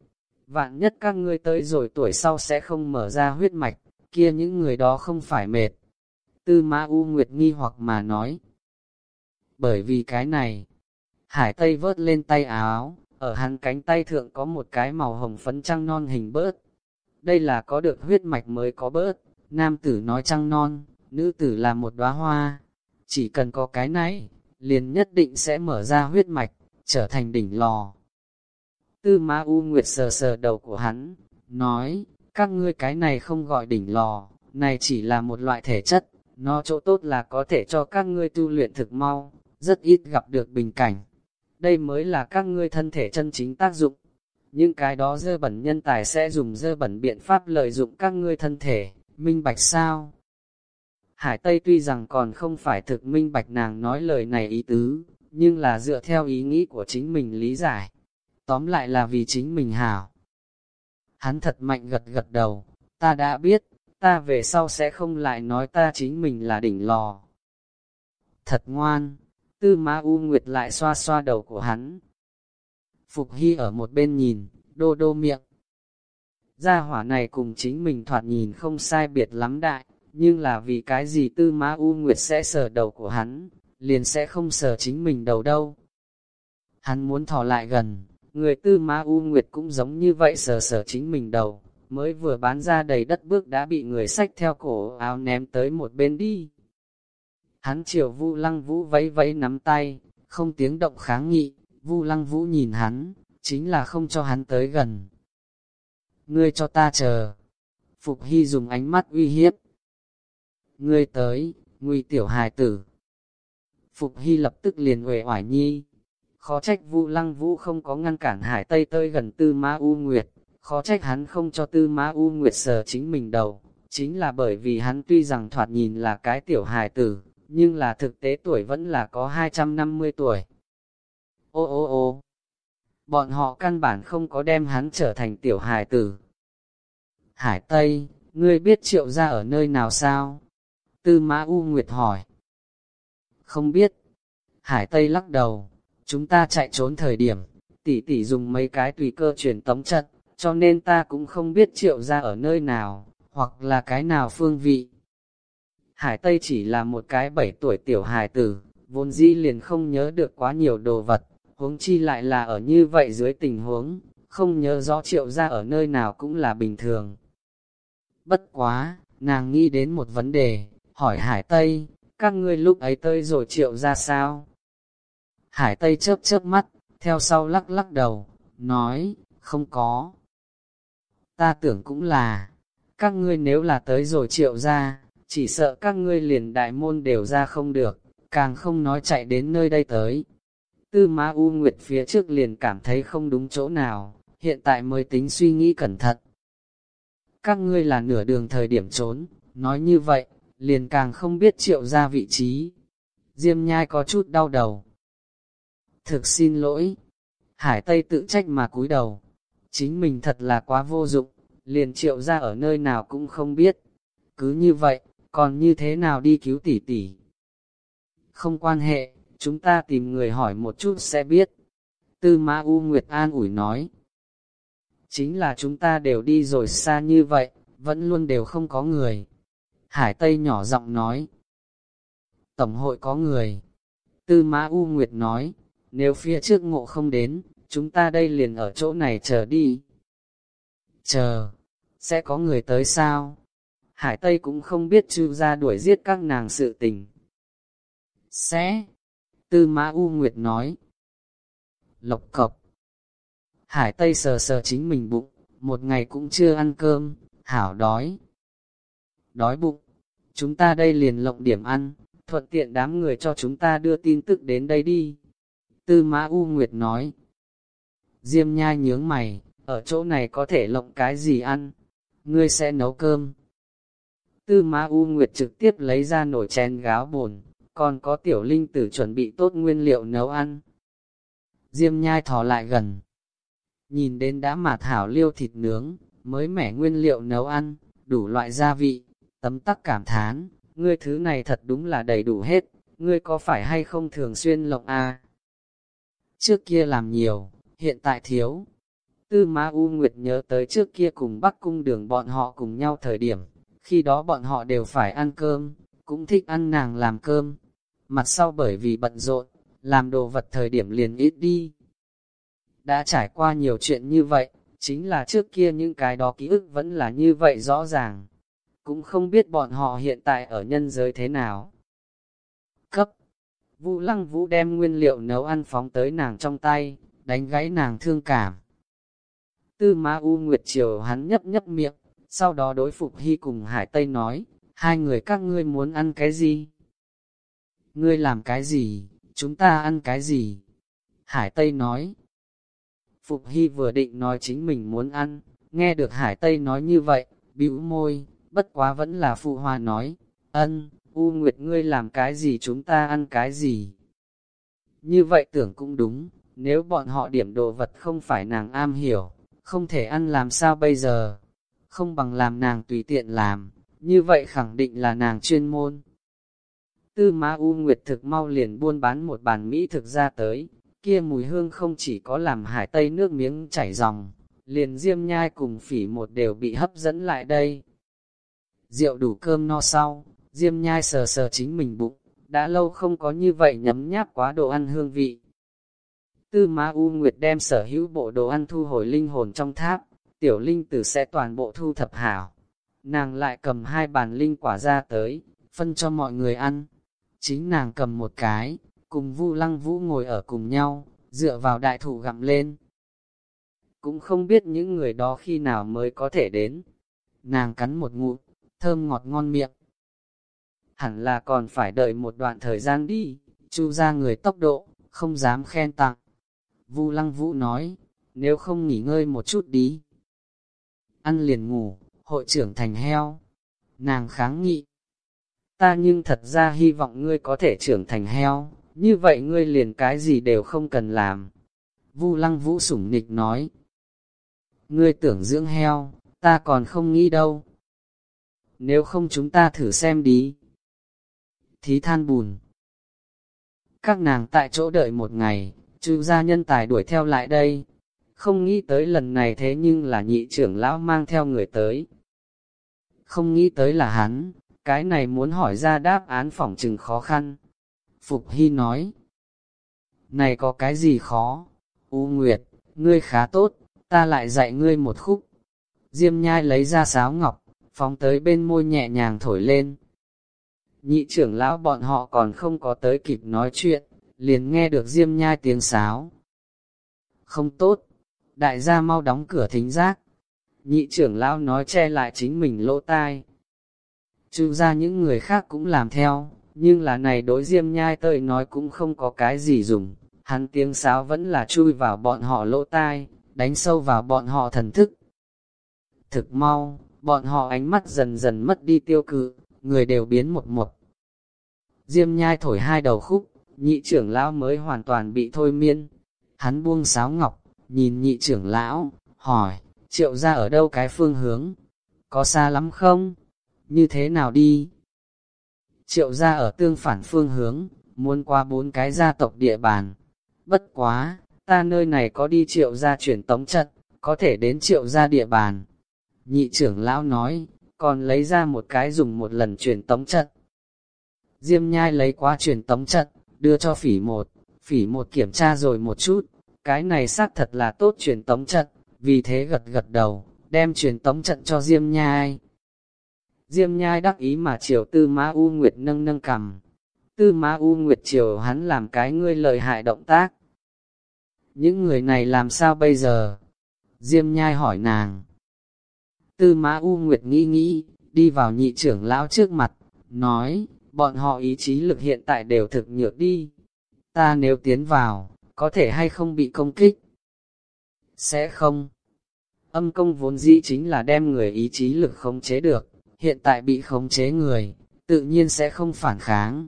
Vạn nhất các ngươi tới rồi tuổi sau sẽ không mở ra huyết mạch, kia những người đó không phải mệt. Tư Ma U Nguyệt nghi hoặc mà nói. Bởi vì cái này, Hải Tây vớt lên tay áo, ở hắn cánh tay thượng có một cái màu hồng phấn trăng non hình bớt. Đây là có được huyết mạch mới có bớt, nam tử nói trăng non, nữ tử là một đóa hoa. Chỉ cần có cái này, liền nhất định sẽ mở ra huyết mạch trở thành đỉnh lò. Tư Ma U Nguyệt sờ sờ đầu của hắn, nói, các ngươi cái này không gọi đỉnh lò, này chỉ là một loại thể chất, nó chỗ tốt là có thể cho các ngươi tu luyện thực mau, rất ít gặp được bình cảnh. Đây mới là các ngươi thân thể chân chính tác dụng. Những cái đó dơ bẩn nhân tài sẽ dùng dơ bẩn biện pháp lợi dụng các ngươi thân thể, minh bạch sao? Hải Tây tuy rằng còn không phải thực minh bạch nàng nói lời này ý tứ, nhưng là dựa theo ý nghĩ của chính mình lý giải. Tóm lại là vì chính mình hảo. Hắn thật mạnh gật gật đầu, ta đã biết, ta về sau sẽ không lại nói ta chính mình là đỉnh lò. Thật ngoan, tư má U Nguyệt lại xoa xoa đầu của hắn. Phục Hy ở một bên nhìn, đô đô miệng. Gia hỏa này cùng chính mình thoạt nhìn không sai biệt lắm đại, nhưng là vì cái gì tư má U Nguyệt sẽ sờ đầu của hắn, liền sẽ không sờ chính mình đầu đâu. Hắn muốn thò lại gần, người tư ma U Nguyệt cũng giống như vậy sờ sờ chính mình đầu, mới vừa bán ra đầy đất bước đã bị người sách theo cổ áo ném tới một bên đi. Hắn chiều Vu Lăng Vũ vẫy vẫy nắm tay, không tiếng động kháng nghị, Vu Lăng Vũ nhìn hắn, chính là không cho hắn tới gần. Ngươi cho ta chờ. Phục Hy dùng ánh mắt uy hiếp. Ngươi tới, nguy tiểu hài tử, Phục Hy lập tức liền huệ oải nhi. Khó trách Vu Lăng Vũ không có ngăn cản Hải Tây tơi gần Tư Ma U Nguyệt, khó trách hắn không cho Tư Ma U Nguyệt sờ chính mình đầu, chính là bởi vì hắn tuy rằng thoạt nhìn là cái tiểu hài tử, nhưng là thực tế tuổi vẫn là có 250 tuổi. Ô ô ô, bọn họ căn bản không có đem hắn trở thành tiểu hài tử. Hải Tây, ngươi biết triệu ra ở nơi nào sao? Tư Mã U Nguyệt hỏi. Không biết. Hải Tây lắc đầu, chúng ta chạy trốn thời điểm, tỷ tỷ dùng mấy cái tùy cơ truyền tống trận, cho nên ta cũng không biết triệu ra ở nơi nào, hoặc là cái nào phương vị. Hải Tây chỉ là một cái bảy tuổi tiểu hài tử, vốn dĩ liền không nhớ được quá nhiều đồ vật, huống chi lại là ở như vậy dưới tình huống, không nhớ rõ triệu ra ở nơi nào cũng là bình thường. Bất quá, nàng nghĩ đến một vấn đề, hỏi Hải Tây, các ngươi lúc ấy tới rồi triệu ra sao? Hải Tây chớp chớp mắt, theo sau lắc lắc đầu, nói, không có. Ta tưởng cũng là, các ngươi nếu là tới rồi triệu ra, chỉ sợ các ngươi liền đại môn đều ra không được, càng không nói chạy đến nơi đây tới. Tư Ma U Nguyệt phía trước liền cảm thấy không đúng chỗ nào, hiện tại mới tính suy nghĩ cẩn thận. Các ngươi là nửa đường thời điểm trốn, nói như vậy, liền càng không biết triệu ra vị trí. Diêm nhai có chút đau đầu. Thực xin lỗi. Hải Tây tự trách mà cúi đầu. Chính mình thật là quá vô dụng, liền triệu ra ở nơi nào cũng không biết. Cứ như vậy, còn như thế nào đi cứu tỷ tỷ? Không quan hệ, chúng ta tìm người hỏi một chút sẽ biết. Tư Mã U Nguyệt An ủi nói. Chính là chúng ta đều đi rồi xa như vậy, vẫn luôn đều không có người. Hải Tây nhỏ giọng nói. Tổng hội có người. Tư Mã U Nguyệt nói, nếu phía trước ngộ không đến, chúng ta đây liền ở chỗ này chờ đi. Chờ, sẽ có người tới sao? Hải Tây cũng không biết chư ra đuổi giết các nàng sự tình. Sẽ, Tư Mã U Nguyệt nói. Lộc cọc. Hải Tây sờ sờ chính mình bụng, một ngày cũng chưa ăn cơm, hảo đói. Đói bụng, chúng ta đây liền lộng điểm ăn, thuận tiện đám người cho chúng ta đưa tin tức đến đây đi. Tư Mã U Nguyệt nói. Diêm nhai nhướng mày, ở chỗ này có thể lộng cái gì ăn? Ngươi sẽ nấu cơm. Tư Mã U Nguyệt trực tiếp lấy ra nồi chén gáo bồn, còn có tiểu linh tử chuẩn bị tốt nguyên liệu nấu ăn. Diêm nhai thò lại gần. Nhìn đến đã mà thảo liêu thịt nướng, mới mẻ nguyên liệu nấu ăn, đủ loại gia vị, tấm tắc cảm thán, ngươi thứ này thật đúng là đầy đủ hết, ngươi có phải hay không thường xuyên lộng a? Trước kia làm nhiều, hiện tại thiếu. Tư Ma U Nguyệt nhớ tới trước kia cùng Bắc Cung đường bọn họ cùng nhau thời điểm, khi đó bọn họ đều phải ăn cơm, cũng thích ăn nàng làm cơm. Mặt sau bởi vì bận rộn, làm đồ vật thời điểm liền ít đi. Đã trải qua nhiều chuyện như vậy, chính là trước kia những cái đó ký ức vẫn là như vậy rõ ràng. Cũng không biết bọn họ hiện tại ở nhân giới thế nào. Cấp Vũ lăng vũ đem nguyên liệu nấu ăn phóng tới nàng trong tay, đánh gãy nàng thương cảm. Tư Ma U Nguyệt Triều hắn nhấp nhấp miệng, sau đó đối phục hy cùng Hải Tây nói, hai người các ngươi muốn ăn cái gì? Ngươi làm cái gì? Chúng ta ăn cái gì? Hải Tây nói. Phục Hy vừa định nói chính mình muốn ăn, nghe được Hải Tây nói như vậy, bĩu môi, bất quá vẫn là phụ hoa nói, ân, U Nguyệt ngươi làm cái gì chúng ta ăn cái gì? Như vậy tưởng cũng đúng, nếu bọn họ điểm đồ vật không phải nàng am hiểu, không thể ăn làm sao bây giờ? Không bằng làm nàng tùy tiện làm, như vậy khẳng định là nàng chuyên môn. Tư Ma U Nguyệt thực mau liền buôn bán một bàn Mỹ thực ra tới, kia mùi hương không chỉ có làm hải tây nước miếng chảy ròng, liền diêm nhai cùng phỉ một đều bị hấp dẫn lại đây. Rượu đủ cơm no sau, diêm nhai sờ sờ chính mình bụng, đã lâu không có như vậy nhấm nháp quá đồ ăn hương vị. Tư Ma U Nguyệt đem sở hữu bộ đồ ăn thu hồi linh hồn trong tháp, tiểu linh tử sẽ toàn bộ thu thập hảo. Nàng lại cầm hai bàn linh quả ra tới, phân cho mọi người ăn. Chính nàng cầm một cái, cùng Vu Lăng Vũ ngồi ở cùng nhau, dựa vào đại thủ gặm lên. Cũng không biết những người đó khi nào mới có thể đến. Nàng cắn một ngụm, thơm ngọt ngon miệng. Hẳn là còn phải đợi một đoạn thời gian đi, chu ra người tốc độ, không dám khen tặng. Vu Lăng Vũ nói, nếu không nghỉ ngơi một chút đi. Ăn liền ngủ, hội trưởng thành heo. Nàng kháng nghị. Ta nhưng thật ra hy vọng ngươi có thể trưởng thành heo, như vậy ngươi liền cái gì đều không cần làm. Vu lăng vũ sủng nịch nói. Ngươi tưởng dưỡng heo, ta còn không nghĩ đâu nếu không chúng ta thử xem đi. Thí than bùn. Các nàng tại chỗ đợi một ngày, chư gia nhân tài đuổi theo lại đây. Không nghĩ tới lần này thế nhưng là nhị trưởng lão mang theo người tới. Không nghĩ tới là hắn, cái này muốn hỏi ra đáp án phỏng chừng khó khăn. Phục Hy nói, này có cái gì khó? U Nguyệt, ngươi khá tốt, ta lại dạy ngươi một khúc. Diêm nhai lấy ra sáo ngọc, phóng tới bên môi nhẹ nhàng thổi lên. Nhị trưởng lão bọn họ còn không có tới kịp nói chuyện, liền nghe được diêm nhai tiếng sáo. Không tốt, đại gia mau đóng cửa thính giác. Nhị trưởng lão nói che lại chính mình lỗ tai. Chu ra những người khác cũng làm theo, nhưng là này đối diêm nhai tơi nói cũng không có cái gì dùng. Hắn tiếng sáo vẫn là chui vào bọn họ lỗ tai, đánh sâu vào bọn họ thần thức. Thực mau, bọn họ ánh mắt dần dần mất đi tiêu cự, người đều biến một một. Diêm nhai thổi hai đầu khúc, nhị trưởng lão mới hoàn toàn bị thôi miên. Hắn buông sáo ngọc, nhìn nhị trưởng lão, hỏi, triệu ra ở đâu cái phương hướng? Có xa lắm không? Như thế nào đi? Triệu ra ở tương phản phương hướng, muốn qua bốn cái gia tộc địa bàn. Bất quá, ta nơi này có đi triệu ra chuyển tống trận, có thể đến triệu ra địa bàn. Nhị trưởng lão nói, còn lấy ra một cái dùng một lần truyền tống trận. Diêm nhai lấy qua truyền tống trận, đưa cho phỉ một, phỉ một kiểm tra rồi một chút, cái này xác thật là tốt truyền tống trận, vì thế gật gật đầu, đem truyền tống trận cho Diêm Nhai. Diêm Nhai đắc ý mà chiều Tư Ma U Nguyệt nâng nâng cầm. Tư Ma U Nguyệt chiều hắn làm cái ngươi lợi hại động tác. Những người này làm sao bây giờ? Diêm Nhai hỏi nàng. Tư Mã U Nguyệt nghĩ nghĩ, đi vào nhị trưởng lão trước mặt, nói, bọn họ ý chí lực hiện tại đều thực nhược đi. Ta nếu tiến vào, có thể hay không bị công kích? Sẽ không. Âm công vốn dĩ chính là đem người ý chí lực khống chế được, hiện tại bị khống chế người, tự nhiên sẽ không phản kháng.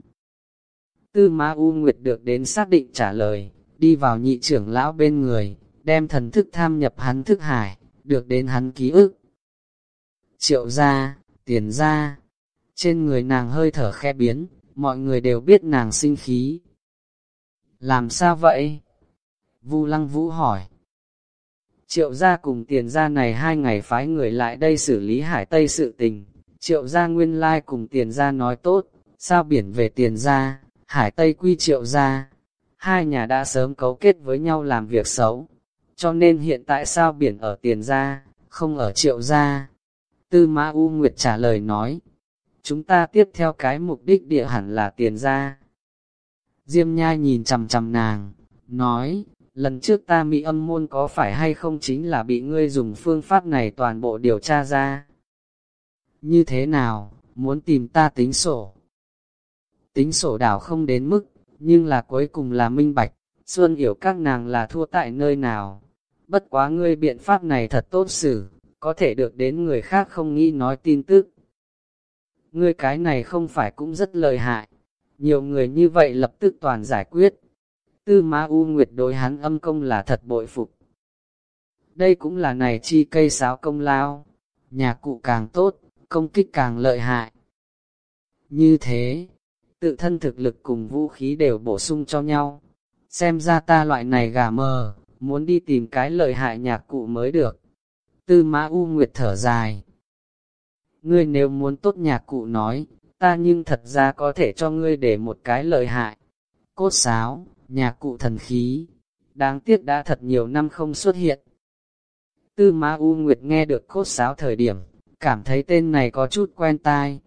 Tư Ma U Nguyệt được đến xác định trả lời, đi vào nhị trưởng lão bên người, đem thần thức tham nhập hắn thức hải, được đến hắn ký ức. Triệu gia, tiền gia trên người nàng hơi thở khe biến, mọi người đều biết nàng sinh khí. Làm sao vậy? Vu Lăng Vũ hỏi. Triệu gia cùng tiền gia này hai ngày phái người lại đây xử lý hải tây sự tình. Triệu gia nguyên lai cùng tiền gia nói tốt, sao biển về tiền gia, hải tây quy triệu gia. Hai nhà đã sớm cấu kết với nhau làm việc xấu, cho nên hiện tại sao biển ở tiền gia, không ở triệu gia. Tư Mã U Nguyệt trả lời nói, chúng ta tiếp theo cái mục đích địa hẳn là tiền ra. Diêm nhai nhìn chằm chằm nàng, nói, lần trước ta mỹ âm môn có phải hay không chính là bị ngươi dùng phương pháp này toàn bộ điều tra ra. Như thế nào, muốn tìm ta tính sổ? Tính sổ đảo không đến mức, nhưng là cuối cùng là minh bạch, Xuân hiểu các nàng là thua tại nơi nào. Bất quá ngươi biện pháp này thật tốt xử, có thể được đến người khác không nghĩ nói tin tức. Ngươi cái này không phải cũng rất lợi hại, nhiều người như vậy lập tức toàn giải quyết. Tư Ma U Nguyệt đối hắn âm công là thật bội phục. Đây cũng là này chi cây sáo công lao, nhà cụ càng tốt, công kích càng lợi hại. Như thế, tự thân thực lực cùng vũ khí đều bổ sung cho nhau. Xem ra ta loại này gà mờ, muốn đi tìm cái lợi hại nhạc cụ mới được. Tư Mã U Nguyệt thở dài. Ngươi nếu muốn tốt nhạc cụ nói, ta nhưng thật ra có thể cho ngươi để một cái lợi hại. Cốt sáo, nhạc cụ thần khí, đáng tiếc đã thật nhiều năm không xuất hiện. Tư Ma U Nguyệt nghe được cốt sáo thời điểm, cảm thấy tên này có chút quen tai.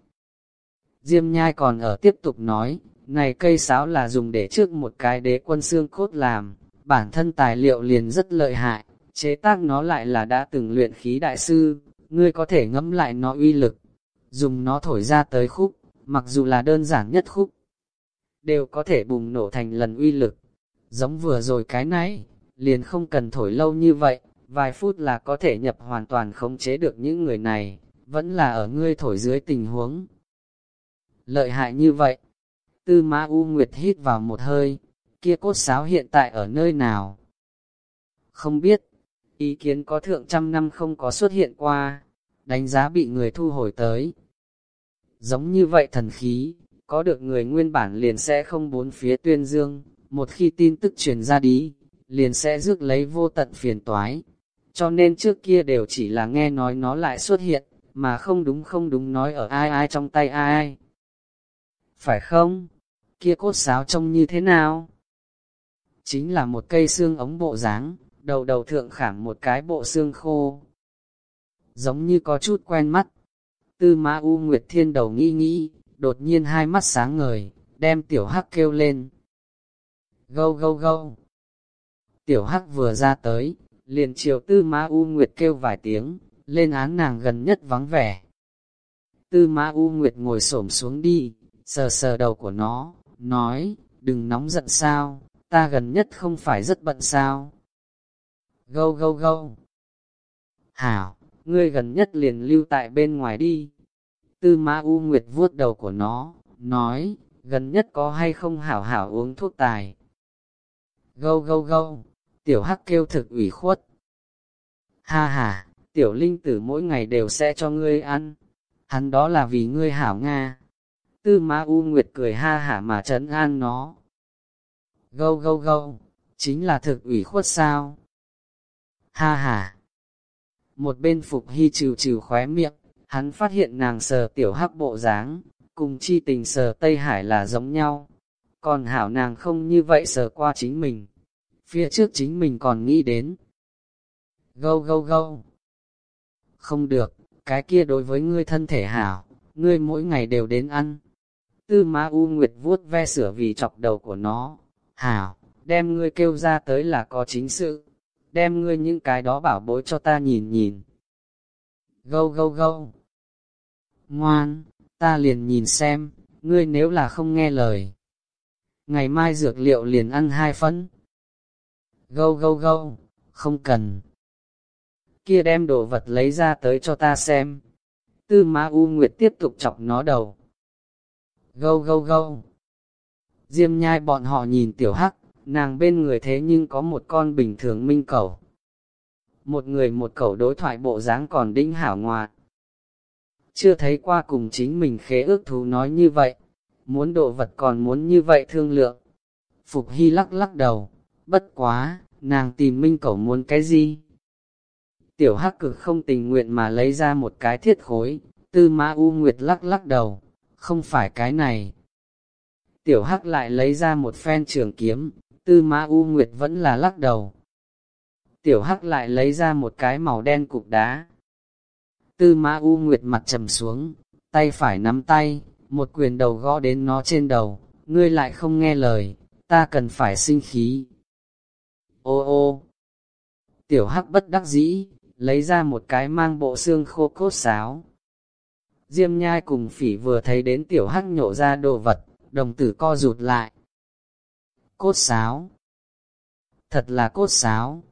Diêm nhai còn ở tiếp tục nói, này cây sáo là dùng để trước một cái đế quân xương cốt làm, bản thân tài liệu liền rất lợi hại, chế tác nó lại là đã từng luyện khí đại sư, ngươi có thể ngẫm lại nó uy lực, dùng nó thổi ra tới khúc, mặc dù là đơn giản nhất khúc, đều có thể bùng nổ thành lần uy lực. Giống vừa rồi cái nãy, liền không cần thổi lâu như vậy, vài phút là có thể nhập hoàn toàn khống chế được những người này, vẫn là ở ngươi thổi dưới tình huống. Lợi hại như vậy, tư mã U Nguyệt hít vào một hơi, kia cốt sáo hiện tại ở nơi nào? Không biết, ý kiến có thượng trăm năm không có xuất hiện qua, đánh giá bị người thu hồi tới. giống như vậy thần khí, có được người nguyên bản liền sẽ không bốn phía tuyên dương, một khi tin tức truyền ra đi, liền sẽ rước lấy vô tận phiền toái. Cho nên trước kia đều chỉ là nghe nói nó lại xuất hiện, mà không đúng không đúng nói ở ai ai trong tay ai. Phải không? Kia cốt sáo trông như thế nào? Chính là một cây xương ống bộ dáng, đầu đầu thượng khảm một cái bộ xương khô. Giống như có chút quen mắt. Tư Ma U Nguyệt Thiên đầu nghĩ nghĩ, đột nhiên hai mắt sáng ngời, đem tiểu hắc kêu lên. Gâu gâu gâu. Tiểu hắc vừa ra tới, liền chiều tư Ma U Nguyệt kêu vài tiếng, lên án nàng gần nhất vắng vẻ. Tư Ma U Nguyệt ngồi xổm xuống đi, sờ sờ đầu của nó, nói, đừng nóng giận sao, ta gần nhất không phải rất bận sao. Gâu gâu gâu. Hảo, ngươi gần nhất liền lưu tại bên ngoài đi. Tư Ma U Nguyệt vuốt đầu của nó, nói, gần nhất có hay không hảo hảo uống thuốc tài. Gâu gâu gâu, tiểu hắc kêu thực ủy khuất. Ha ha, tiểu linh tử mỗi ngày đều sẽ cho ngươi ăn, hắn đó là vì ngươi hảo Nga. Tư Ma U Nguyệt cười ha hả mà trấn an nó. Gâu gâu gâu, chính là thực ủy khuất sao? Ha ha. Một bên Phục Hy trừ trừ khóe miệng, hắn phát hiện nàng sờ tiểu hắc bộ dáng, cùng chi tình sờ Tây Hải là giống nhau. Còn hảo nàng không như vậy sờ qua chính mình. Phía trước chính mình còn nghĩ đến. Gâu gâu gâu. Không được, cái kia đối với ngươi thân thể hảo, ngươi mỗi ngày đều đến ăn. Tư Ma U Nguyệt vuốt ve sửa vì chọc đầu của nó. Hảo, đem ngươi kêu ra tới là có chính sự. Đem ngươi những cái đó bảo bối cho ta nhìn nhìn. Gâu gâu gâu. Ngoan, ta liền nhìn xem, ngươi nếu là không nghe lời. Ngày mai dược liệu liền ăn hai phân. Gâu gâu gâu, không cần. Kia đem đồ vật lấy ra tới cho ta xem. Tư Ma U Nguyệt tiếp tục chọc nó đầu. Gâu gâu gâu. Diêm nhai bọn họ nhìn tiểu hắc, nàng bên người thế nhưng có một con bình thường minh cẩu. Một người một cẩu đối thoại bộ dáng còn đinh hảo ngoạt. Chưa thấy qua cùng chính mình khế ước thú nói như vậy, muốn độ vật còn muốn như vậy thương lượng. Phục Hy lắc lắc đầu, bất quá, nàng tìm minh cẩu muốn cái gì? Tiểu hắc cực không tình nguyện mà lấy ra một cái thiết khối, tư ma u nguyệt lắc lắc đầu, không phải cái này. Tiểu hắc lại lấy ra một phen trường kiếm, tư ma u nguyệt vẫn là lắc đầu. Tiểu hắc lại lấy ra một cái màu đen cục đá. Tư ma u nguyệt mặt trầm xuống, tay phải nắm tay, một quyền đầu gõ đến nó trên đầu, ngươi lại không nghe lời, ta cần phải sinh khí. Ô ô! Tiểu hắc bất đắc dĩ, lấy ra một cái mang bộ xương khô cốt sáo, Diêm nhai cùng phỉ vừa thấy đến tiểu hắc nhổ ra đồ vật, đồng tử co rụt lại. Cốt sáo Thật là cốt sáo.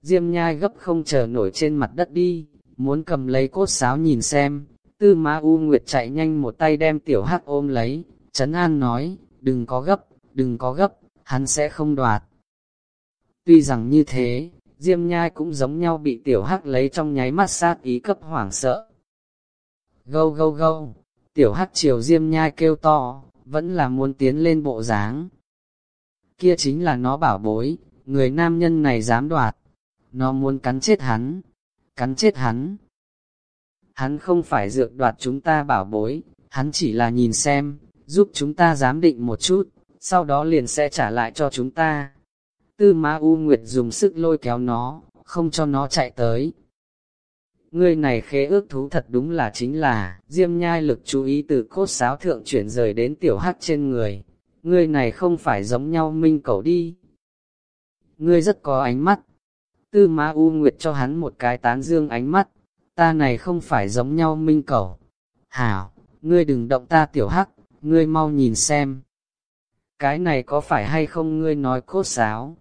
Diêm nhai gấp không chờ nổi trên mặt đất đi, muốn cầm lấy cốt sáo nhìn xem. Tư Ma U Nguyệt chạy nhanh một tay đem tiểu hắc ôm lấy, Trấn An nói, đừng có gấp, đừng có gấp, hắn sẽ không đoạt. Tuy rằng như thế, Diêm Nhai cũng giống nhau bị tiểu hắc lấy trong nháy mắt sát ý cấp hoảng sợ, Gâu gâu gâu, tiểu hắc chiều diêm nhai kêu to, vẫn là muốn tiến lên bộ dáng. Kia chính là nó bảo bối, người nam nhân này dám đoạt, nó muốn cắn chết hắn, cắn chết hắn. Hắn không phải dược đoạt chúng ta bảo bối, hắn chỉ là nhìn xem, giúp chúng ta giám định một chút, sau đó liền sẽ trả lại cho chúng ta. Tư Ma U Nguyệt dùng sức lôi kéo nó, không cho nó chạy tới, Ngươi này khế ước thú thật đúng là chính là, diêm nhai lực chú ý từ cốt sáo thượng chuyển rời đến tiểu hắc trên người. Ngươi này không phải giống nhau minh cầu đi. Ngươi rất có ánh mắt. Tư Ma U Nguyệt cho hắn một cái tán dương ánh mắt. Ta này không phải giống nhau minh cầu. Hảo, ngươi đừng động ta tiểu hắc, ngươi mau nhìn xem. Cái này có phải hay không ngươi nói cốt sáo?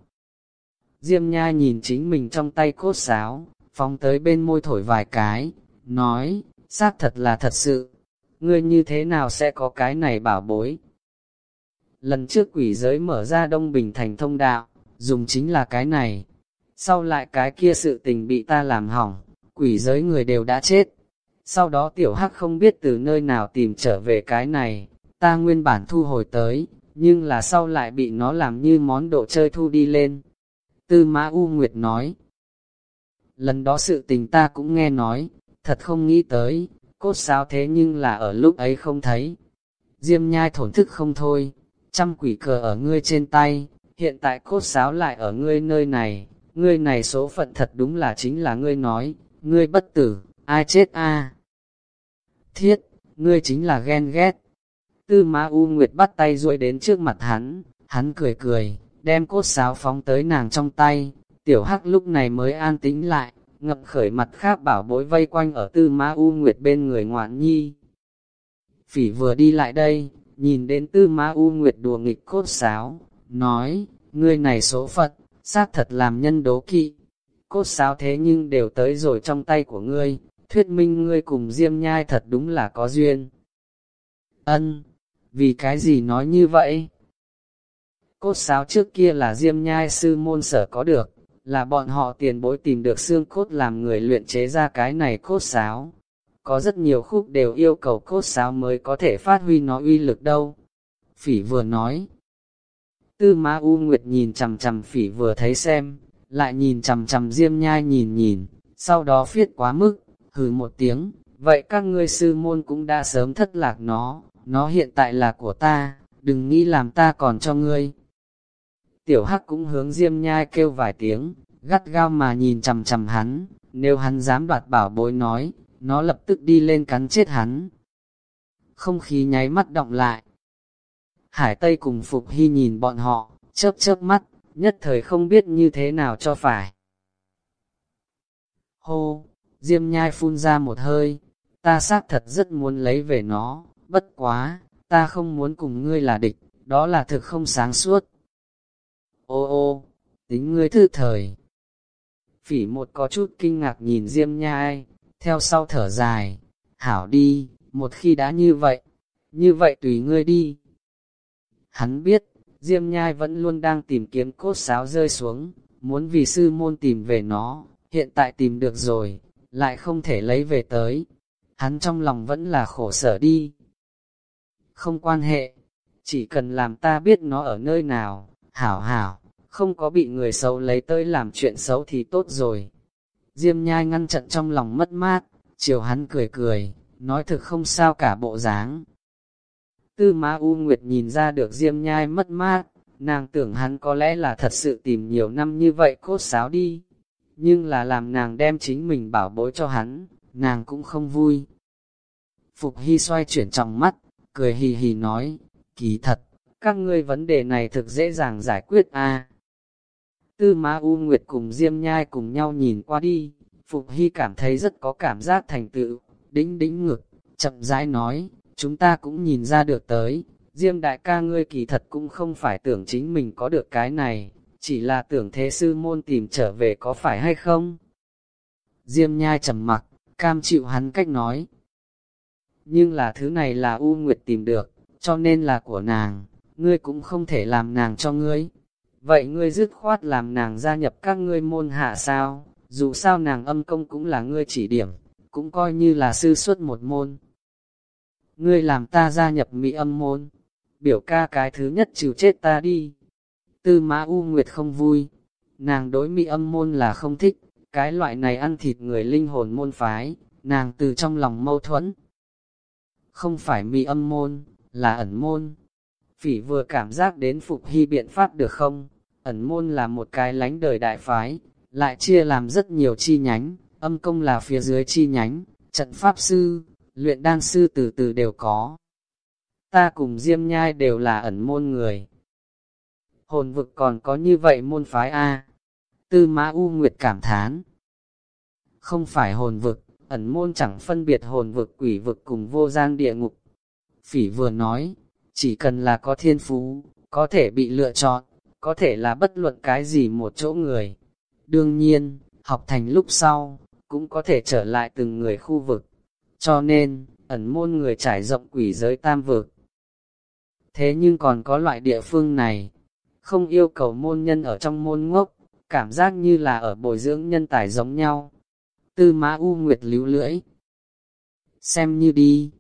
Diêm nha nhìn chính mình trong tay cốt sáo, phóng tới bên môi thổi vài cái, nói, xác thật là thật sự, ngươi như thế nào sẽ có cái này bảo bối. Lần trước quỷ giới mở ra Đông Bình thành thông đạo, dùng chính là cái này, sau lại cái kia sự tình bị ta làm hỏng, quỷ giới người đều đã chết, Sau đó tiểu hắc không biết từ nơi nào tìm trở về cái này, ta nguyên bản thu hồi tới, nhưng là sau lại bị nó làm như món đồ chơi thu đi lên. Tư Mã U Nguyệt nói, lần đó sự tình ta cũng nghe nói, thật không nghĩ tới, cốt sao thế nhưng là ở lúc ấy không thấy. Diêm nhai thổn thức không thôi, trăm quỷ cờ ở ngươi trên tay, hiện tại cốt sáo lại ở ngươi nơi này, ngươi này số phận thật đúng là chính là ngươi nói, ngươi bất tử, ai chết a Thiết, ngươi chính là ghen ghét. Tư Ma U Nguyệt bắt tay duỗi đến trước mặt hắn, hắn cười cười, đem cốt sáo phóng tới nàng trong tay, tiểu hắc lúc này mới an tĩnh lại, ngập khởi mặt khác bảo bối vây quanh ở tư Ma U Nguyệt bên người ngoạn nhi. Phỉ vừa đi lại đây, nhìn đến tư Ma U Nguyệt đùa nghịch cốt sáo, nói, ngươi này số phận, xác thật làm nhân đố kỵ. Cốt sáo thế nhưng đều tới rồi trong tay của ngươi, thuyết minh ngươi cùng Diêm Nhai thật đúng là có duyên. Ân, vì cái gì nói như vậy? Cốt sáo trước kia là Diêm Nhai sư môn sở có được, là bọn họ tiền bối tìm được xương cốt làm người luyện chế ra cái này cốt sáo. Có rất nhiều khúc đều yêu cầu cốt sáo mới có thể phát huy nó uy lực đâu. Phỉ vừa nói. Tư Ma U Nguyệt nhìn chằm chằm phỉ vừa thấy xem, lại nhìn chằm chằm Diêm Nhai nhìn nhìn, sau đó phiết quá mức, hừ một tiếng, vậy các ngươi sư môn cũng đã sớm thất lạc nó, nó hiện tại là của ta, đừng nghĩ làm ta còn cho ngươi. Tiểu Hắc cũng hướng Diêm Nhai kêu vài tiếng, gắt gao mà nhìn chằm chằm hắn, nếu hắn dám đoạt bảo bối nói, nó lập tức đi lên cắn chết hắn. Không khí nháy mắt động lại. Hải Tây cùng Phục Hy nhìn bọn họ, chớp chớp mắt, nhất thời không biết như thế nào cho phải. Hô, Diêm nhai phun ra một hơi, ta xác thật rất muốn lấy về nó, bất quá, ta không muốn cùng ngươi là địch, đó là thực không sáng suốt. Ô ô, tính ngươi thư thời. Phỉ một có chút kinh ngạc nhìn Diêm nhai, theo sau thở dài, hảo đi, một khi đã như vậy, như vậy tùy ngươi đi. Hắn biết, Diêm nhai vẫn luôn đang tìm kiếm cốt sáo rơi xuống, muốn vì sư môn tìm về nó, hiện tại tìm được rồi, lại không thể lấy về tới. Hắn trong lòng vẫn là khổ sở đi. Không quan hệ, chỉ cần làm ta biết nó ở nơi nào, hảo hảo, không có bị người xấu lấy tới làm chuyện xấu thì tốt rồi. Diêm nhai ngăn chặn trong lòng mất mát, chiều hắn cười cười, nói thực không sao cả bộ dáng. Tư Ma U Nguyệt nhìn ra được Diêm nhai mất mát, nàng tưởng hắn có lẽ là thật sự tìm nhiều năm như vậy cốt sáo đi nhưng là làm nàng đem chính mình bảo bối cho hắn, nàng cũng không vui. Phục Hy xoay chuyển trong mắt, cười hì hì nói, kỳ thật, các ngươi vấn đề này thực dễ dàng giải quyết a. Tư Ma U Nguyệt cùng Diêm Nhai cùng nhau nhìn qua đi, Phục Hy cảm thấy rất có cảm giác thành tựu, đĩnh đĩnh ngực, chậm rãi nói, chúng ta cũng nhìn ra được tới, Diêm đại ca ngươi kỳ thật cũng không phải tưởng chính mình có được cái này, chỉ là tưởng thế sư môn tìm trở về có phải hay không? Diêm nhai trầm mặc, cam chịu hắn cách nói. Nhưng là thứ này là U Nguyệt tìm được, cho nên là của nàng, ngươi cũng không thể làm nàng cho ngươi. Vậy ngươi dứt khoát làm nàng gia nhập các ngươi môn hạ sao, dù sao nàng âm công cũng là ngươi chỉ điểm, cũng coi như là sư xuất một môn. Ngươi làm ta gia nhập mỹ âm môn, biểu ca cái thứ nhất chịu chết ta đi. Tư Mã U Nguyệt không vui, nàng đối mỹ âm môn là không thích, cái loại này ăn thịt người linh hồn môn phái, nàng từ trong lòng mâu thuẫn. Không phải mỹ âm môn, là ẩn môn. Phỉ vừa cảm giác đến phục hy biện pháp được không? Ẩn môn là một cái lánh đời đại phái, lại chia làm rất nhiều chi nhánh, âm công là phía dưới chi nhánh, trận pháp sư, luyện đan sư từ từ đều có. Ta cùng Diêm Nhai đều là ẩn môn người, hồn vực còn có như vậy môn phái A. Tư Mã U Nguyệt cảm thán. Không phải hồn vực, ẩn môn chẳng phân biệt hồn vực quỷ vực cùng vô gian địa ngục. Phỉ vừa nói, chỉ cần là có thiên phú, có thể bị lựa chọn, có thể là bất luận cái gì một chỗ người. Đương nhiên, học thành lúc sau, cũng có thể trở lại từng người khu vực. Cho nên, ẩn môn người trải rộng quỷ giới tam vực. Thế nhưng còn có loại địa phương này, không yêu cầu môn nhân ở trong môn ngốc, cảm giác như là ở bồi dưỡng nhân tài giống nhau. Tư mã U Nguyệt líu lưỡi. xem như đi.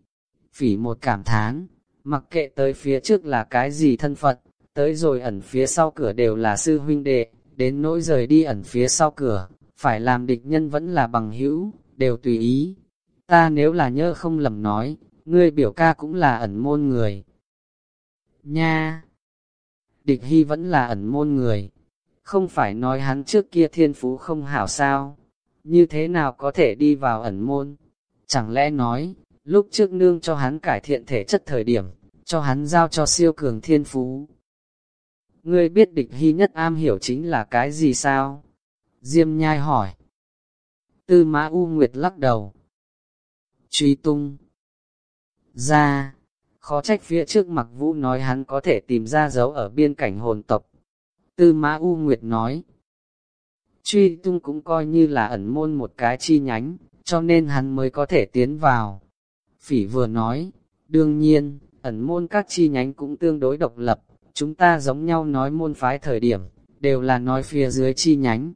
Phỉ một cảm thán, mặc kệ tới phía trước là cái gì thân phận, tới rồi ẩn phía sau cửa đều là sư huynh đệ, đến nỗi rời đi ẩn phía sau cửa, phải làm địch nhân vẫn là bằng hữu, đều tùy ý. Ta nếu là nhớ không lầm nói, ngươi biểu ca cũng là ẩn môn người. Nha! Địch hy vẫn là ẩn môn người. Không phải nói hắn trước kia thiên phú không hảo sao? Như thế nào có thể đi vào ẩn môn? Chẳng lẽ nói, lúc trước nương cho hắn cải thiện thể chất thời điểm, cho hắn giao cho siêu cường thiên phú. Ngươi biết địch hy nhất am hiểu chính là cái gì sao? Diêm nhai hỏi. Tư mã U Nguyệt lắc đầu. Truy tung. Ra. Khó trách phía trước mặc vũ nói hắn có thể tìm ra dấu ở biên cảnh hồn tộc. Tư mã U Nguyệt nói. Truy tung cũng coi như là ẩn môn một cái chi nhánh, cho nên hắn mới có thể tiến vào. Phỉ vừa nói, đương nhiên, ẩn môn các chi nhánh cũng tương đối độc lập, chúng ta giống nhau nói môn phái thời điểm, đều là nói phía dưới chi nhánh.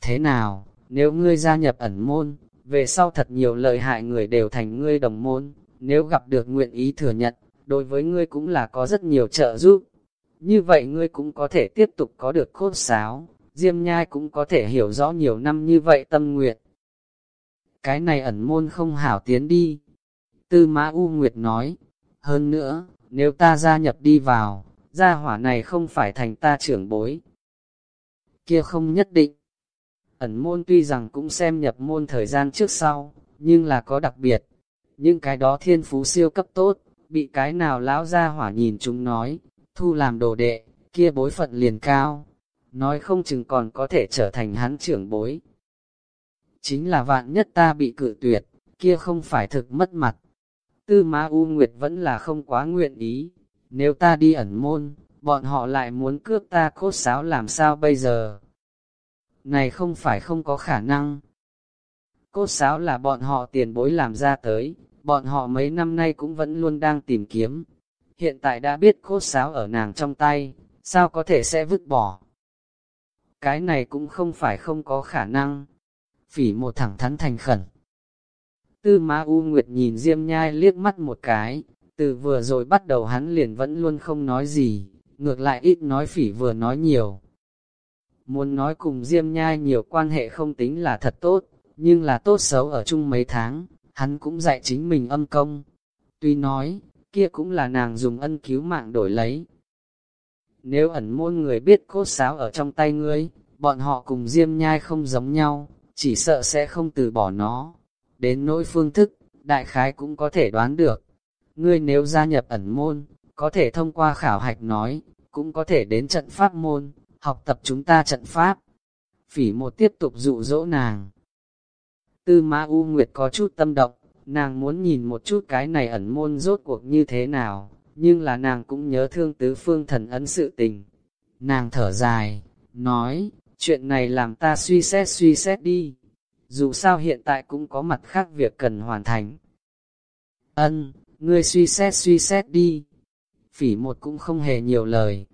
Thế nào, nếu ngươi gia nhập ẩn môn, về sau thật nhiều lợi hại người đều thành ngươi đồng môn, nếu gặp được nguyện ý thừa nhận, đối với ngươi cũng là có rất nhiều trợ giúp. Như vậy ngươi cũng có thể tiếp tục có được cốt sáo, Diêm Nhai cũng có thể hiểu rõ nhiều năm như vậy tâm nguyện. Cái này ẩn môn không hảo tiến đi. Tư Mã U Nguyệt nói, hơn nữa, nếu ta gia nhập đi vào, gia hỏa này không phải thành ta trưởng bối. Kia không nhất định. Ẩn môn tuy rằng cũng xem nhập môn thời gian trước sau, nhưng là có đặc biệt. Nhưng cái đó thiên phú siêu cấp tốt, bị cái nào lão gia hỏa nhìn chúng nói, thu làm đồ đệ, kia bối phận liền cao. Nói không chừng còn có thể trở thành hắn trưởng bối. Chính là vạn nhất ta bị cự tuyệt, kia không phải thực mất mặt. Tư Ma U Nguyệt vẫn là không quá nguyện ý. Nếu ta đi ẩn môn, bọn họ lại muốn cướp ta cốt sáo làm sao bây giờ? Này không phải không có khả năng. Cốt sáo là bọn họ tiền bối làm ra tới, bọn họ mấy năm nay cũng vẫn luôn đang tìm kiếm. Hiện tại đã biết cốt sáo ở nàng trong tay, sao có thể sẽ vứt bỏ? Cái này cũng không phải không có khả năng. Phỉ một thẳng thắn thành khẩn. Tư Ma U Nguyệt nhìn Diêm Nhai liếc mắt một cái, từ vừa rồi bắt đầu hắn liền vẫn luôn không nói gì, ngược lại ít nói phỉ vừa nói nhiều. Muốn nói cùng Diêm Nhai nhiều quan hệ không tính là thật tốt, nhưng là tốt xấu ở chung mấy tháng, hắn cũng dạy chính mình âm công. Tuy nói, kia cũng là nàng dùng ân cứu mạng đổi lấy. Nếu ẩn môn người biết cốt sáo ở trong tay ngươi, bọn họ cùng Diêm Nhai không giống nhau, chỉ sợ sẽ không từ bỏ nó. Đến nỗi phương thức, đại khái cũng có thể đoán được. Ngươi nếu gia nhập ẩn môn, có thể thông qua khảo hạch nói, cũng có thể đến trận pháp môn, học tập chúng ta trận pháp. Phỉ một tiếp tục dụ dỗ nàng. Tư Ma U Nguyệt có chút tâm động, nàng muốn nhìn một chút cái này ẩn môn rốt cuộc như thế nào, nhưng là nàng cũng nhớ thương tứ phương thần ấn sự tình. Nàng thở dài, nói, chuyện này làm ta suy xét suy xét đi. Dù sao hiện tại cũng có mặt khác việc cần hoàn thành. Ân, ngươi suy xét suy xét đi. Phỉ một cũng không hề nhiều lời.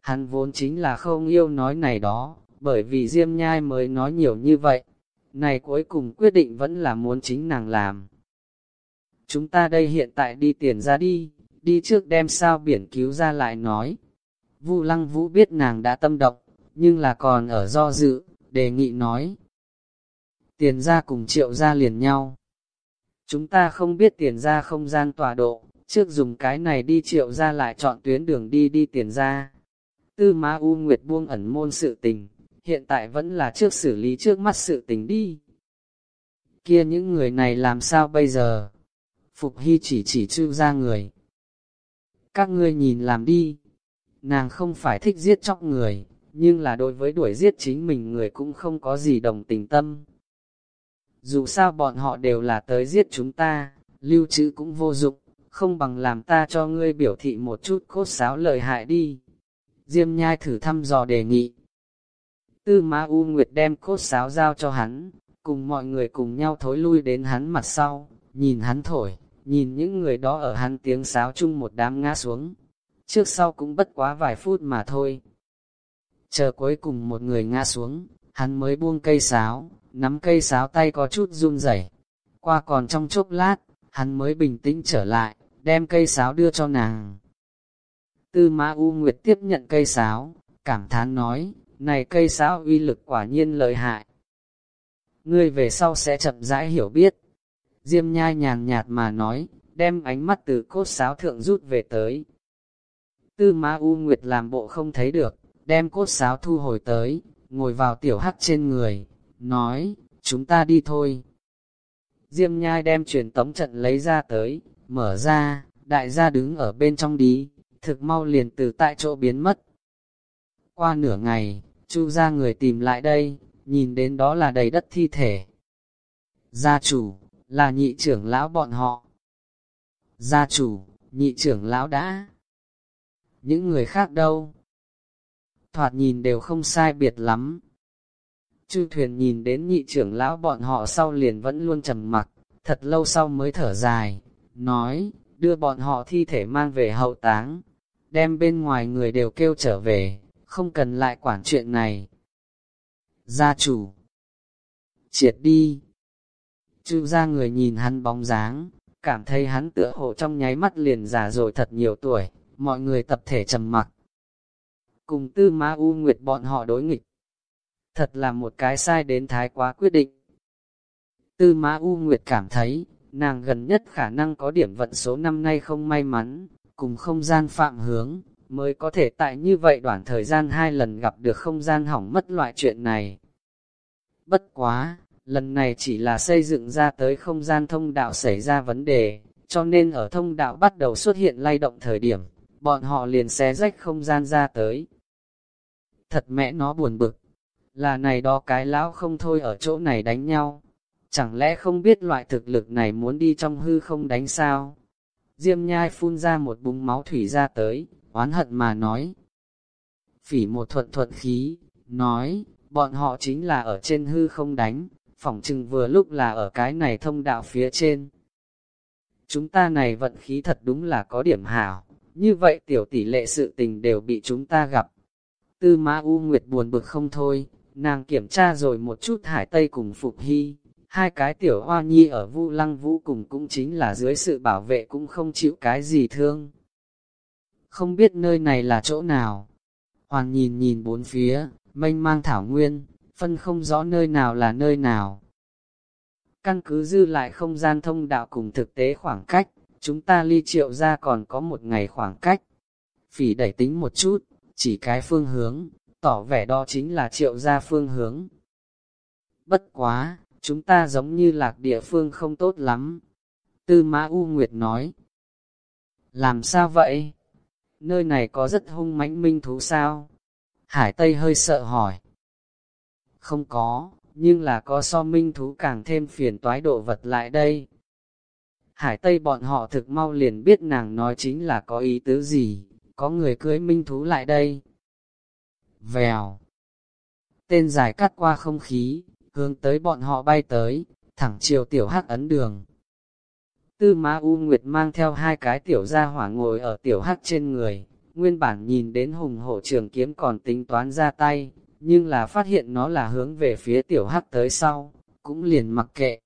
Hắn vốn chính là không yêu nói này đó, bởi vì Diêm Nhai mới nói nhiều như vậy. Này cuối cùng quyết định vẫn là muốn chính nàng làm. Chúng ta đây hiện tại đi tiền ra đi, đi trước đem sao biển cứu ra lại nói. Vu Lăng Vũ biết nàng đã tâm động, nhưng là còn ở do dự, đề nghị nói. Tiền ra cùng triệu ra liền nhau. Chúng ta không biết tiền ra không gian tọa độ, trước dùng cái này đi triệu ra lại chọn tuyến đường đi đi tiền ra. Tư Ma U Nguyệt buông ẩn môn sự tình, hiện tại vẫn là trước xử lý trước mắt sự tình đi. Kia những người này làm sao bây giờ? Phục Hy chỉ chỉ chư ra người. Các ngươi nhìn làm đi. Nàng không phải thích giết chóc người, nhưng là đối với đuổi giết chính mình người cũng không có gì đồng tình tâm. Dù sao bọn họ đều là tới giết chúng ta, lưu trữ cũng vô dụng, không bằng làm ta cho ngươi biểu thị một chút cốt sáo lợi hại đi. Diêm nhai thử thăm dò đề nghị. Tư Ma U Nguyệt đem cốt sáo giao cho hắn, cùng mọi người cùng nhau thối lui đến hắn mặt sau, nhìn hắn thổi, nhìn những người đó ở hắn tiếng sáo chung một đám ngã xuống. Trước sau cũng bất quá vài phút mà thôi. Chờ cuối cùng một người ngã xuống, hắn mới buông cây sáo, nắm cây sáo tay có chút run rẩy. Qua còn trong chốc lát, hắn mới bình tĩnh trở lại, đem cây sáo đưa cho nàng. Tư Mã U Nguyệt tiếp nhận cây sáo, cảm thán nói, này cây sáo uy lực quả nhiên lợi hại. Ngươi về sau sẽ chậm rãi hiểu biết. Diêm nhai nhàn nhạt mà nói, đem ánh mắt từ cốt sáo thượng rút về tới. Tư Mã U Nguyệt làm bộ không thấy được, đem cốt sáo thu hồi tới, ngồi vào tiểu hắc trên người, nói, chúng ta đi thôi. Diêm nhai đem truyền tống trận lấy ra tới, mở ra, đại gia đứng ở bên trong đi, thực mau liền từ tại chỗ biến mất. Qua nửa ngày, chu ra người tìm lại đây, nhìn đến đó là đầy đất thi thể. Gia chủ, là nhị trưởng lão bọn họ. Gia chủ, nhị trưởng lão đã. Những người khác đâu? Thoạt nhìn đều không sai biệt lắm. Chu thuyền nhìn đến nhị trưởng lão bọn họ sau liền vẫn luôn trầm mặc, thật lâu sau mới thở dài, nói, đưa bọn họ thi thể mang về hậu táng, đem bên ngoài người đều kêu trở về, không cần lại quản chuyện này. Gia chủ, triệt đi. Chu ra người nhìn hắn bóng dáng, cảm thấy hắn tựa hồ trong nháy mắt liền già rồi thật nhiều tuổi, mọi người tập thể trầm mặc. Cùng tư ma u nguyệt bọn họ đối nghịch. Thật là một cái sai đến thái quá quyết định. Tư ma u nguyệt cảm thấy, nàng gần nhất khả năng có điểm vận số năm nay không may mắn, cùng không gian phạm hướng, mới có thể tại như vậy đoạn thời gian hai lần gặp được không gian hỏng mất loại chuyện này. Bất quá, lần này chỉ là xây dựng ra tới không gian thông đạo xảy ra vấn đề, cho nên ở thông đạo bắt đầu xuất hiện lay động thời điểm, bọn họ liền xé rách không gian ra tới. Thật mẹ nó buồn bực, là này đó cái lão không thôi ở chỗ này đánh nhau, chẳng lẽ không biết loại thực lực này muốn đi trong hư không đánh sao? Diêm nhai phun ra một búng máu thủy ra tới, oán hận mà nói. Phỉ một thuận thuận khí, nói, bọn họ chính là ở trên hư không đánh, phỏng chừng vừa lúc là ở cái này thông đạo phía trên. Chúng ta này vận khí thật đúng là có điểm hảo, như vậy tiểu tỷ lệ sự tình đều bị chúng ta gặp. Tư Ma U Nguyệt buồn bực không thôi, nàng kiểm tra rồi một chút hải tây cùng Phục Hy, hai cái tiểu hoa nhi ở vu lăng vũ cùng cũng chính là dưới sự bảo vệ cũng không chịu cái gì thương. Không biết nơi này là chỗ nào. hoàng nhìn nhìn bốn phía, mênh mang thảo nguyên, phân không rõ nơi nào là nơi nào. Căn cứ dư lại không gian thông đạo cùng thực tế khoảng cách, chúng ta ly triệu ra còn có một ngày khoảng cách. Phỉ đẩy tính một chút, chỉ cái phương hướng, tỏ vẻ đó chính là triệu gia phương hướng. Bất quá, chúng ta giống như lạc địa phương không tốt lắm. Tư Mã U Nguyệt nói. Làm sao vậy? Nơi này có rất hung mãnh minh thú sao? Hải Tây hơi sợ hỏi. Không có, nhưng là có so minh thú càng thêm phiền toái độ vật lại đây. Hải Tây bọn họ thực mau liền biết nàng nói chính là có ý tứ gì, có người cưới minh thú lại đây. Vèo. Tên dài cắt qua không khí, hướng tới bọn họ bay tới, thẳng chiều tiểu hắc ấn đường. Tư Ma U Nguyệt mang theo hai cái tiểu gia hỏa ngồi ở tiểu hắc trên người, nguyên bản nhìn đến hùng hổ trường kiếm còn tính toán ra tay, nhưng là phát hiện nó là hướng về phía tiểu hắc tới sau, cũng liền mặc kệ.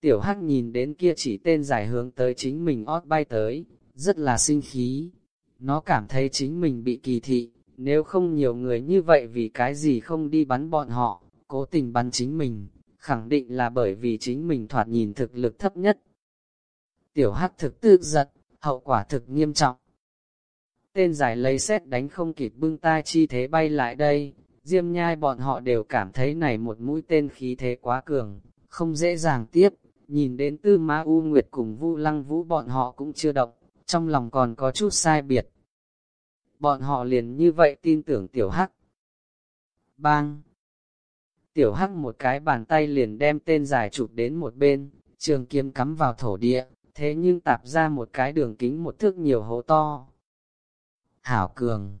Tiểu hắc nhìn đến kia chỉ tên giải hướng tới chính mình ót bay tới, rất là sinh khí. Nó cảm thấy chính mình bị kỳ thị, nếu không nhiều người như vậy vì cái gì không đi bắn bọn họ, cố tình bắn chính mình, khẳng định là bởi vì chính mình thoạt nhìn thực lực thấp nhất. Tiểu hắc thực tự giật, hậu quả thực nghiêm trọng. Tên giải lấy xét đánh không kịp bưng tai chi thế bay lại đây, diêm nhai bọn họ đều cảm thấy này một mũi tên khí thế quá cường, không dễ dàng tiếp, nhìn đến tư ma u nguyệt cùng vu lăng vũ bọn họ cũng chưa động, trong lòng còn có chút sai biệt. Bọn họ liền như vậy tin tưởng tiểu hắc. Bang! Tiểu hắc một cái bàn tay liền đem tên dài chụp đến một bên, trường kiếm cắm vào thổ địa, thế nhưng tạp ra một cái đường kính một thước nhiều hố to. Hảo cường!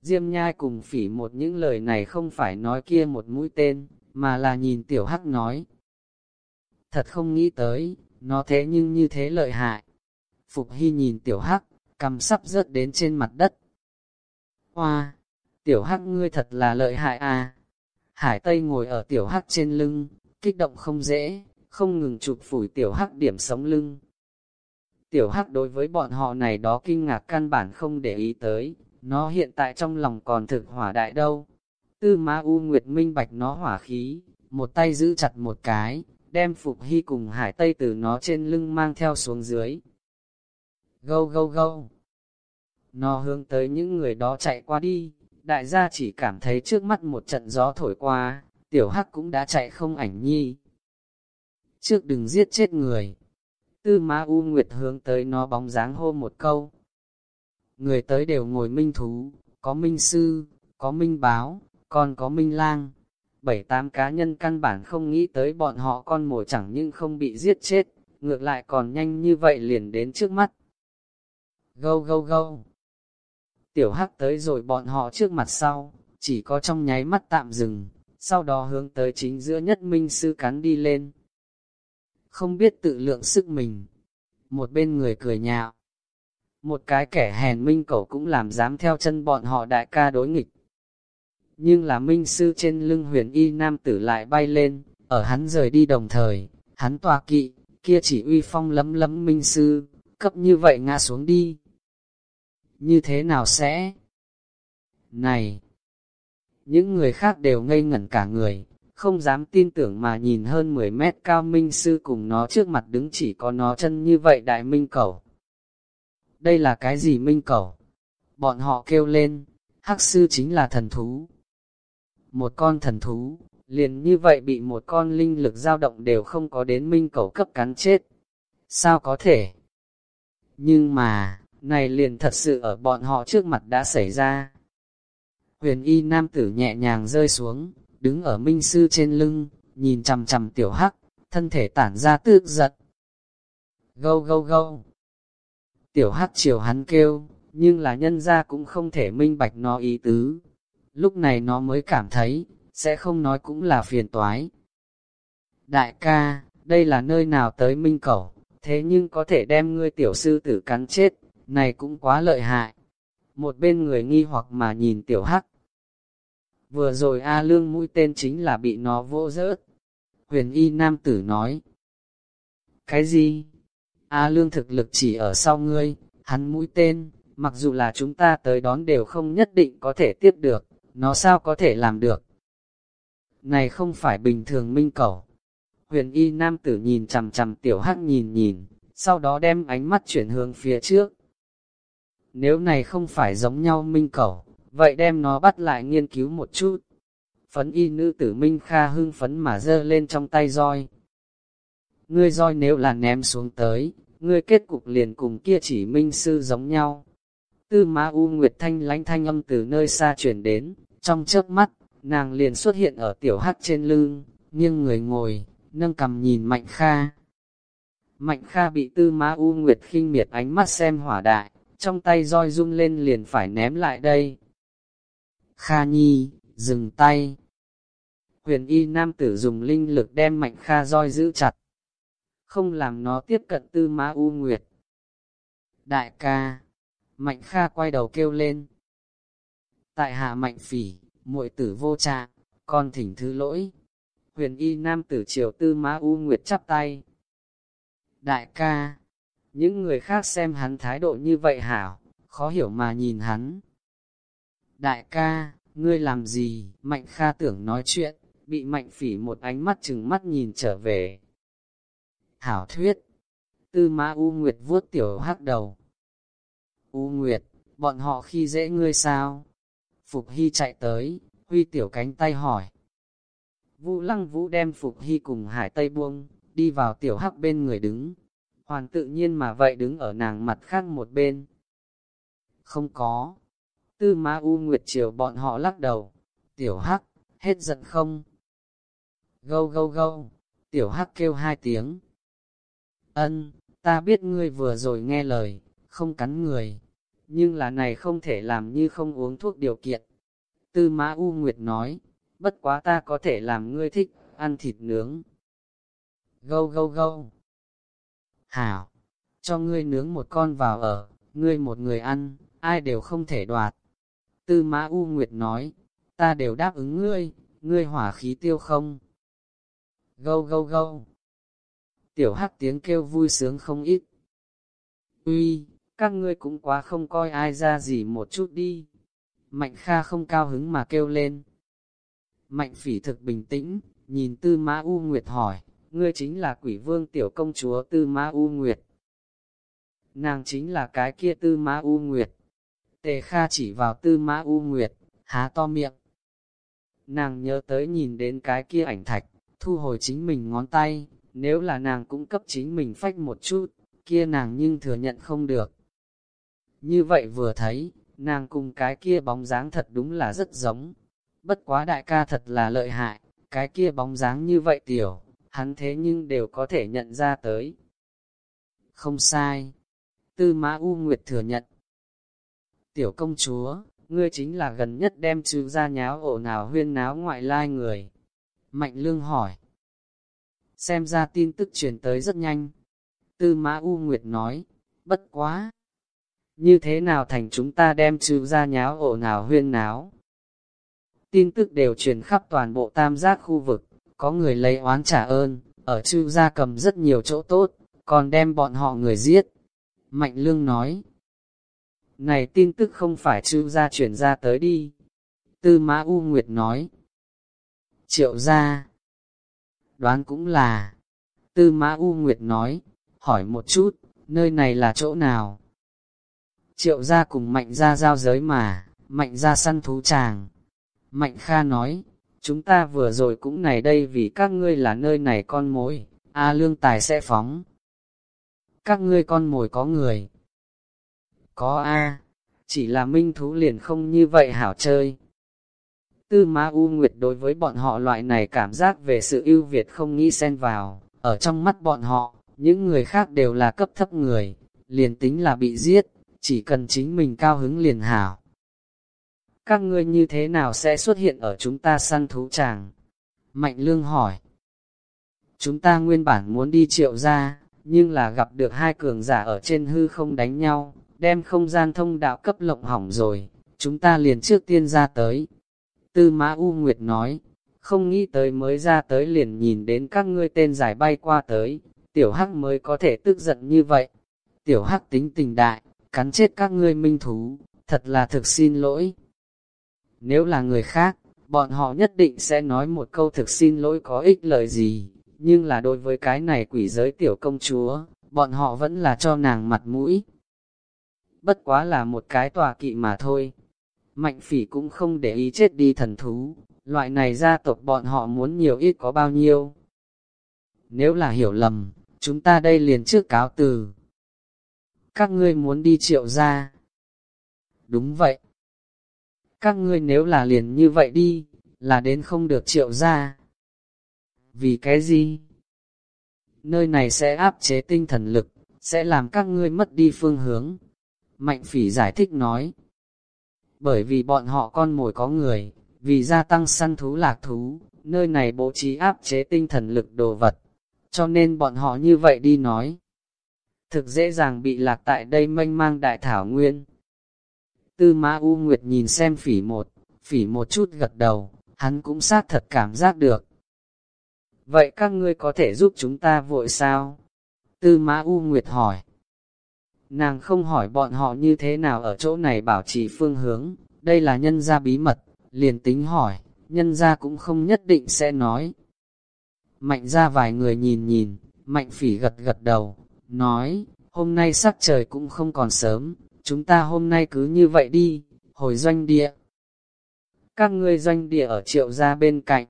Diêm nhai cùng phỉ một những lời này không phải nói kia một mũi tên, mà là nhìn tiểu hắc nói. Thật không nghĩ tới, nó thế nhưng như thế lợi hại. Phục Hy nhìn tiểu hắc, cầm sắp rớt đến trên mặt đất. Hoa, tiểu hắc ngươi thật là lợi hại à. Hải Tây ngồi ở tiểu hắc trên lưng, kích động không dễ, không ngừng chụp phủi tiểu hắc điểm sống lưng. Tiểu hắc đối với bọn họ này đó kinh ngạc căn bản không để ý tới, nó hiện tại trong lòng còn thực hỏa đại đâu. Tư Ma U Nguyệt minh bạch nó hỏa khí, một tay giữ chặt một cái, đem Phục Hy cùng Hải Tây từ nó trên lưng mang theo xuống dưới. Gâu gâu gâu. Nó hướng tới những người đó chạy qua đi, đại gia chỉ cảm thấy trước mắt một trận gió thổi qua, tiểu hắc cũng đã chạy không ảnh nhi. Trước đừng giết chết người. Tư Ma U Nguyệt hướng tới nó bóng dáng hô một câu. Người tới đều ngồi minh thú, có minh sư, có minh báo, còn có minh lang. Bảy tám cá nhân căn bản không nghĩ tới bọn họ con mồi chẳng nhưng không bị giết chết, ngược lại còn nhanh như vậy liền đến trước mắt. Gâu gâu gâu. Tiểu hắc tới rồi bọn họ trước mặt sau, chỉ có trong nháy mắt tạm dừng, sau đó hướng tới chính giữa nhất minh sư cắn đi lên. Không biết tự lượng sức mình. Một bên người cười nhạo. Một cái kẻ hèn minh cẩu cũng làm dám theo chân bọn họ đại ca đối nghịch. Nhưng là minh sư trên lưng huyền y nam tử lại bay lên, ở hắn rời đi đồng thời, hắn tòa kỵ, kia chỉ uy phong lấm lấm minh sư, cấp như vậy ngã xuống đi. Như thế nào sẽ? Này! Những người khác đều ngây ngẩn cả người, không dám tin tưởng mà nhìn hơn 10 mét cao minh sư cùng nó trước mặt đứng chỉ có nó chân như vậy đại minh cẩu. Đây là cái gì minh cẩu? Bọn họ kêu lên, hắc sư chính là thần thú. Một con thần thú, liền như vậy bị một con linh lực dao động đều không có đến minh cẩu cấp cắn chết. Sao có thể? Nhưng mà, này liền thật sự ở bọn họ trước mặt đã xảy ra. Huyền y nam tử nhẹ nhàng rơi xuống, đứng ở minh sư trên lưng, nhìn chằm chằm tiểu hắc, thân thể tản ra tự giật. Gâu gâu gâu. Tiểu hắc chiều hắn kêu, nhưng là nhân ra cũng không thể minh bạch nó ý tứ. Lúc này nó mới cảm thấy, sẽ không nói cũng là phiền toái. Đại ca, đây là nơi nào tới minh cẩu, thế nhưng có thể đem ngươi tiểu sư tử cắn chết, này cũng quá lợi hại. Một bên người nghi hoặc mà nhìn tiểu hắc, Vừa rồi A Lương mũi tên chính là bị nó vô rớt. Huyền y nam tử nói. Cái gì? A Lương thực lực chỉ ở sau ngươi, hắn mũi tên, mặc dù là chúng ta tới đón đều không nhất định có thể tiếp được, nó sao có thể làm được? Này không phải bình thường minh cầu. Huyền y nam tử nhìn chằm chằm tiểu hắc nhìn nhìn, sau đó đem ánh mắt chuyển hướng phía trước. Nếu này không phải giống nhau minh cầu, vậy đem nó bắt lại nghiên cứu một chút. Phấn y nữ tử Minh Kha hưng phấn mà dơ lên trong tay roi. Ngươi roi nếu là ném xuống tới, ngươi kết cục liền cùng kia chỉ Minh Sư giống nhau. Tư Ma U Nguyệt Thanh lánh thanh âm từ nơi xa chuyển đến, trong chớp mắt, nàng liền xuất hiện ở tiểu hắc trên lưng, nghiêng người ngồi, nâng cầm nhìn Mạnh Kha. Mạnh Kha bị Tư Ma U Nguyệt khinh miệt ánh mắt xem hỏa đại, trong tay roi rung lên liền phải ném lại đây. Kha Nhi, dừng tay. Huyền y nam tử dùng linh lực đem mạnh Kha roi giữ chặt. Không làm nó tiếp cận tư mã U Nguyệt. Đại ca, mạnh Kha quay đầu kêu lên. Tại hạ mạnh phỉ, muội tử vô trạng, con thỉnh thứ lỗi. Huyền y nam tử triều tư mã U Nguyệt chắp tay. Đại ca, những người khác xem hắn thái độ như vậy hảo, khó hiểu mà nhìn hắn, Đại ca, ngươi làm gì? Mạnh Kha tưởng nói chuyện, bị Mạnh Phỉ một ánh mắt chừng mắt nhìn trở về. Hảo thuyết, Tư Mã U Nguyệt vuốt tiểu hắc đầu. U Nguyệt, bọn họ khi dễ ngươi sao? Phục Hy chạy tới, huy tiểu cánh tay hỏi. Vũ Lăng Vũ đem Phục Hy cùng Hải Tây buông, đi vào tiểu hắc bên người đứng. Hoàn tự nhiên mà vậy đứng ở nàng mặt khác một bên. Không có, Tư Ma U Nguyệt Triều bọn họ lắc đầu. Tiểu Hắc, hết giận không? Gâu gâu gâu, Tiểu Hắc kêu hai tiếng. Ân, ta biết ngươi vừa rồi nghe lời, không cắn người. Nhưng là này không thể làm như không uống thuốc điều kiện. Tư Ma U Nguyệt nói, bất quá ta có thể làm ngươi thích, ăn thịt nướng. Gâu gâu gâu. Hảo, cho ngươi nướng một con vào ở, ngươi một người ăn, ai đều không thể đoạt. Tư Mã U Nguyệt nói, ta đều đáp ứng ngươi, ngươi hỏa khí tiêu không? Gâu gâu gâu. Tiểu hắc tiếng kêu vui sướng không ít. Uy, các ngươi cũng quá không coi ai ra gì một chút đi. Mạnh Kha không cao hứng mà kêu lên. Mạnh phỉ thực bình tĩnh, nhìn Tư Mã U Nguyệt hỏi, ngươi chính là quỷ vương tiểu công chúa Tư Ma U Nguyệt. Nàng chính là cái kia Tư Ma U Nguyệt. Tề Kha chỉ vào Tư Ma U Nguyệt, há to miệng. Nàng nhớ tới nhìn đến cái kia ảnh thạch, thu hồi chính mình ngón tay, nếu là nàng cũng cấp chính mình phách một chút, kia nàng nhưng thừa nhận không được. Như vậy vừa thấy, nàng cùng cái kia bóng dáng thật đúng là rất giống. Bất quá đại ca thật là lợi hại, cái kia bóng dáng như vậy tiểu, hắn thế nhưng đều có thể nhận ra tới. Không sai. Tư Mã U Nguyệt thừa nhận. Tiểu công chúa, ngươi chính là gần nhất đem trừ ra nháo ổ nào huyên náo ngoại lai người. Mạnh lương hỏi. Xem ra tin tức truyền tới rất nhanh. Tư Mã U Nguyệt nói, bất quá. Như thế nào thành chúng ta đem trừ ra nháo ổ nào huyên náo? Tin tức đều truyền khắp toàn bộ tam giác khu vực, có người lấy oán trả ơn, ở chư gia cầm rất nhiều chỗ tốt, còn đem bọn họ người giết. Mạnh Lương nói, này tin tức không phải chư gia chuyển ra tới đi. Tư Mã U Nguyệt nói, triệu gia, đoán cũng là, Tư Mã U Nguyệt nói, hỏi một chút, nơi này là chỗ nào? Triệu gia cùng mạnh gia giao giới mà, mạnh gia săn thú chàng. Mạnh Kha nói, chúng ta vừa rồi cũng này đây vì các ngươi là nơi này con mối, A lương tài sẽ phóng. Các ngươi con mồi có người. Có A, chỉ là minh thú liền không như vậy hảo chơi. Tư Ma U Nguyệt đối với bọn họ loại này cảm giác về sự ưu việt không nghĩ xen vào, ở trong mắt bọn họ, những người khác đều là cấp thấp người, liền tính là bị giết, chỉ cần chính mình cao hứng liền hảo các ngươi như thế nào sẽ xuất hiện ở chúng ta săn thú tràng? Mạnh lương hỏi. Chúng ta nguyên bản muốn đi triệu ra, nhưng là gặp được hai cường giả ở trên hư không đánh nhau, đem không gian thông đạo cấp lộng hỏng rồi, chúng ta liền trước tiên ra tới. Tư Mã U Nguyệt nói, không nghĩ tới mới ra tới liền nhìn đến các ngươi tên giải bay qua tới, tiểu hắc mới có thể tức giận như vậy. Tiểu hắc tính tình đại, cắn chết các ngươi minh thú, thật là thực xin lỗi. Nếu là người khác, bọn họ nhất định sẽ nói một câu thực xin lỗi có ích lợi gì, nhưng là đối với cái này quỷ giới tiểu công chúa, bọn họ vẫn là cho nàng mặt mũi. Bất quá là một cái tòa kỵ mà thôi. Mạnh phỉ cũng không để ý chết đi thần thú, loại này gia tộc bọn họ muốn nhiều ít có bao nhiêu. Nếu là hiểu lầm, chúng ta đây liền trước cáo từ. Các ngươi muốn đi triệu ra. Đúng vậy, các ngươi nếu là liền như vậy đi, là đến không được triệu ra. Vì cái gì? Nơi này sẽ áp chế tinh thần lực, sẽ làm các ngươi mất đi phương hướng. Mạnh phỉ giải thích nói. Bởi vì bọn họ con mồi có người, vì gia tăng săn thú lạc thú, nơi này bố trí áp chế tinh thần lực đồ vật, cho nên bọn họ như vậy đi nói. Thực dễ dàng bị lạc tại đây mênh mang đại thảo nguyên, Tư Ma U Nguyệt nhìn xem phỉ một, phỉ một chút gật đầu, hắn cũng xác thật cảm giác được. Vậy các ngươi có thể giúp chúng ta vội sao? Tư Ma U Nguyệt hỏi. Nàng không hỏi bọn họ như thế nào ở chỗ này bảo trì phương hướng, đây là nhân gia bí mật, liền tính hỏi, nhân gia cũng không nhất định sẽ nói. Mạnh ra vài người nhìn nhìn, mạnh phỉ gật gật đầu, nói, hôm nay sắc trời cũng không còn sớm, chúng ta hôm nay cứ như vậy đi, hồi doanh địa. Các ngươi doanh địa ở triệu gia bên cạnh.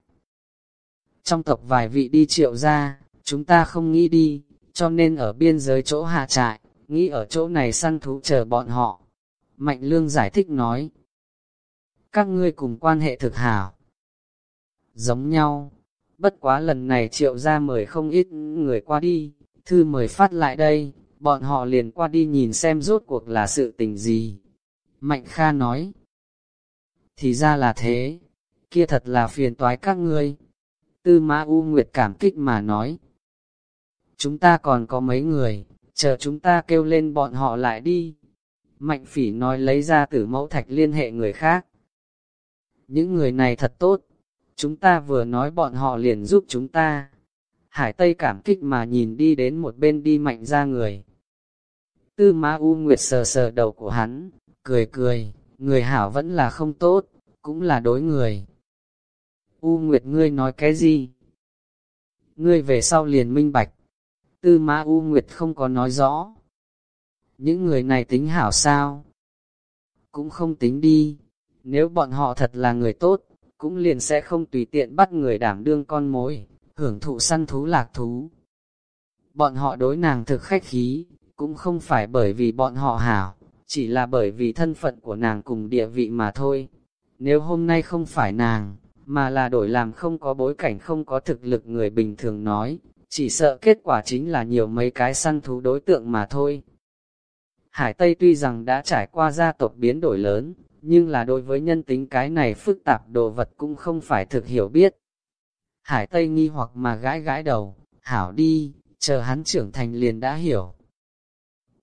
Trong tộc vài vị đi triệu gia, chúng ta không nghĩ đi, cho nên ở biên giới chỗ hạ trại, nghĩ ở chỗ này săn thú chờ bọn họ. Mạnh lương giải thích nói. Các ngươi cùng quan hệ thực hảo. Giống nhau, bất quá lần này triệu gia mời không ít người qua đi, thư mời phát lại đây, bọn họ liền qua đi nhìn xem rốt cuộc là sự tình gì. Mạnh Kha nói, thì ra là thế, kia thật là phiền toái các ngươi. Tư Mã U Nguyệt cảm kích mà nói, chúng ta còn có mấy người, chờ chúng ta kêu lên bọn họ lại đi. Mạnh phỉ nói lấy ra tử mẫu thạch liên hệ người khác. Những người này thật tốt, chúng ta vừa nói bọn họ liền giúp chúng ta. Hải Tây cảm kích mà nhìn đi đến một bên đi mạnh ra người. Tư Ma U Nguyệt sờ sờ đầu của hắn, cười cười, người hảo vẫn là không tốt, cũng là đối người. U Nguyệt ngươi nói cái gì? Ngươi về sau liền minh bạch. Tư Ma U Nguyệt không có nói rõ. Những người này tính hảo sao? Cũng không tính đi. Nếu bọn họ thật là người tốt, cũng liền sẽ không tùy tiện bắt người đảm đương con mối, hưởng thụ săn thú lạc thú. Bọn họ đối nàng thực khách khí, cũng không phải bởi vì bọn họ hảo, chỉ là bởi vì thân phận của nàng cùng địa vị mà thôi. Nếu hôm nay không phải nàng, mà là đổi làm không có bối cảnh không có thực lực người bình thường nói, chỉ sợ kết quả chính là nhiều mấy cái săn thú đối tượng mà thôi. Hải Tây tuy rằng đã trải qua gia tộc biến đổi lớn, nhưng là đối với nhân tính cái này phức tạp đồ vật cũng không phải thực hiểu biết. Hải Tây nghi hoặc mà gãi gãi đầu, hảo đi, chờ hắn trưởng thành liền đã hiểu.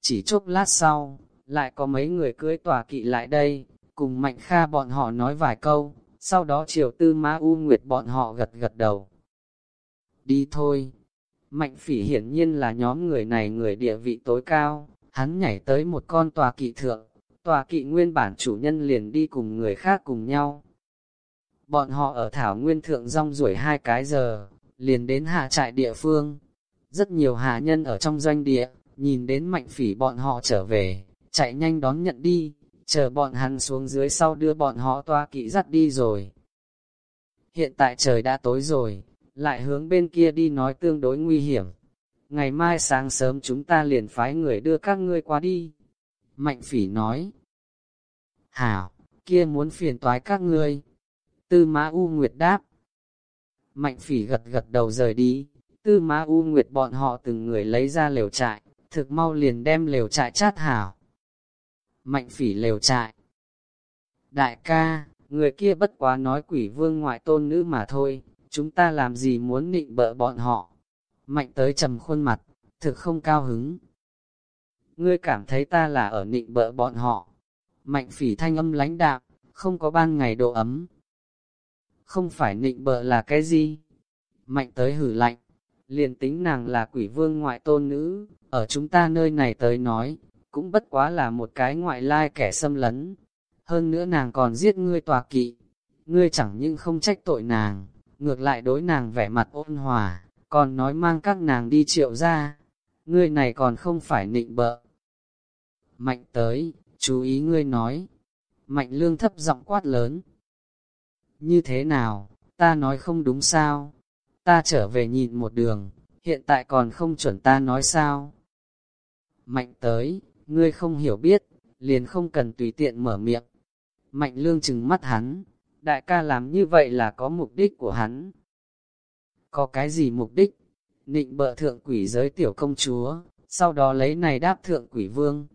Chỉ chốc lát sau, lại có mấy người cưới tòa kỵ lại đây, cùng Mạnh Kha bọn họ nói vài câu, sau đó chiều tư ma u nguyệt bọn họ gật gật đầu. Đi thôi. Mạnh phỉ hiển nhiên là nhóm người này người địa vị tối cao, hắn nhảy tới một con tòa kỵ thượng, tòa kỵ nguyên bản chủ nhân liền đi cùng người khác cùng nhau. Bọn họ ở Thảo Nguyên Thượng rong ruổi hai cái giờ, liền đến hạ trại địa phương. Rất nhiều hạ nhân ở trong doanh địa, nhìn đến mạnh phỉ bọn họ trở về, chạy nhanh đón nhận đi, chờ bọn hắn xuống dưới sau đưa bọn họ toa kỵ dắt đi rồi. Hiện tại trời đã tối rồi, lại hướng bên kia đi nói tương đối nguy hiểm. Ngày mai sáng sớm chúng ta liền phái người đưa các ngươi qua đi. Mạnh phỉ nói. Hảo, kia muốn phiền toái các ngươi. Tư Mã U Nguyệt đáp. Mạnh phỉ gật gật đầu rời đi. Tư Mã U Nguyệt bọn họ từng người lấy ra lều trại, thực mau liền đem lều trại chát hảo. Mạnh phỉ lều trại. Đại ca, người kia bất quá nói quỷ vương ngoại tôn nữ mà thôi, chúng ta làm gì muốn nịnh bợ bọn họ. Mạnh tới trầm khuôn mặt, thực không cao hứng. Ngươi cảm thấy ta là ở nịnh bợ bọn họ. Mạnh phỉ thanh âm lãnh đạm, không có ban ngày độ ấm. Không phải nịnh bợ là cái gì? Mạnh tới hử lạnh, liền tính nàng là quỷ vương ngoại tôn nữ, ở chúng ta nơi này tới nói, cũng bất quá là một cái ngoại lai kẻ xâm lấn. Hơn nữa nàng còn giết ngươi tòa kỵ, ngươi chẳng những không trách tội nàng, ngược lại đối nàng vẻ mặt ôn hòa, còn nói mang các nàng đi triệu ra, ngươi này còn không phải nịnh bợ. Mạnh tới, chú ý ngươi nói, mạnh lương thấp giọng quát lớn. Như thế nào, ta nói không đúng sao, ta trở về nhìn một đường, hiện tại còn không chuẩn ta nói sao. Mạnh tới, ngươi không hiểu biết, liền không cần tùy tiện mở miệng. Mạnh lương chừng mắt hắn, đại ca làm như vậy là có mục đích của hắn. Có cái gì mục đích? Nịnh bợ thượng quỷ giới tiểu công chúa, sau đó lấy này đáp thượng quỷ vương.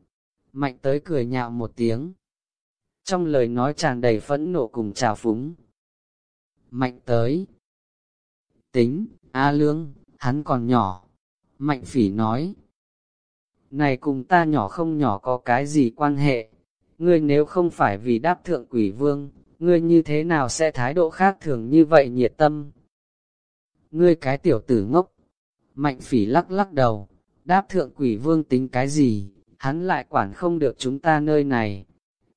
Mạnh tới cười nhạo một tiếng. Trong lời nói tràn đầy phẫn nộ cùng trào phúng. Mạnh tới. Tính, A Lương, hắn còn nhỏ. Mạnh phỉ nói, này cùng ta nhỏ không nhỏ có cái gì quan hệ, ngươi nếu không phải vì đáp thượng quỷ vương, ngươi như thế nào sẽ thái độ khác thường như vậy nhiệt tâm? Ngươi cái tiểu tử ngốc, mạnh phỉ lắc lắc đầu, đáp thượng quỷ vương tính cái gì, hắn lại quản không được chúng ta nơi này.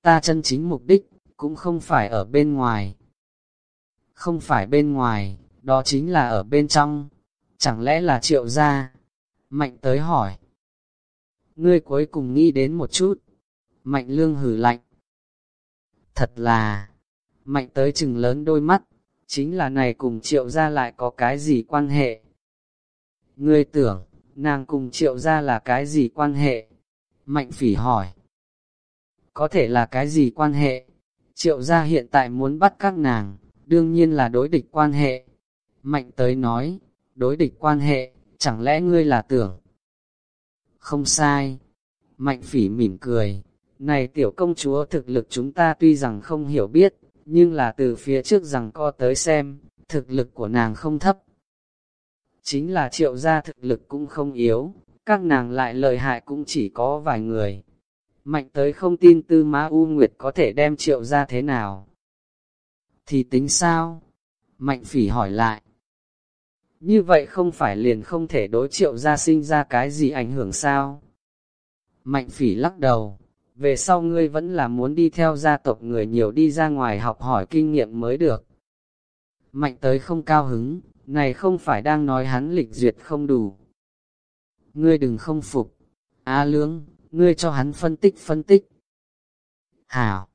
Ta chân chính mục đích, cũng không phải ở bên ngoài. Không phải bên ngoài, đó chính là ở bên trong. Chẳng lẽ là triệu gia? Mạnh tới hỏi ngươi cuối cùng nghĩ đến một chút. Mạnh lương hử lạnh. Thật là, mạnh tới chừng lớn đôi mắt, chính là này cùng triệu ra lại có cái gì quan hệ. Ngươi tưởng, nàng cùng triệu ra là cái gì quan hệ? Mạnh phỉ hỏi. Có thể là cái gì quan hệ? Triệu gia hiện tại muốn bắt các nàng, đương nhiên là đối địch quan hệ. Mạnh tới nói, đối địch quan hệ, chẳng lẽ ngươi là tưởng, không sai. Mạnh phỉ mỉm cười, này tiểu công chúa thực lực chúng ta tuy rằng không hiểu biết, nhưng là từ phía trước rằng co tới xem, thực lực của nàng không thấp. Chính là triệu gia thực lực cũng không yếu, các nàng lại lợi hại cũng chỉ có vài người. Mạnh tới không tin tư má U Nguyệt có thể đem triệu gia thế nào. Thì tính sao? Mạnh phỉ hỏi lại như vậy không phải liền không thể đối triệu ra sinh ra cái gì ảnh hưởng sao? Mạnh phỉ lắc đầu, về sau ngươi vẫn là muốn đi theo gia tộc người nhiều đi ra ngoài học hỏi kinh nghiệm mới được. Mạnh tới không cao hứng, này không phải đang nói hắn lịch duyệt không đủ. Ngươi đừng không phục. A lương, ngươi cho hắn phân tích phân tích. Hảo.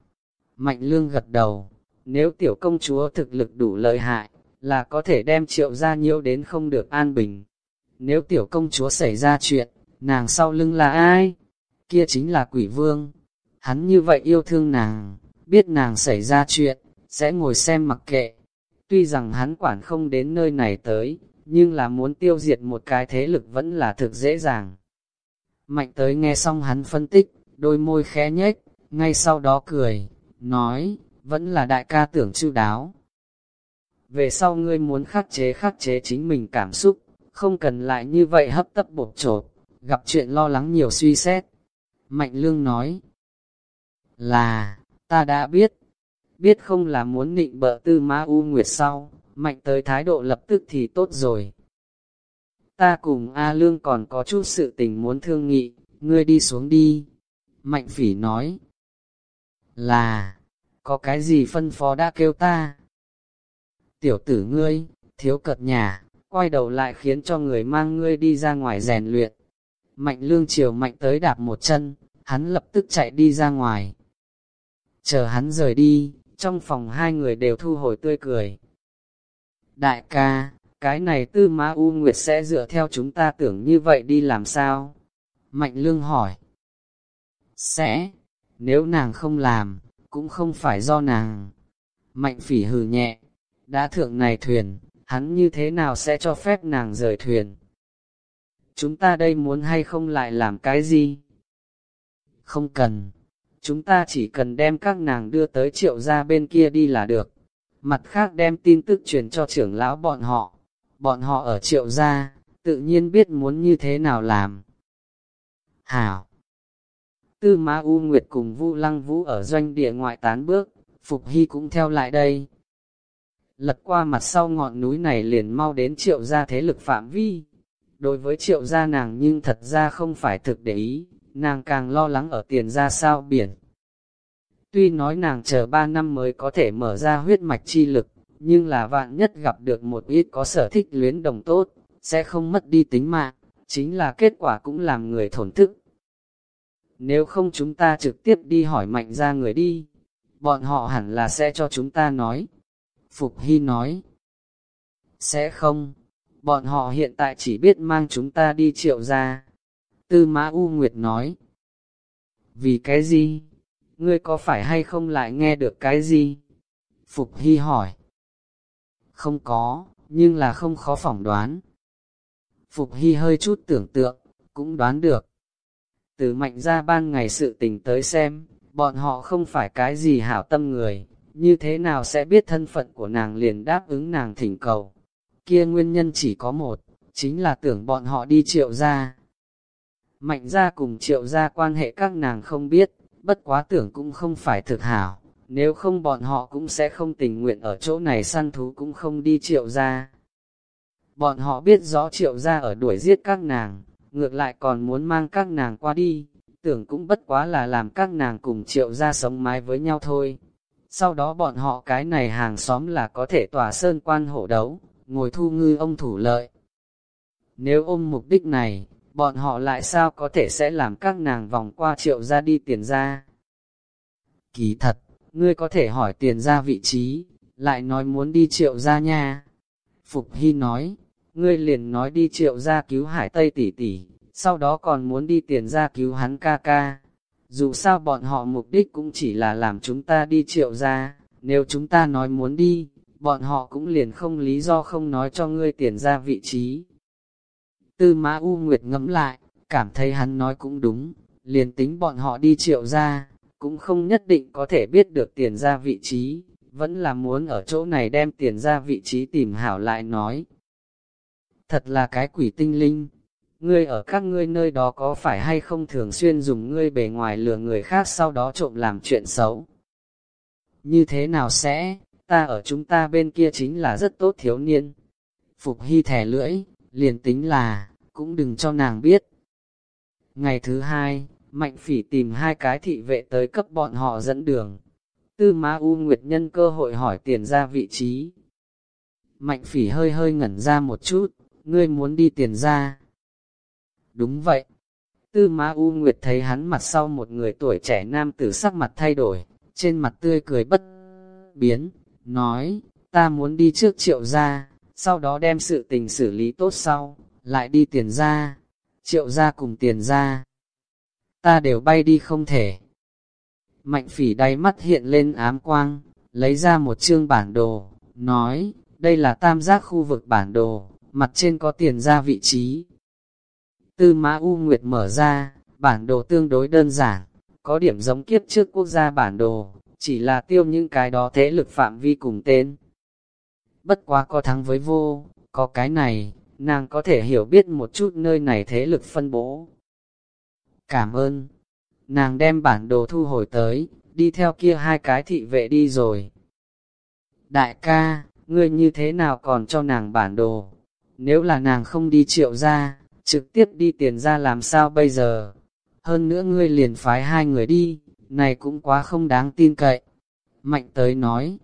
Mạnh lương gật đầu. Nếu tiểu công chúa thực lực đủ lợi hại, là có thể đem triệu gia nhiễu đến không được an bình. Nếu tiểu công chúa xảy ra chuyện, nàng sau lưng là ai? Kia chính là quỷ vương. Hắn như vậy yêu thương nàng, biết nàng xảy ra chuyện, sẽ ngồi xem mặc kệ. Tuy rằng hắn quản không đến nơi này tới, nhưng là muốn tiêu diệt một cái thế lực vẫn là thực dễ dàng. Mạnh tới nghe xong hắn phân tích, đôi môi khẽ nhếch, ngay sau đó cười, nói, vẫn là đại ca tưởng chu đáo. Về sau ngươi muốn khắc chế khắc chế chính mình cảm xúc, không cần lại như vậy hấp tấp bột trột, gặp chuyện lo lắng nhiều suy xét. Mạnh lương nói, là, ta đã biết, biết không là muốn nịnh bợ tư ma u nguyệt sau, mạnh tới thái độ lập tức thì tốt rồi. Ta cùng A Lương còn có chút sự tình muốn thương nghị, ngươi đi xuống đi. Mạnh phỉ nói, là, có cái gì phân phó đã kêu ta. Tiểu tử ngươi, thiếu cật nhà, quay đầu lại khiến cho người mang ngươi đi ra ngoài rèn luyện. Mạnh lương chiều mạnh tới đạp một chân, hắn lập tức chạy đi ra ngoài. Chờ hắn rời đi, trong phòng hai người đều thu hồi tươi cười. Đại ca, cái này tư ma U Nguyệt sẽ dựa theo chúng ta tưởng như vậy đi làm sao? Mạnh lương hỏi. Sẽ, nếu nàng không làm, cũng không phải do nàng. Mạnh phỉ hừ nhẹ, đã thượng này thuyền, hắn như thế nào sẽ cho phép nàng rời thuyền? Chúng ta đây muốn hay không lại làm cái gì? Không cần, chúng ta chỉ cần đem các nàng đưa tới triệu gia bên kia đi là được. Mặt khác đem tin tức truyền cho trưởng lão bọn họ. Bọn họ ở triệu gia, tự nhiên biết muốn như thế nào làm. Hảo! Tư Ma U Nguyệt cùng Vu Lăng Vũ ở doanh địa ngoại tán bước, Phục Hy cũng theo lại đây. Lật qua mặt sau ngọn núi này liền mau đến triệu gia thế lực phạm vi. Đối với triệu gia nàng nhưng thật ra không phải thực để ý, nàng càng lo lắng ở tiền ra sao biển. Tuy nói nàng chờ 3 năm mới có thể mở ra huyết mạch chi lực, nhưng là vạn nhất gặp được một ít có sở thích luyến đồng tốt, sẽ không mất đi tính mạng, chính là kết quả cũng làm người thổn thức. Nếu không chúng ta trực tiếp đi hỏi mạnh ra người đi, bọn họ hẳn là sẽ cho chúng ta nói. Phục Hy nói, sẽ không, bọn họ hiện tại chỉ biết mang chúng ta đi triệu ra. Tư Mã U Nguyệt nói, vì cái gì? Ngươi có phải hay không lại nghe được cái gì? Phục Hy hỏi, không có, nhưng là không khó phỏng đoán. Phục Hy hơi chút tưởng tượng, cũng đoán được. Từ mạnh ra ban ngày sự tình tới xem, bọn họ không phải cái gì hảo tâm người, như thế nào sẽ biết thân phận của nàng liền đáp ứng nàng thỉnh cầu. Kia nguyên nhân chỉ có một, chính là tưởng bọn họ đi triệu ra. Mạnh ra cùng triệu ra quan hệ các nàng không biết, bất quá tưởng cũng không phải thực hảo, nếu không bọn họ cũng sẽ không tình nguyện ở chỗ này săn thú cũng không đi triệu ra. Bọn họ biết rõ triệu ra ở đuổi giết các nàng, ngược lại còn muốn mang các nàng qua đi, tưởng cũng bất quá là làm các nàng cùng triệu ra sống mái với nhau thôi. Sau đó bọn họ cái này hàng xóm là có thể tỏa sơn quan hộ đấu, ngồi thu ngư ông thủ lợi. Nếu ôm mục đích này, bọn họ lại sao có thể sẽ làm các nàng vòng qua triệu ra đi tiền ra. Kỳ thật, ngươi có thể hỏi tiền ra vị trí, lại nói muốn đi triệu ra nha. Phục Hy nói, ngươi liền nói đi triệu ra cứu hải Tây tỷ tỷ, sau đó còn muốn đi tiền ra cứu hắn ca ca. Dù sao bọn họ mục đích cũng chỉ là làm chúng ta đi triệu ra, nếu chúng ta nói muốn đi, bọn họ cũng liền không lý do không nói cho ngươi tiền ra vị trí. Tư Mã U Nguyệt ngẫm lại, cảm thấy hắn nói cũng đúng, liền tính bọn họ đi triệu ra, cũng không nhất định có thể biết được tiền ra vị trí, vẫn là muốn ở chỗ này đem tiền ra vị trí tìm hảo lại nói. Thật là cái quỷ tinh linh, ngươi ở các ngươi nơi đó có phải hay không thường xuyên dùng ngươi bề ngoài lừa người khác sau đó trộm làm chuyện xấu. Như thế nào sẽ, ta ở chúng ta bên kia chính là rất tốt thiếu niên. Phục Hy thẻ lưỡi, liền tính là, cũng đừng cho nàng biết. Ngày thứ hai, Mạnh Phỉ tìm hai cái thị vệ tới cấp bọn họ dẫn đường. Tư Ma U Nguyệt nhân cơ hội hỏi tiền ra vị trí. Mạnh Phỉ hơi hơi ngẩn ra một chút, ngươi muốn đi tiền ra. Đúng vậy. Tư Ma U Nguyệt thấy hắn mặt sau một người tuổi trẻ nam tử sắc mặt thay đổi, trên mặt tươi cười bất biến, nói, ta muốn đi trước triệu gia, sau đó đem sự tình xử lý tốt sau, lại đi tiền gia, triệu gia cùng tiền gia, Ta đều bay đi không thể. Mạnh phỉ đáy mắt hiện lên ám quang, lấy ra một chương bản đồ, nói, đây là tam giác khu vực bản đồ, mặt trên có tiền ra vị trí. Tư mã U Nguyệt mở ra, bản đồ tương đối đơn giản, có điểm giống kiếp trước quốc gia bản đồ, chỉ là tiêu những cái đó thế lực phạm vi cùng tên. Bất quá có thắng với vô, có cái này, nàng có thể hiểu biết một chút nơi này thế lực phân bố. Cảm ơn. Nàng đem bản đồ thu hồi tới, đi theo kia hai cái thị vệ đi rồi. Đại ca, ngươi như thế nào còn cho nàng bản đồ? Nếu là nàng không đi triệu ra, trực tiếp đi tiền ra làm sao bây giờ? Hơn nữa ngươi liền phái hai người đi, này cũng quá không đáng tin cậy. Mạnh tới nói,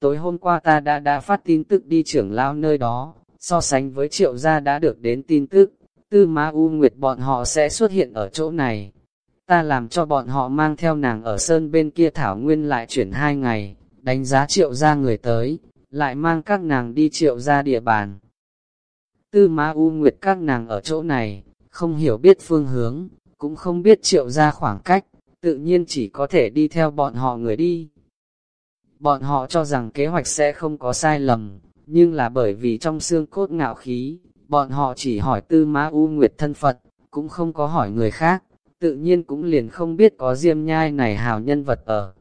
tối hôm qua ta đã đã phát tin tức đi trưởng lao nơi đó, so sánh với triệu gia đã được đến tin tức, tư ma u nguyệt bọn họ sẽ xuất hiện ở chỗ này. Ta làm cho bọn họ mang theo nàng ở sơn bên kia thảo nguyên lại chuyển hai ngày, đánh giá triệu gia người tới, lại mang các nàng đi triệu gia địa bàn. Tư ma u nguyệt các nàng ở chỗ này, không hiểu biết phương hướng, cũng không biết triệu ra khoảng cách, tự nhiên chỉ có thể đi theo bọn họ người đi. Bọn họ cho rằng kế hoạch sẽ không có sai lầm, nhưng là bởi vì trong xương cốt ngạo khí, bọn họ chỉ hỏi tư Ma U Nguyệt thân Phật, cũng không có hỏi người khác, tự nhiên cũng liền không biết có diêm nhai này hào nhân vật ở.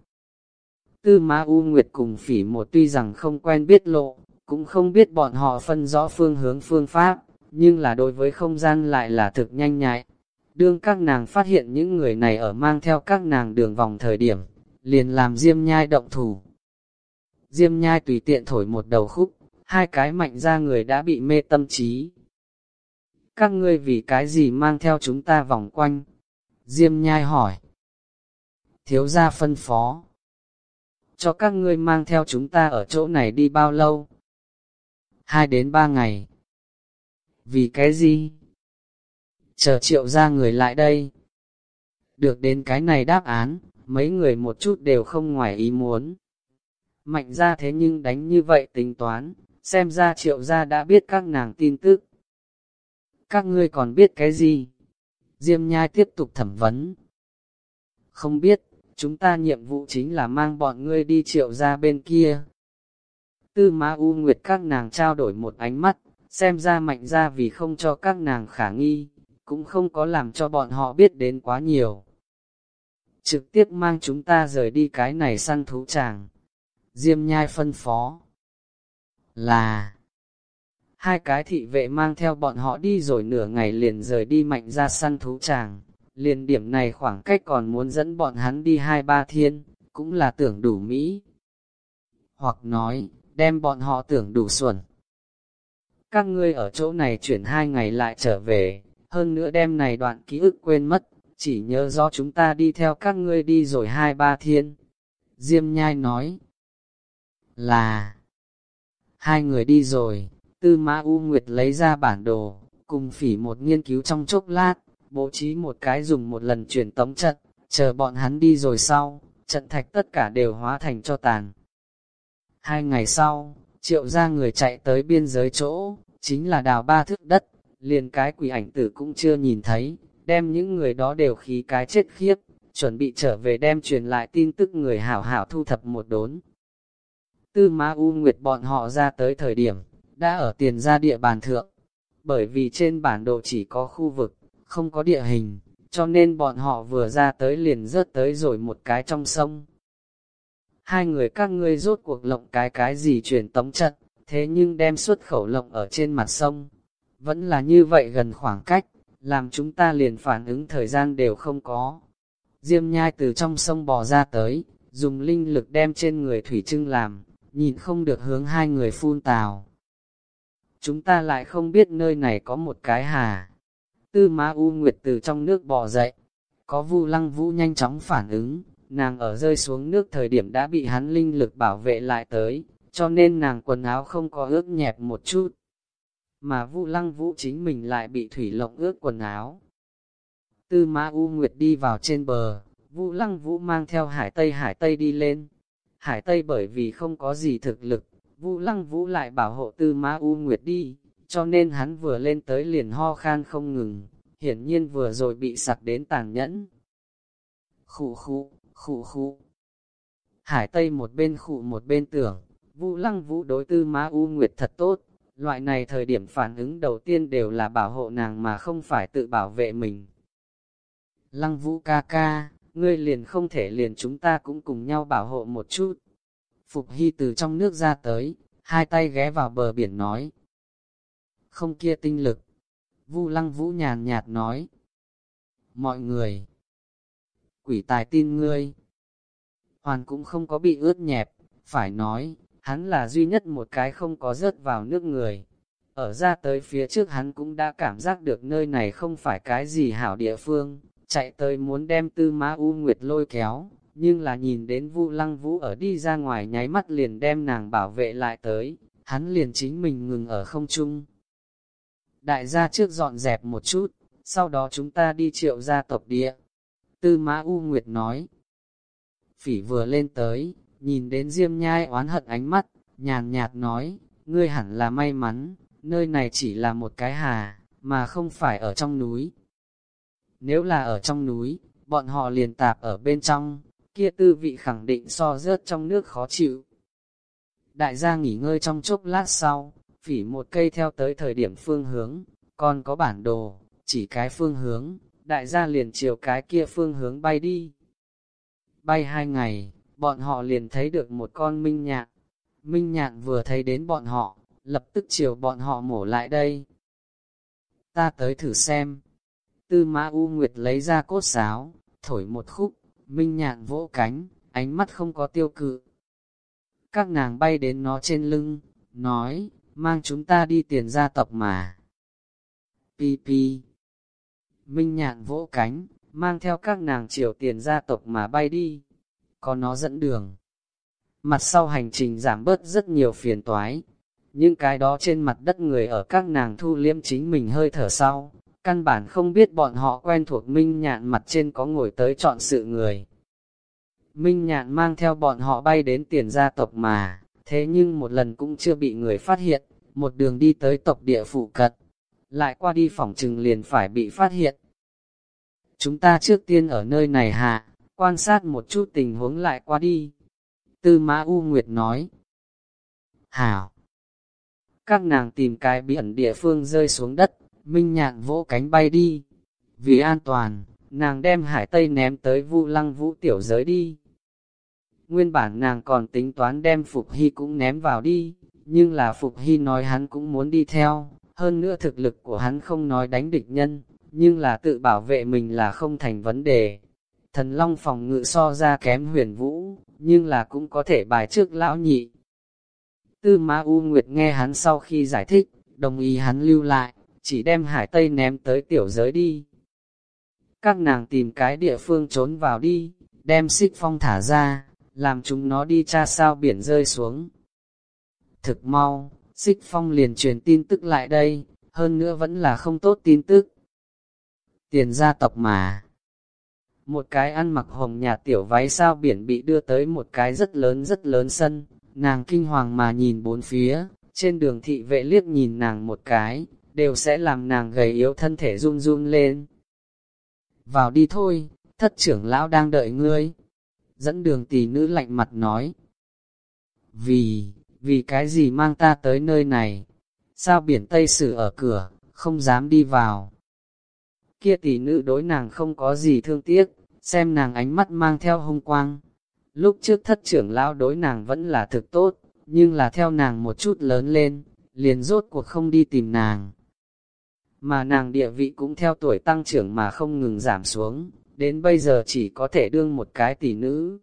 Tư Ma U Nguyệt cùng phỉ một tuy rằng không quen biết lộ, cũng không biết bọn họ phân rõ phương hướng phương pháp, nhưng là đối với không gian lại là thực nhanh nhạy. Đương các nàng phát hiện những người này ở mang theo các nàng đường vòng thời điểm, liền làm diêm nhai động thủ. Diêm nhai tùy tiện thổi một đầu khúc, hai cái mạnh ra người đã bị mê tâm trí. Các ngươi vì cái gì mang theo chúng ta vòng quanh? Diêm nhai hỏi. Thiếu gia phân phó. Cho các ngươi mang theo chúng ta ở chỗ này đi bao lâu? Hai đến ba ngày. Vì cái gì? Chờ triệu ra người lại đây. Được đến cái này đáp án, mấy người một chút đều không ngoài ý muốn. Mạnh ra thế nhưng đánh như vậy tính toán, xem ra triệu gia đã biết các nàng tin tức. Các ngươi còn biết cái gì? Diêm nhai tiếp tục thẩm vấn. Không biết, chúng ta nhiệm vụ chính là mang bọn ngươi đi triệu gia bên kia. Tư Ma U Nguyệt các nàng trao đổi một ánh mắt, xem ra mạnh ra vì không cho các nàng khả nghi, cũng không có làm cho bọn họ biết đến quá nhiều. Trực tiếp mang chúng ta rời đi cái này săn thú tràng. Diêm nhai phân phó. Là... Hai cái thị vệ mang theo bọn họ đi rồi nửa ngày liền rời đi mạnh ra săn thú tràng. Liền điểm này khoảng cách còn muốn dẫn bọn hắn đi hai ba thiên, cũng là tưởng đủ Mỹ. Hoặc nói, đem bọn họ tưởng đủ xuẩn. Các ngươi ở chỗ này chuyển hai ngày lại trở về, hơn nữa đem này đoạn ký ức quên mất, chỉ nhớ do chúng ta đi theo các ngươi đi rồi hai ba thiên. Diêm nhai nói, là, hai người đi rồi, tư mã U Nguyệt lấy ra bản đồ, cùng phỉ một nghiên cứu trong chốc lát, bố trí một cái dùng một lần chuyển tống trận, chờ bọn hắn đi rồi sau, trận thạch tất cả đều hóa thành cho tàn. Hai ngày sau, triệu ra người chạy tới biên giới chỗ, chính là đào ba thước đất, liền cái quỷ ảnh tử cũng chưa nhìn thấy, đem những người đó đều khí cái chết khiếp, chuẩn bị trở về đem truyền lại tin tức người hảo hảo thu thập một đốn. Tư Ma U Nguyệt bọn họ ra tới thời điểm, đã ở tiền ra địa bàn thượng, bởi vì trên bản đồ chỉ có khu vực, không có địa hình, cho nên bọn họ vừa ra tới liền rớt tới rồi một cái trong sông. Hai người các ngươi rốt cuộc lộng cái cái gì truyền tống trận, thế nhưng đem xuất khẩu lộng ở trên mặt sông, vẫn là như vậy gần khoảng cách, làm chúng ta liền phản ứng thời gian đều không có. Diêm nhai từ trong sông bò ra tới, dùng linh lực đem trên người thủy trưng làm, nhìn không được hướng hai người phun tào. chúng ta lại không biết nơi này có một cái hà. Tư Ma U Nguyệt từ trong nước bò dậy, có Vu Lăng Vũ nhanh chóng phản ứng, nàng ở rơi xuống nước thời điểm đã bị hắn linh lực bảo vệ lại tới, cho nên nàng quần áo không có ướt nhẹp một chút. Mà Vu Lăng Vũ chính mình lại bị thủy lộng ướt quần áo. Tư Ma U Nguyệt đi vào trên bờ, Vu Lăng Vũ mang theo Hải Tây Hải Tây đi lên. Hải Tây bởi vì không có gì thực lực, Vu Lăng Vũ lại bảo hộ Tư Ma U Nguyệt đi, cho nên hắn vừa lên tới liền ho khan không ngừng, hiển nhiên vừa rồi bị sặc đến tàn nhẫn. Khụ khụ, khụ khụ. Hải Tây một bên khụ một bên tưởng, Vu Lăng Vũ đối Tư Ma U Nguyệt thật tốt, loại này thời điểm phản ứng đầu tiên đều là bảo hộ nàng mà không phải tự bảo vệ mình. Lăng Vũ ca ca, ngươi liền không thể liền chúng ta cũng cùng nhau bảo hộ một chút. Phục Hy từ trong nước ra tới, hai tay ghé vào bờ biển nói. Không kia tinh lực. Vu Lăng Vũ nhàn nhạt nói. Mọi người. Quỷ tài tin ngươi. Hoàn cũng không có bị ướt nhẹp, phải nói, hắn là duy nhất một cái không có rớt vào nước người. Ở ra tới phía trước hắn cũng đã cảm giác được nơi này không phải cái gì hảo địa phương, chạy tới muốn đem tư má U Nguyệt lôi kéo, nhưng là nhìn đến Vu Lăng Vũ ở đi ra ngoài nháy mắt liền đem nàng bảo vệ lại tới, hắn liền chính mình ngừng ở không trung. Đại gia trước dọn dẹp một chút, sau đó chúng ta đi triệu gia tộc địa. Tư Mã U Nguyệt nói. Phỉ vừa lên tới, nhìn đến Diêm Nhai oán hận ánh mắt, nhàn nhạt nói, ngươi hẳn là may mắn, nơi này chỉ là một cái hà, mà không phải ở trong núi. Nếu là ở trong núi, bọn họ liền tạp ở bên trong, kia tư vị khẳng định so rớt trong nước khó chịu. Đại gia nghỉ ngơi trong chốc lát sau, phỉ một cây theo tới thời điểm phương hướng, còn có bản đồ, chỉ cái phương hướng, đại gia liền chiều cái kia phương hướng bay đi. Bay hai ngày, bọn họ liền thấy được một con minh nhạn. Minh nhạn vừa thấy đến bọn họ, lập tức chiều bọn họ mổ lại đây. Ta tới thử xem. Tư mã U Nguyệt lấy ra cốt sáo, thổi một khúc, minh nhạn vỗ cánh, ánh mắt không có tiêu cự. Các nàng bay đến nó trên lưng, nói, mang chúng ta đi tiền gia tộc mà. Pi pi. Minh nhạn vỗ cánh, mang theo các nàng triều tiền gia tộc mà bay đi. Có nó dẫn đường. Mặt sau hành trình giảm bớt rất nhiều phiền toái. Nhưng cái đó trên mặt đất người ở các nàng thu liêm chính mình hơi thở sau, căn bản không biết bọn họ quen thuộc Minh Nhạn mặt trên có ngồi tới chọn sự người. Minh Nhạn mang theo bọn họ bay đến tiền gia tộc mà, thế nhưng một lần cũng chưa bị người phát hiện, một đường đi tới tộc địa phụ cận, lại qua đi phòng trừng liền phải bị phát hiện. Chúng ta trước tiên ở nơi này hạ, quan sát một chút tình huống lại qua đi. Tư Mã U Nguyệt nói. Hảo! Các nàng tìm cái biển địa phương rơi xuống đất, Minh nhạn vỗ cánh bay đi. Vì an toàn, nàng đem hải tây ném tới vu lăng vũ tiểu giới đi. Nguyên bản nàng còn tính toán đem Phục Hy cũng ném vào đi, nhưng là Phục Hy nói hắn cũng muốn đi theo, hơn nữa thực lực của hắn không nói đánh địch nhân, nhưng là tự bảo vệ mình là không thành vấn đề. Thần Long phòng ngự so ra kém huyền vũ, nhưng là cũng có thể bài trước lão nhị. Tư Ma U Nguyệt nghe hắn sau khi giải thích, đồng ý hắn lưu lại, chỉ đem hải tây ném tới tiểu giới đi. Các nàng tìm cái địa phương trốn vào đi, đem xích phong thả ra, làm chúng nó đi tra sao biển rơi xuống. Thực mau, xích phong liền truyền tin tức lại đây, hơn nữa vẫn là không tốt tin tức. Tiền gia tộc mà. Một cái ăn mặc hồng nhà tiểu váy sao biển bị đưa tới một cái rất lớn rất lớn sân, nàng kinh hoàng mà nhìn bốn phía, trên đường thị vệ liếc nhìn nàng một cái, đều sẽ làm nàng gầy yếu thân thể run run lên. Vào đi thôi, thất trưởng lão đang đợi ngươi. Dẫn đường tỷ nữ lạnh mặt nói. Vì, vì cái gì mang ta tới nơi này? Sao biển Tây Sử ở cửa, không dám đi vào? Kia tỷ nữ đối nàng không có gì thương tiếc, xem nàng ánh mắt mang theo hung quang. Lúc trước thất trưởng lão đối nàng vẫn là thực tốt, nhưng là theo nàng một chút lớn lên, liền rốt cuộc không đi tìm nàng mà nàng địa vị cũng theo tuổi tăng trưởng mà không ngừng giảm xuống, đến bây giờ chỉ có thể đương một cái tỷ nữ.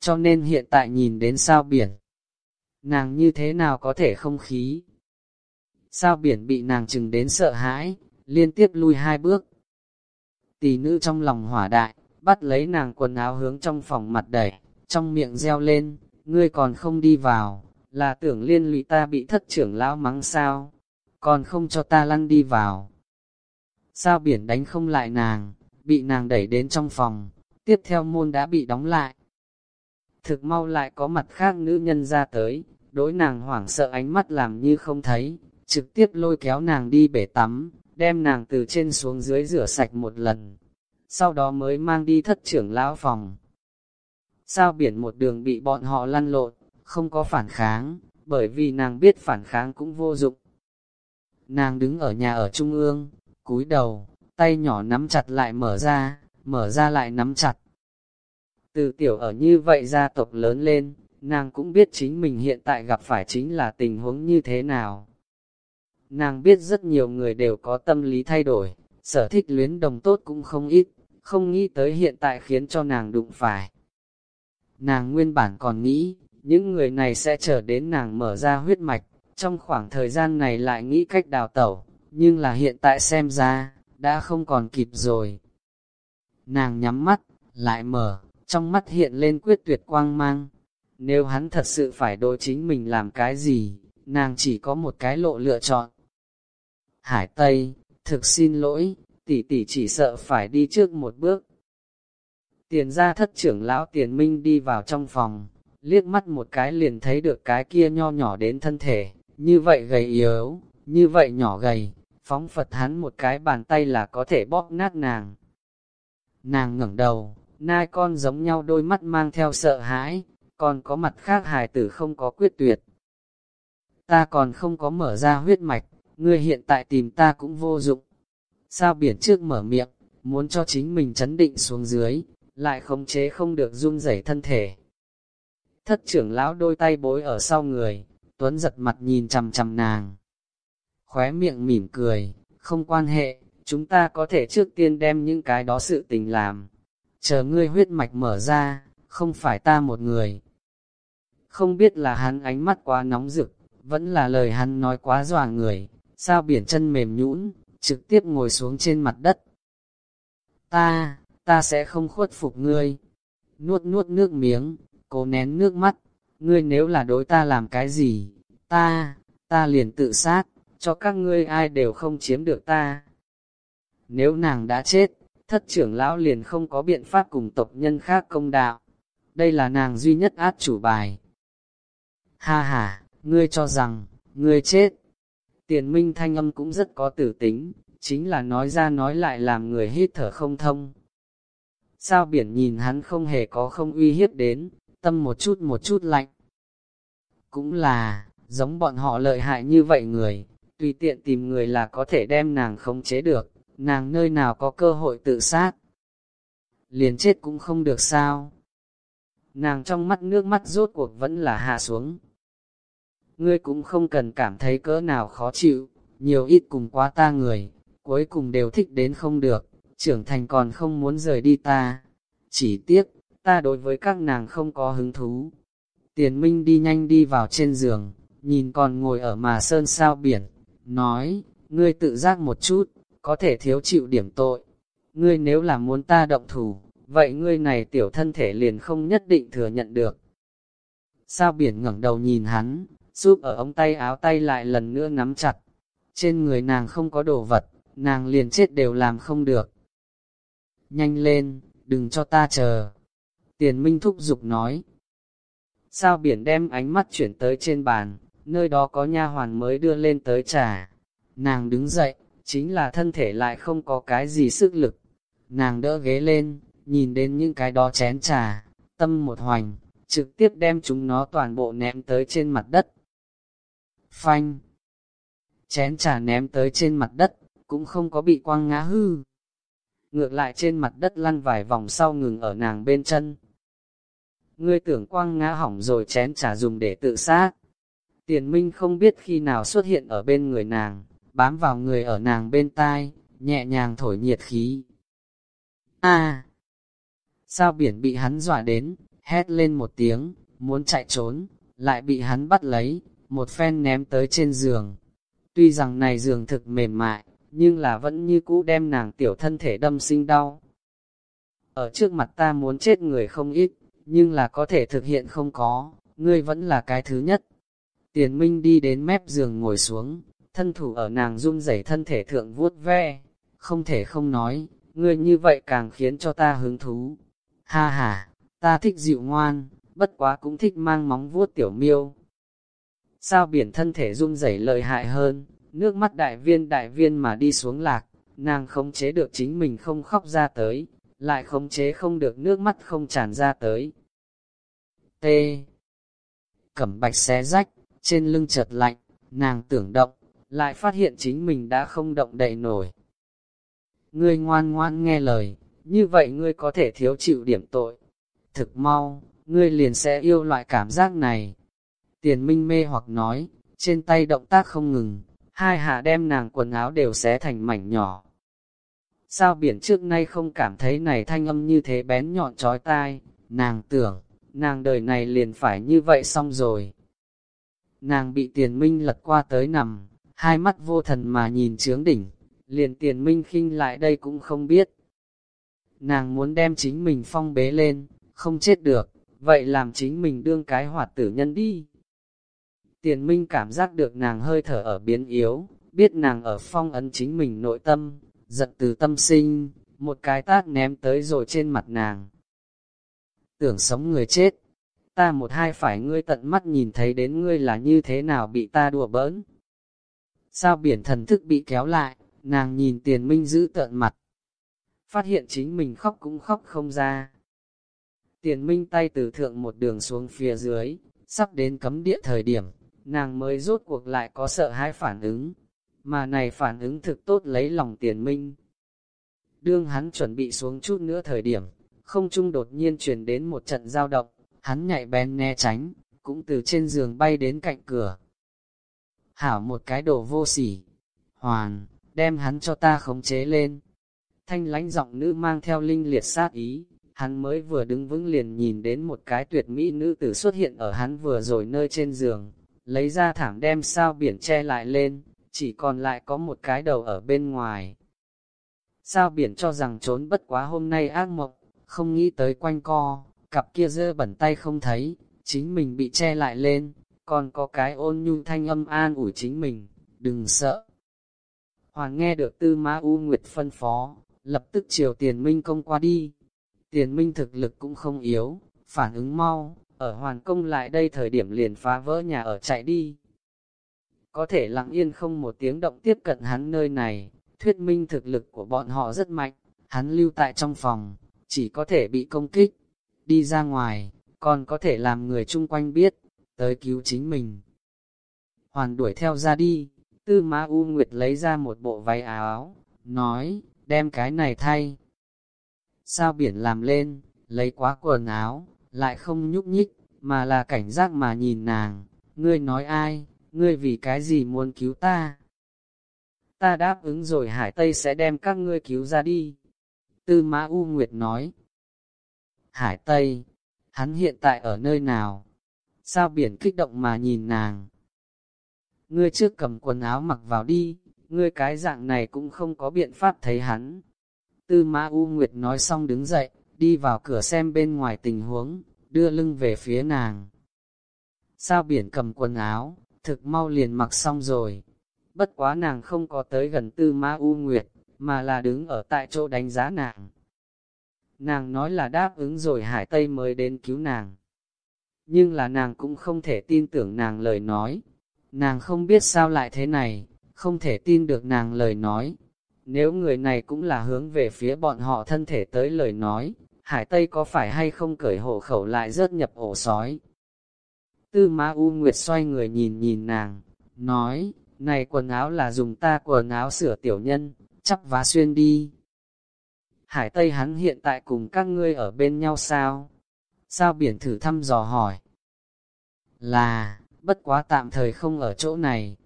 Cho nên hiện tại nhìn đến sao biển, nàng như thế nào có thể không khí. Sao biển bị nàng chừng đến sợ hãi, liên tiếp lui hai bước. Tỷ nữ trong lòng hỏa đại, bắt lấy nàng quần áo hướng trong phòng mặt đẩy, trong miệng reo lên, ngươi còn không đi vào, là tưởng liên lụy ta bị thất trưởng lão mắng sao, còn không cho ta lăn đi vào. Sao biển đánh không lại nàng, bị nàng đẩy đến trong phòng, tiếp theo môn đã bị đóng lại. Thực mau lại có mặt khác nữ nhân ra tới, đối nàng hoảng sợ ánh mắt làm như không thấy, trực tiếp lôi kéo nàng đi bể tắm, đem nàng từ trên xuống dưới rửa sạch một lần, sau đó mới mang đi thất trưởng lão phòng. Sao biển một đường bị bọn họ lăn lộn, không có phản kháng, bởi vì nàng biết phản kháng cũng vô dụng. Nàng đứng ở nhà ở trung ương, cúi đầu, tay nhỏ nắm chặt lại mở ra, mở ra lại nắm chặt. Từ tiểu ở như vậy gia tộc lớn lên, nàng cũng biết chính mình hiện tại gặp phải chính là tình huống như thế nào. Nàng biết rất nhiều người đều có tâm lý thay đổi, sở thích luyến đồng tốt cũng không ít, không nghĩ tới hiện tại khiến cho nàng đụng phải. Nàng nguyên bản còn nghĩ, những người này sẽ chờ đến nàng mở ra huyết mạch, trong khoảng thời gian này lại nghĩ cách đào tẩu, nhưng là hiện tại xem ra, đã không còn kịp rồi. Nàng nhắm mắt, lại mở, trong mắt hiện lên quyết tuyệt quang mang. Nếu hắn thật sự phải đối chính mình làm cái gì, nàng chỉ có một cái lộ lựa chọn. Hải Tây, thực xin lỗi, tỷ tỷ chỉ sợ phải đi trước một bước. Tiền ra thất trưởng lão tiền minh đi vào trong phòng, liếc mắt một cái liền thấy được cái kia nho nhỏ đến thân thể, như vậy gầy yếu, như vậy nhỏ gầy, phóng Phật hắn một cái bàn tay là có thể bóp nát nàng. Nàng ngẩng đầu, nai con giống nhau đôi mắt mang theo sợ hãi, còn có mặt khác hài tử không có quyết tuyệt. Ta còn không có mở ra huyết mạch, ngươi hiện tại tìm ta cũng vô dụng. Sao biển trước mở miệng, muốn cho chính mình chấn định xuống dưới, lại khống chế không được run rẩy thân thể. Thất trưởng lão đôi tay bối ở sau người, Tuấn giật mặt nhìn chằm chằm nàng. Khóe miệng mỉm cười, không quan hệ, chúng ta có thể trước tiên đem những cái đó sự tình làm. Chờ ngươi huyết mạch mở ra, không phải ta một người. Không biết là hắn ánh mắt quá nóng rực, vẫn là lời hắn nói quá dọa người, sao biển chân mềm nhũn, trực tiếp ngồi xuống trên mặt đất. Ta, ta sẽ không khuất phục ngươi. Nuốt nuốt nước miếng, cố nén nước mắt, ngươi nếu là đối ta làm cái gì, ta, ta liền tự sát, cho các ngươi ai đều không chiếm được ta. Nếu nàng đã chết, thất trưởng lão liền không có biện pháp cùng tộc nhân khác công đạo. Đây là nàng duy nhất át chủ bài. Ha ha, ngươi cho rằng, ngươi chết. Tiền minh thanh âm cũng rất có tử tính, chính là nói ra nói lại làm người hít thở không thông. Sao biển nhìn hắn không hề có không uy hiếp đến, tâm một chút một chút lạnh. Cũng là, giống bọn họ lợi hại như vậy người, tùy tiện tìm người là có thể đem nàng khống chế được, nàng nơi nào có cơ hội tự sát. Liền chết cũng không được sao. Nàng trong mắt nước mắt rốt cuộc vẫn là hạ xuống. Ngươi cũng không cần cảm thấy cỡ nào khó chịu, nhiều ít cùng quá ta người, cuối cùng đều thích đến không được, trưởng thành còn không muốn rời đi ta. Chỉ tiếc, ta đối với các nàng không có hứng thú. Tiền Minh đi nhanh đi vào trên giường, nhìn còn ngồi ở mà sơn sao biển, nói, ngươi tự giác một chút, có thể thiếu chịu điểm tội. Ngươi nếu là muốn ta động thủ, vậy ngươi này tiểu thân thể liền không nhất định thừa nhận được. Sao biển ngẩng đầu nhìn hắn, giúp ở ống tay áo tay lại lần nữa nắm chặt. Trên người nàng không có đồ vật, nàng liền chết đều làm không được. Nhanh lên, đừng cho ta chờ. Tiền Minh thúc giục nói. Sao biển đem ánh mắt chuyển tới trên bàn, nơi đó có nha hoàn mới đưa lên tới trà. Nàng đứng dậy, chính là thân thể lại không có cái gì sức lực. Nàng đỡ ghế lên, nhìn đến những cái đó chén trà, tâm một hoành, trực tiếp đem chúng nó toàn bộ ném tới trên mặt đất. Phanh! Chén trà ném tới trên mặt đất, cũng không có bị quăng ngã hư. Ngược lại trên mặt đất lăn vài vòng sau ngừng ở nàng bên chân. Ngươi tưởng quăng ngã hỏng rồi chén trà dùng để tự sát. Tiền Minh không biết khi nào xuất hiện ở bên người nàng, bám vào người ở nàng bên tai, nhẹ nhàng thổi nhiệt khí. A! Sao biển bị hắn dọa đến, hét lên một tiếng, muốn chạy trốn, lại bị hắn bắt lấy, một phen ném tới trên giường. Tuy rằng này giường thực mềm mại, nhưng là vẫn như cũ đem nàng tiểu thân thể đâm sinh đau. Ở trước mặt ta muốn chết người không ít, nhưng là có thể thực hiện không có, ngươi vẫn là cái thứ nhất. Tiền Minh đi đến mép giường ngồi xuống, thân thủ ở nàng run rẩy thân thể thượng vuốt ve, không thể không nói, ngươi như vậy càng khiến cho ta hứng thú. Ha ha, ta thích dịu ngoan, bất quá cũng thích mang móng vuốt tiểu miêu. Sao biển thân thể run rẩy lợi hại hơn, nước mắt đại viên đại viên mà đi xuống lạc, nàng không chế được chính mình không khóc ra tới, lại khống chế không được nước mắt không tràn ra tới. T. Cẩm bạch xé rách, trên lưng chợt lạnh, nàng tưởng động, lại phát hiện chính mình đã không động đậy nổi. Ngươi ngoan ngoan nghe lời, như vậy ngươi có thể thiếu chịu điểm tội. Thực mau, ngươi liền sẽ yêu loại cảm giác này. Tiền minh mê hoặc nói, trên tay động tác không ngừng, hai hạ đem nàng quần áo đều xé thành mảnh nhỏ. Sao biển trước nay không cảm thấy này thanh âm như thế bén nhọn trói tai, nàng tưởng, nàng đời này liền phải như vậy xong rồi. Nàng bị tiền minh lật qua tới nằm, hai mắt vô thần mà nhìn trướng đỉnh, liền tiền minh khinh lại đây cũng không biết. Nàng muốn đem chính mình phong bế lên, không chết được, vậy làm chính mình đương cái hoạt tử nhân đi. Tiền minh cảm giác được nàng hơi thở ở biến yếu, biết nàng ở phong ấn chính mình nội tâm, giật từ tâm sinh, một cái tát ném tới rồi trên mặt nàng. Tưởng sống người chết, ta một hai phải ngươi tận mắt nhìn thấy đến ngươi là như thế nào bị ta đùa bỡn. Sao biển thần thức bị kéo lại, nàng nhìn tiền minh giữ tợn mặt. Phát hiện chính mình khóc cũng khóc không ra. Tiền minh tay từ thượng một đường xuống phía dưới, sắp đến cấm địa thời điểm, nàng mới rốt cuộc lại có sợ hãi phản ứng, mà này phản ứng thực tốt lấy lòng tiền minh. Đương hắn chuẩn bị xuống chút nữa thời điểm, không trung đột nhiên truyền đến một trận giao động, hắn nhạy bén né tránh, cũng từ trên giường bay đến cạnh cửa. Hảo một cái đồ vô sỉ, hoàn, đem hắn cho ta khống chế lên. Thanh lánh giọng nữ mang theo linh liệt sát ý, hắn mới vừa đứng vững liền nhìn đến một cái tuyệt mỹ nữ tử xuất hiện ở hắn vừa rồi nơi trên giường, lấy ra thảm đem sao biển che lại lên, chỉ còn lại có một cái đầu ở bên ngoài. Sao biển cho rằng trốn bất quá hôm nay ác mộng, không nghĩ tới quanh co, cặp kia dơ bẩn tay không thấy, chính mình bị che lại lên, còn có cái ôn nhu thanh âm an ủi chính mình, đừng sợ. hoàng nghe được tư Ma U Nguyệt phân phó, lập tức chiều tiền minh công qua đi. Tiền minh thực lực cũng không yếu, phản ứng mau, ở hoàn công lại đây thời điểm liền phá vỡ nhà ở chạy đi. Có thể lặng yên không một tiếng động tiếp cận hắn nơi này, thuyết minh thực lực của bọn họ rất mạnh, hắn lưu tại trong phòng, chỉ có thể bị công kích, đi ra ngoài, còn có thể làm người chung quanh biết, tới cứu chính mình. Hoàn đuổi theo ra đi, tư ma U Nguyệt lấy ra một bộ váy áo, nói, đem cái này thay. Sao biển làm lên, lấy quá quần áo, lại không nhúc nhích, mà là cảnh giác mà nhìn nàng, ngươi nói ai, ngươi vì cái gì muốn cứu ta? Ta đáp ứng rồi Hải Tây sẽ đem các ngươi cứu ra đi. Tư Mã U Nguyệt nói. Hải Tây, hắn hiện tại ở nơi nào? Sao biển kích động mà nhìn nàng? Ngươi trước cầm quần áo mặc vào đi, ngươi cái dạng này cũng không có biện pháp thấy hắn. Tư Ma U Nguyệt nói xong đứng dậy, đi vào cửa xem bên ngoài tình huống, đưa lưng về phía nàng. Sao biển cầm quần áo, thực mau liền mặc xong rồi. Bất quá nàng không có tới gần tư ma u nguyệt, mà là đứng ở tại chỗ đánh giá nàng. Nàng nói là đáp ứng rồi Hải Tây mới đến cứu nàng. Nhưng là nàng cũng không thể tin tưởng nàng lời nói. Nàng không biết sao lại thế này, không thể tin được nàng lời nói. Nếu người này cũng là hướng về phía bọn họ thân thể tới lời nói, Hải Tây có phải hay không cởi hộ khẩu lại rớt nhập ổ sói. Tư Ma U Nguyệt xoay người nhìn nhìn nàng, nói, này quần áo là dùng ta quần áo sửa tiểu nhân, chắp vá xuyên đi. Hải Tây hắn hiện tại cùng các ngươi ở bên nhau sao? Sao biển thử thăm dò hỏi? Là, bất quá tạm thời không ở chỗ này.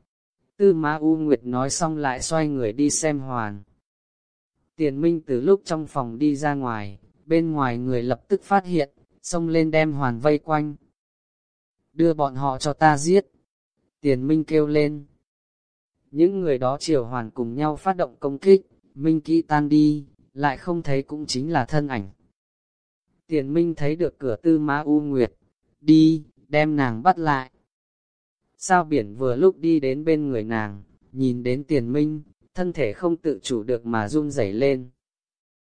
Tư Ma U Nguyệt nói xong lại xoay người đi xem hoàn. Tiền Minh từ lúc trong phòng đi ra ngoài, bên ngoài người lập tức phát hiện, xông lên đem hoàn vây quanh. Đưa bọn họ cho ta giết. Tiền Minh kêu lên. những người đó chiều hoàn cùng nhau phát động công kích, Minh kỹ tan đi, lại không thấy cũng chính là thân ảnh. Tiền Minh thấy được cửa tư ma U Nguyệt, đi, đem nàng bắt lại. Sao biển vừa lúc đi đến bên người nàng, nhìn đến tiền Minh, thân thể không tự chủ được mà run rẩy lên.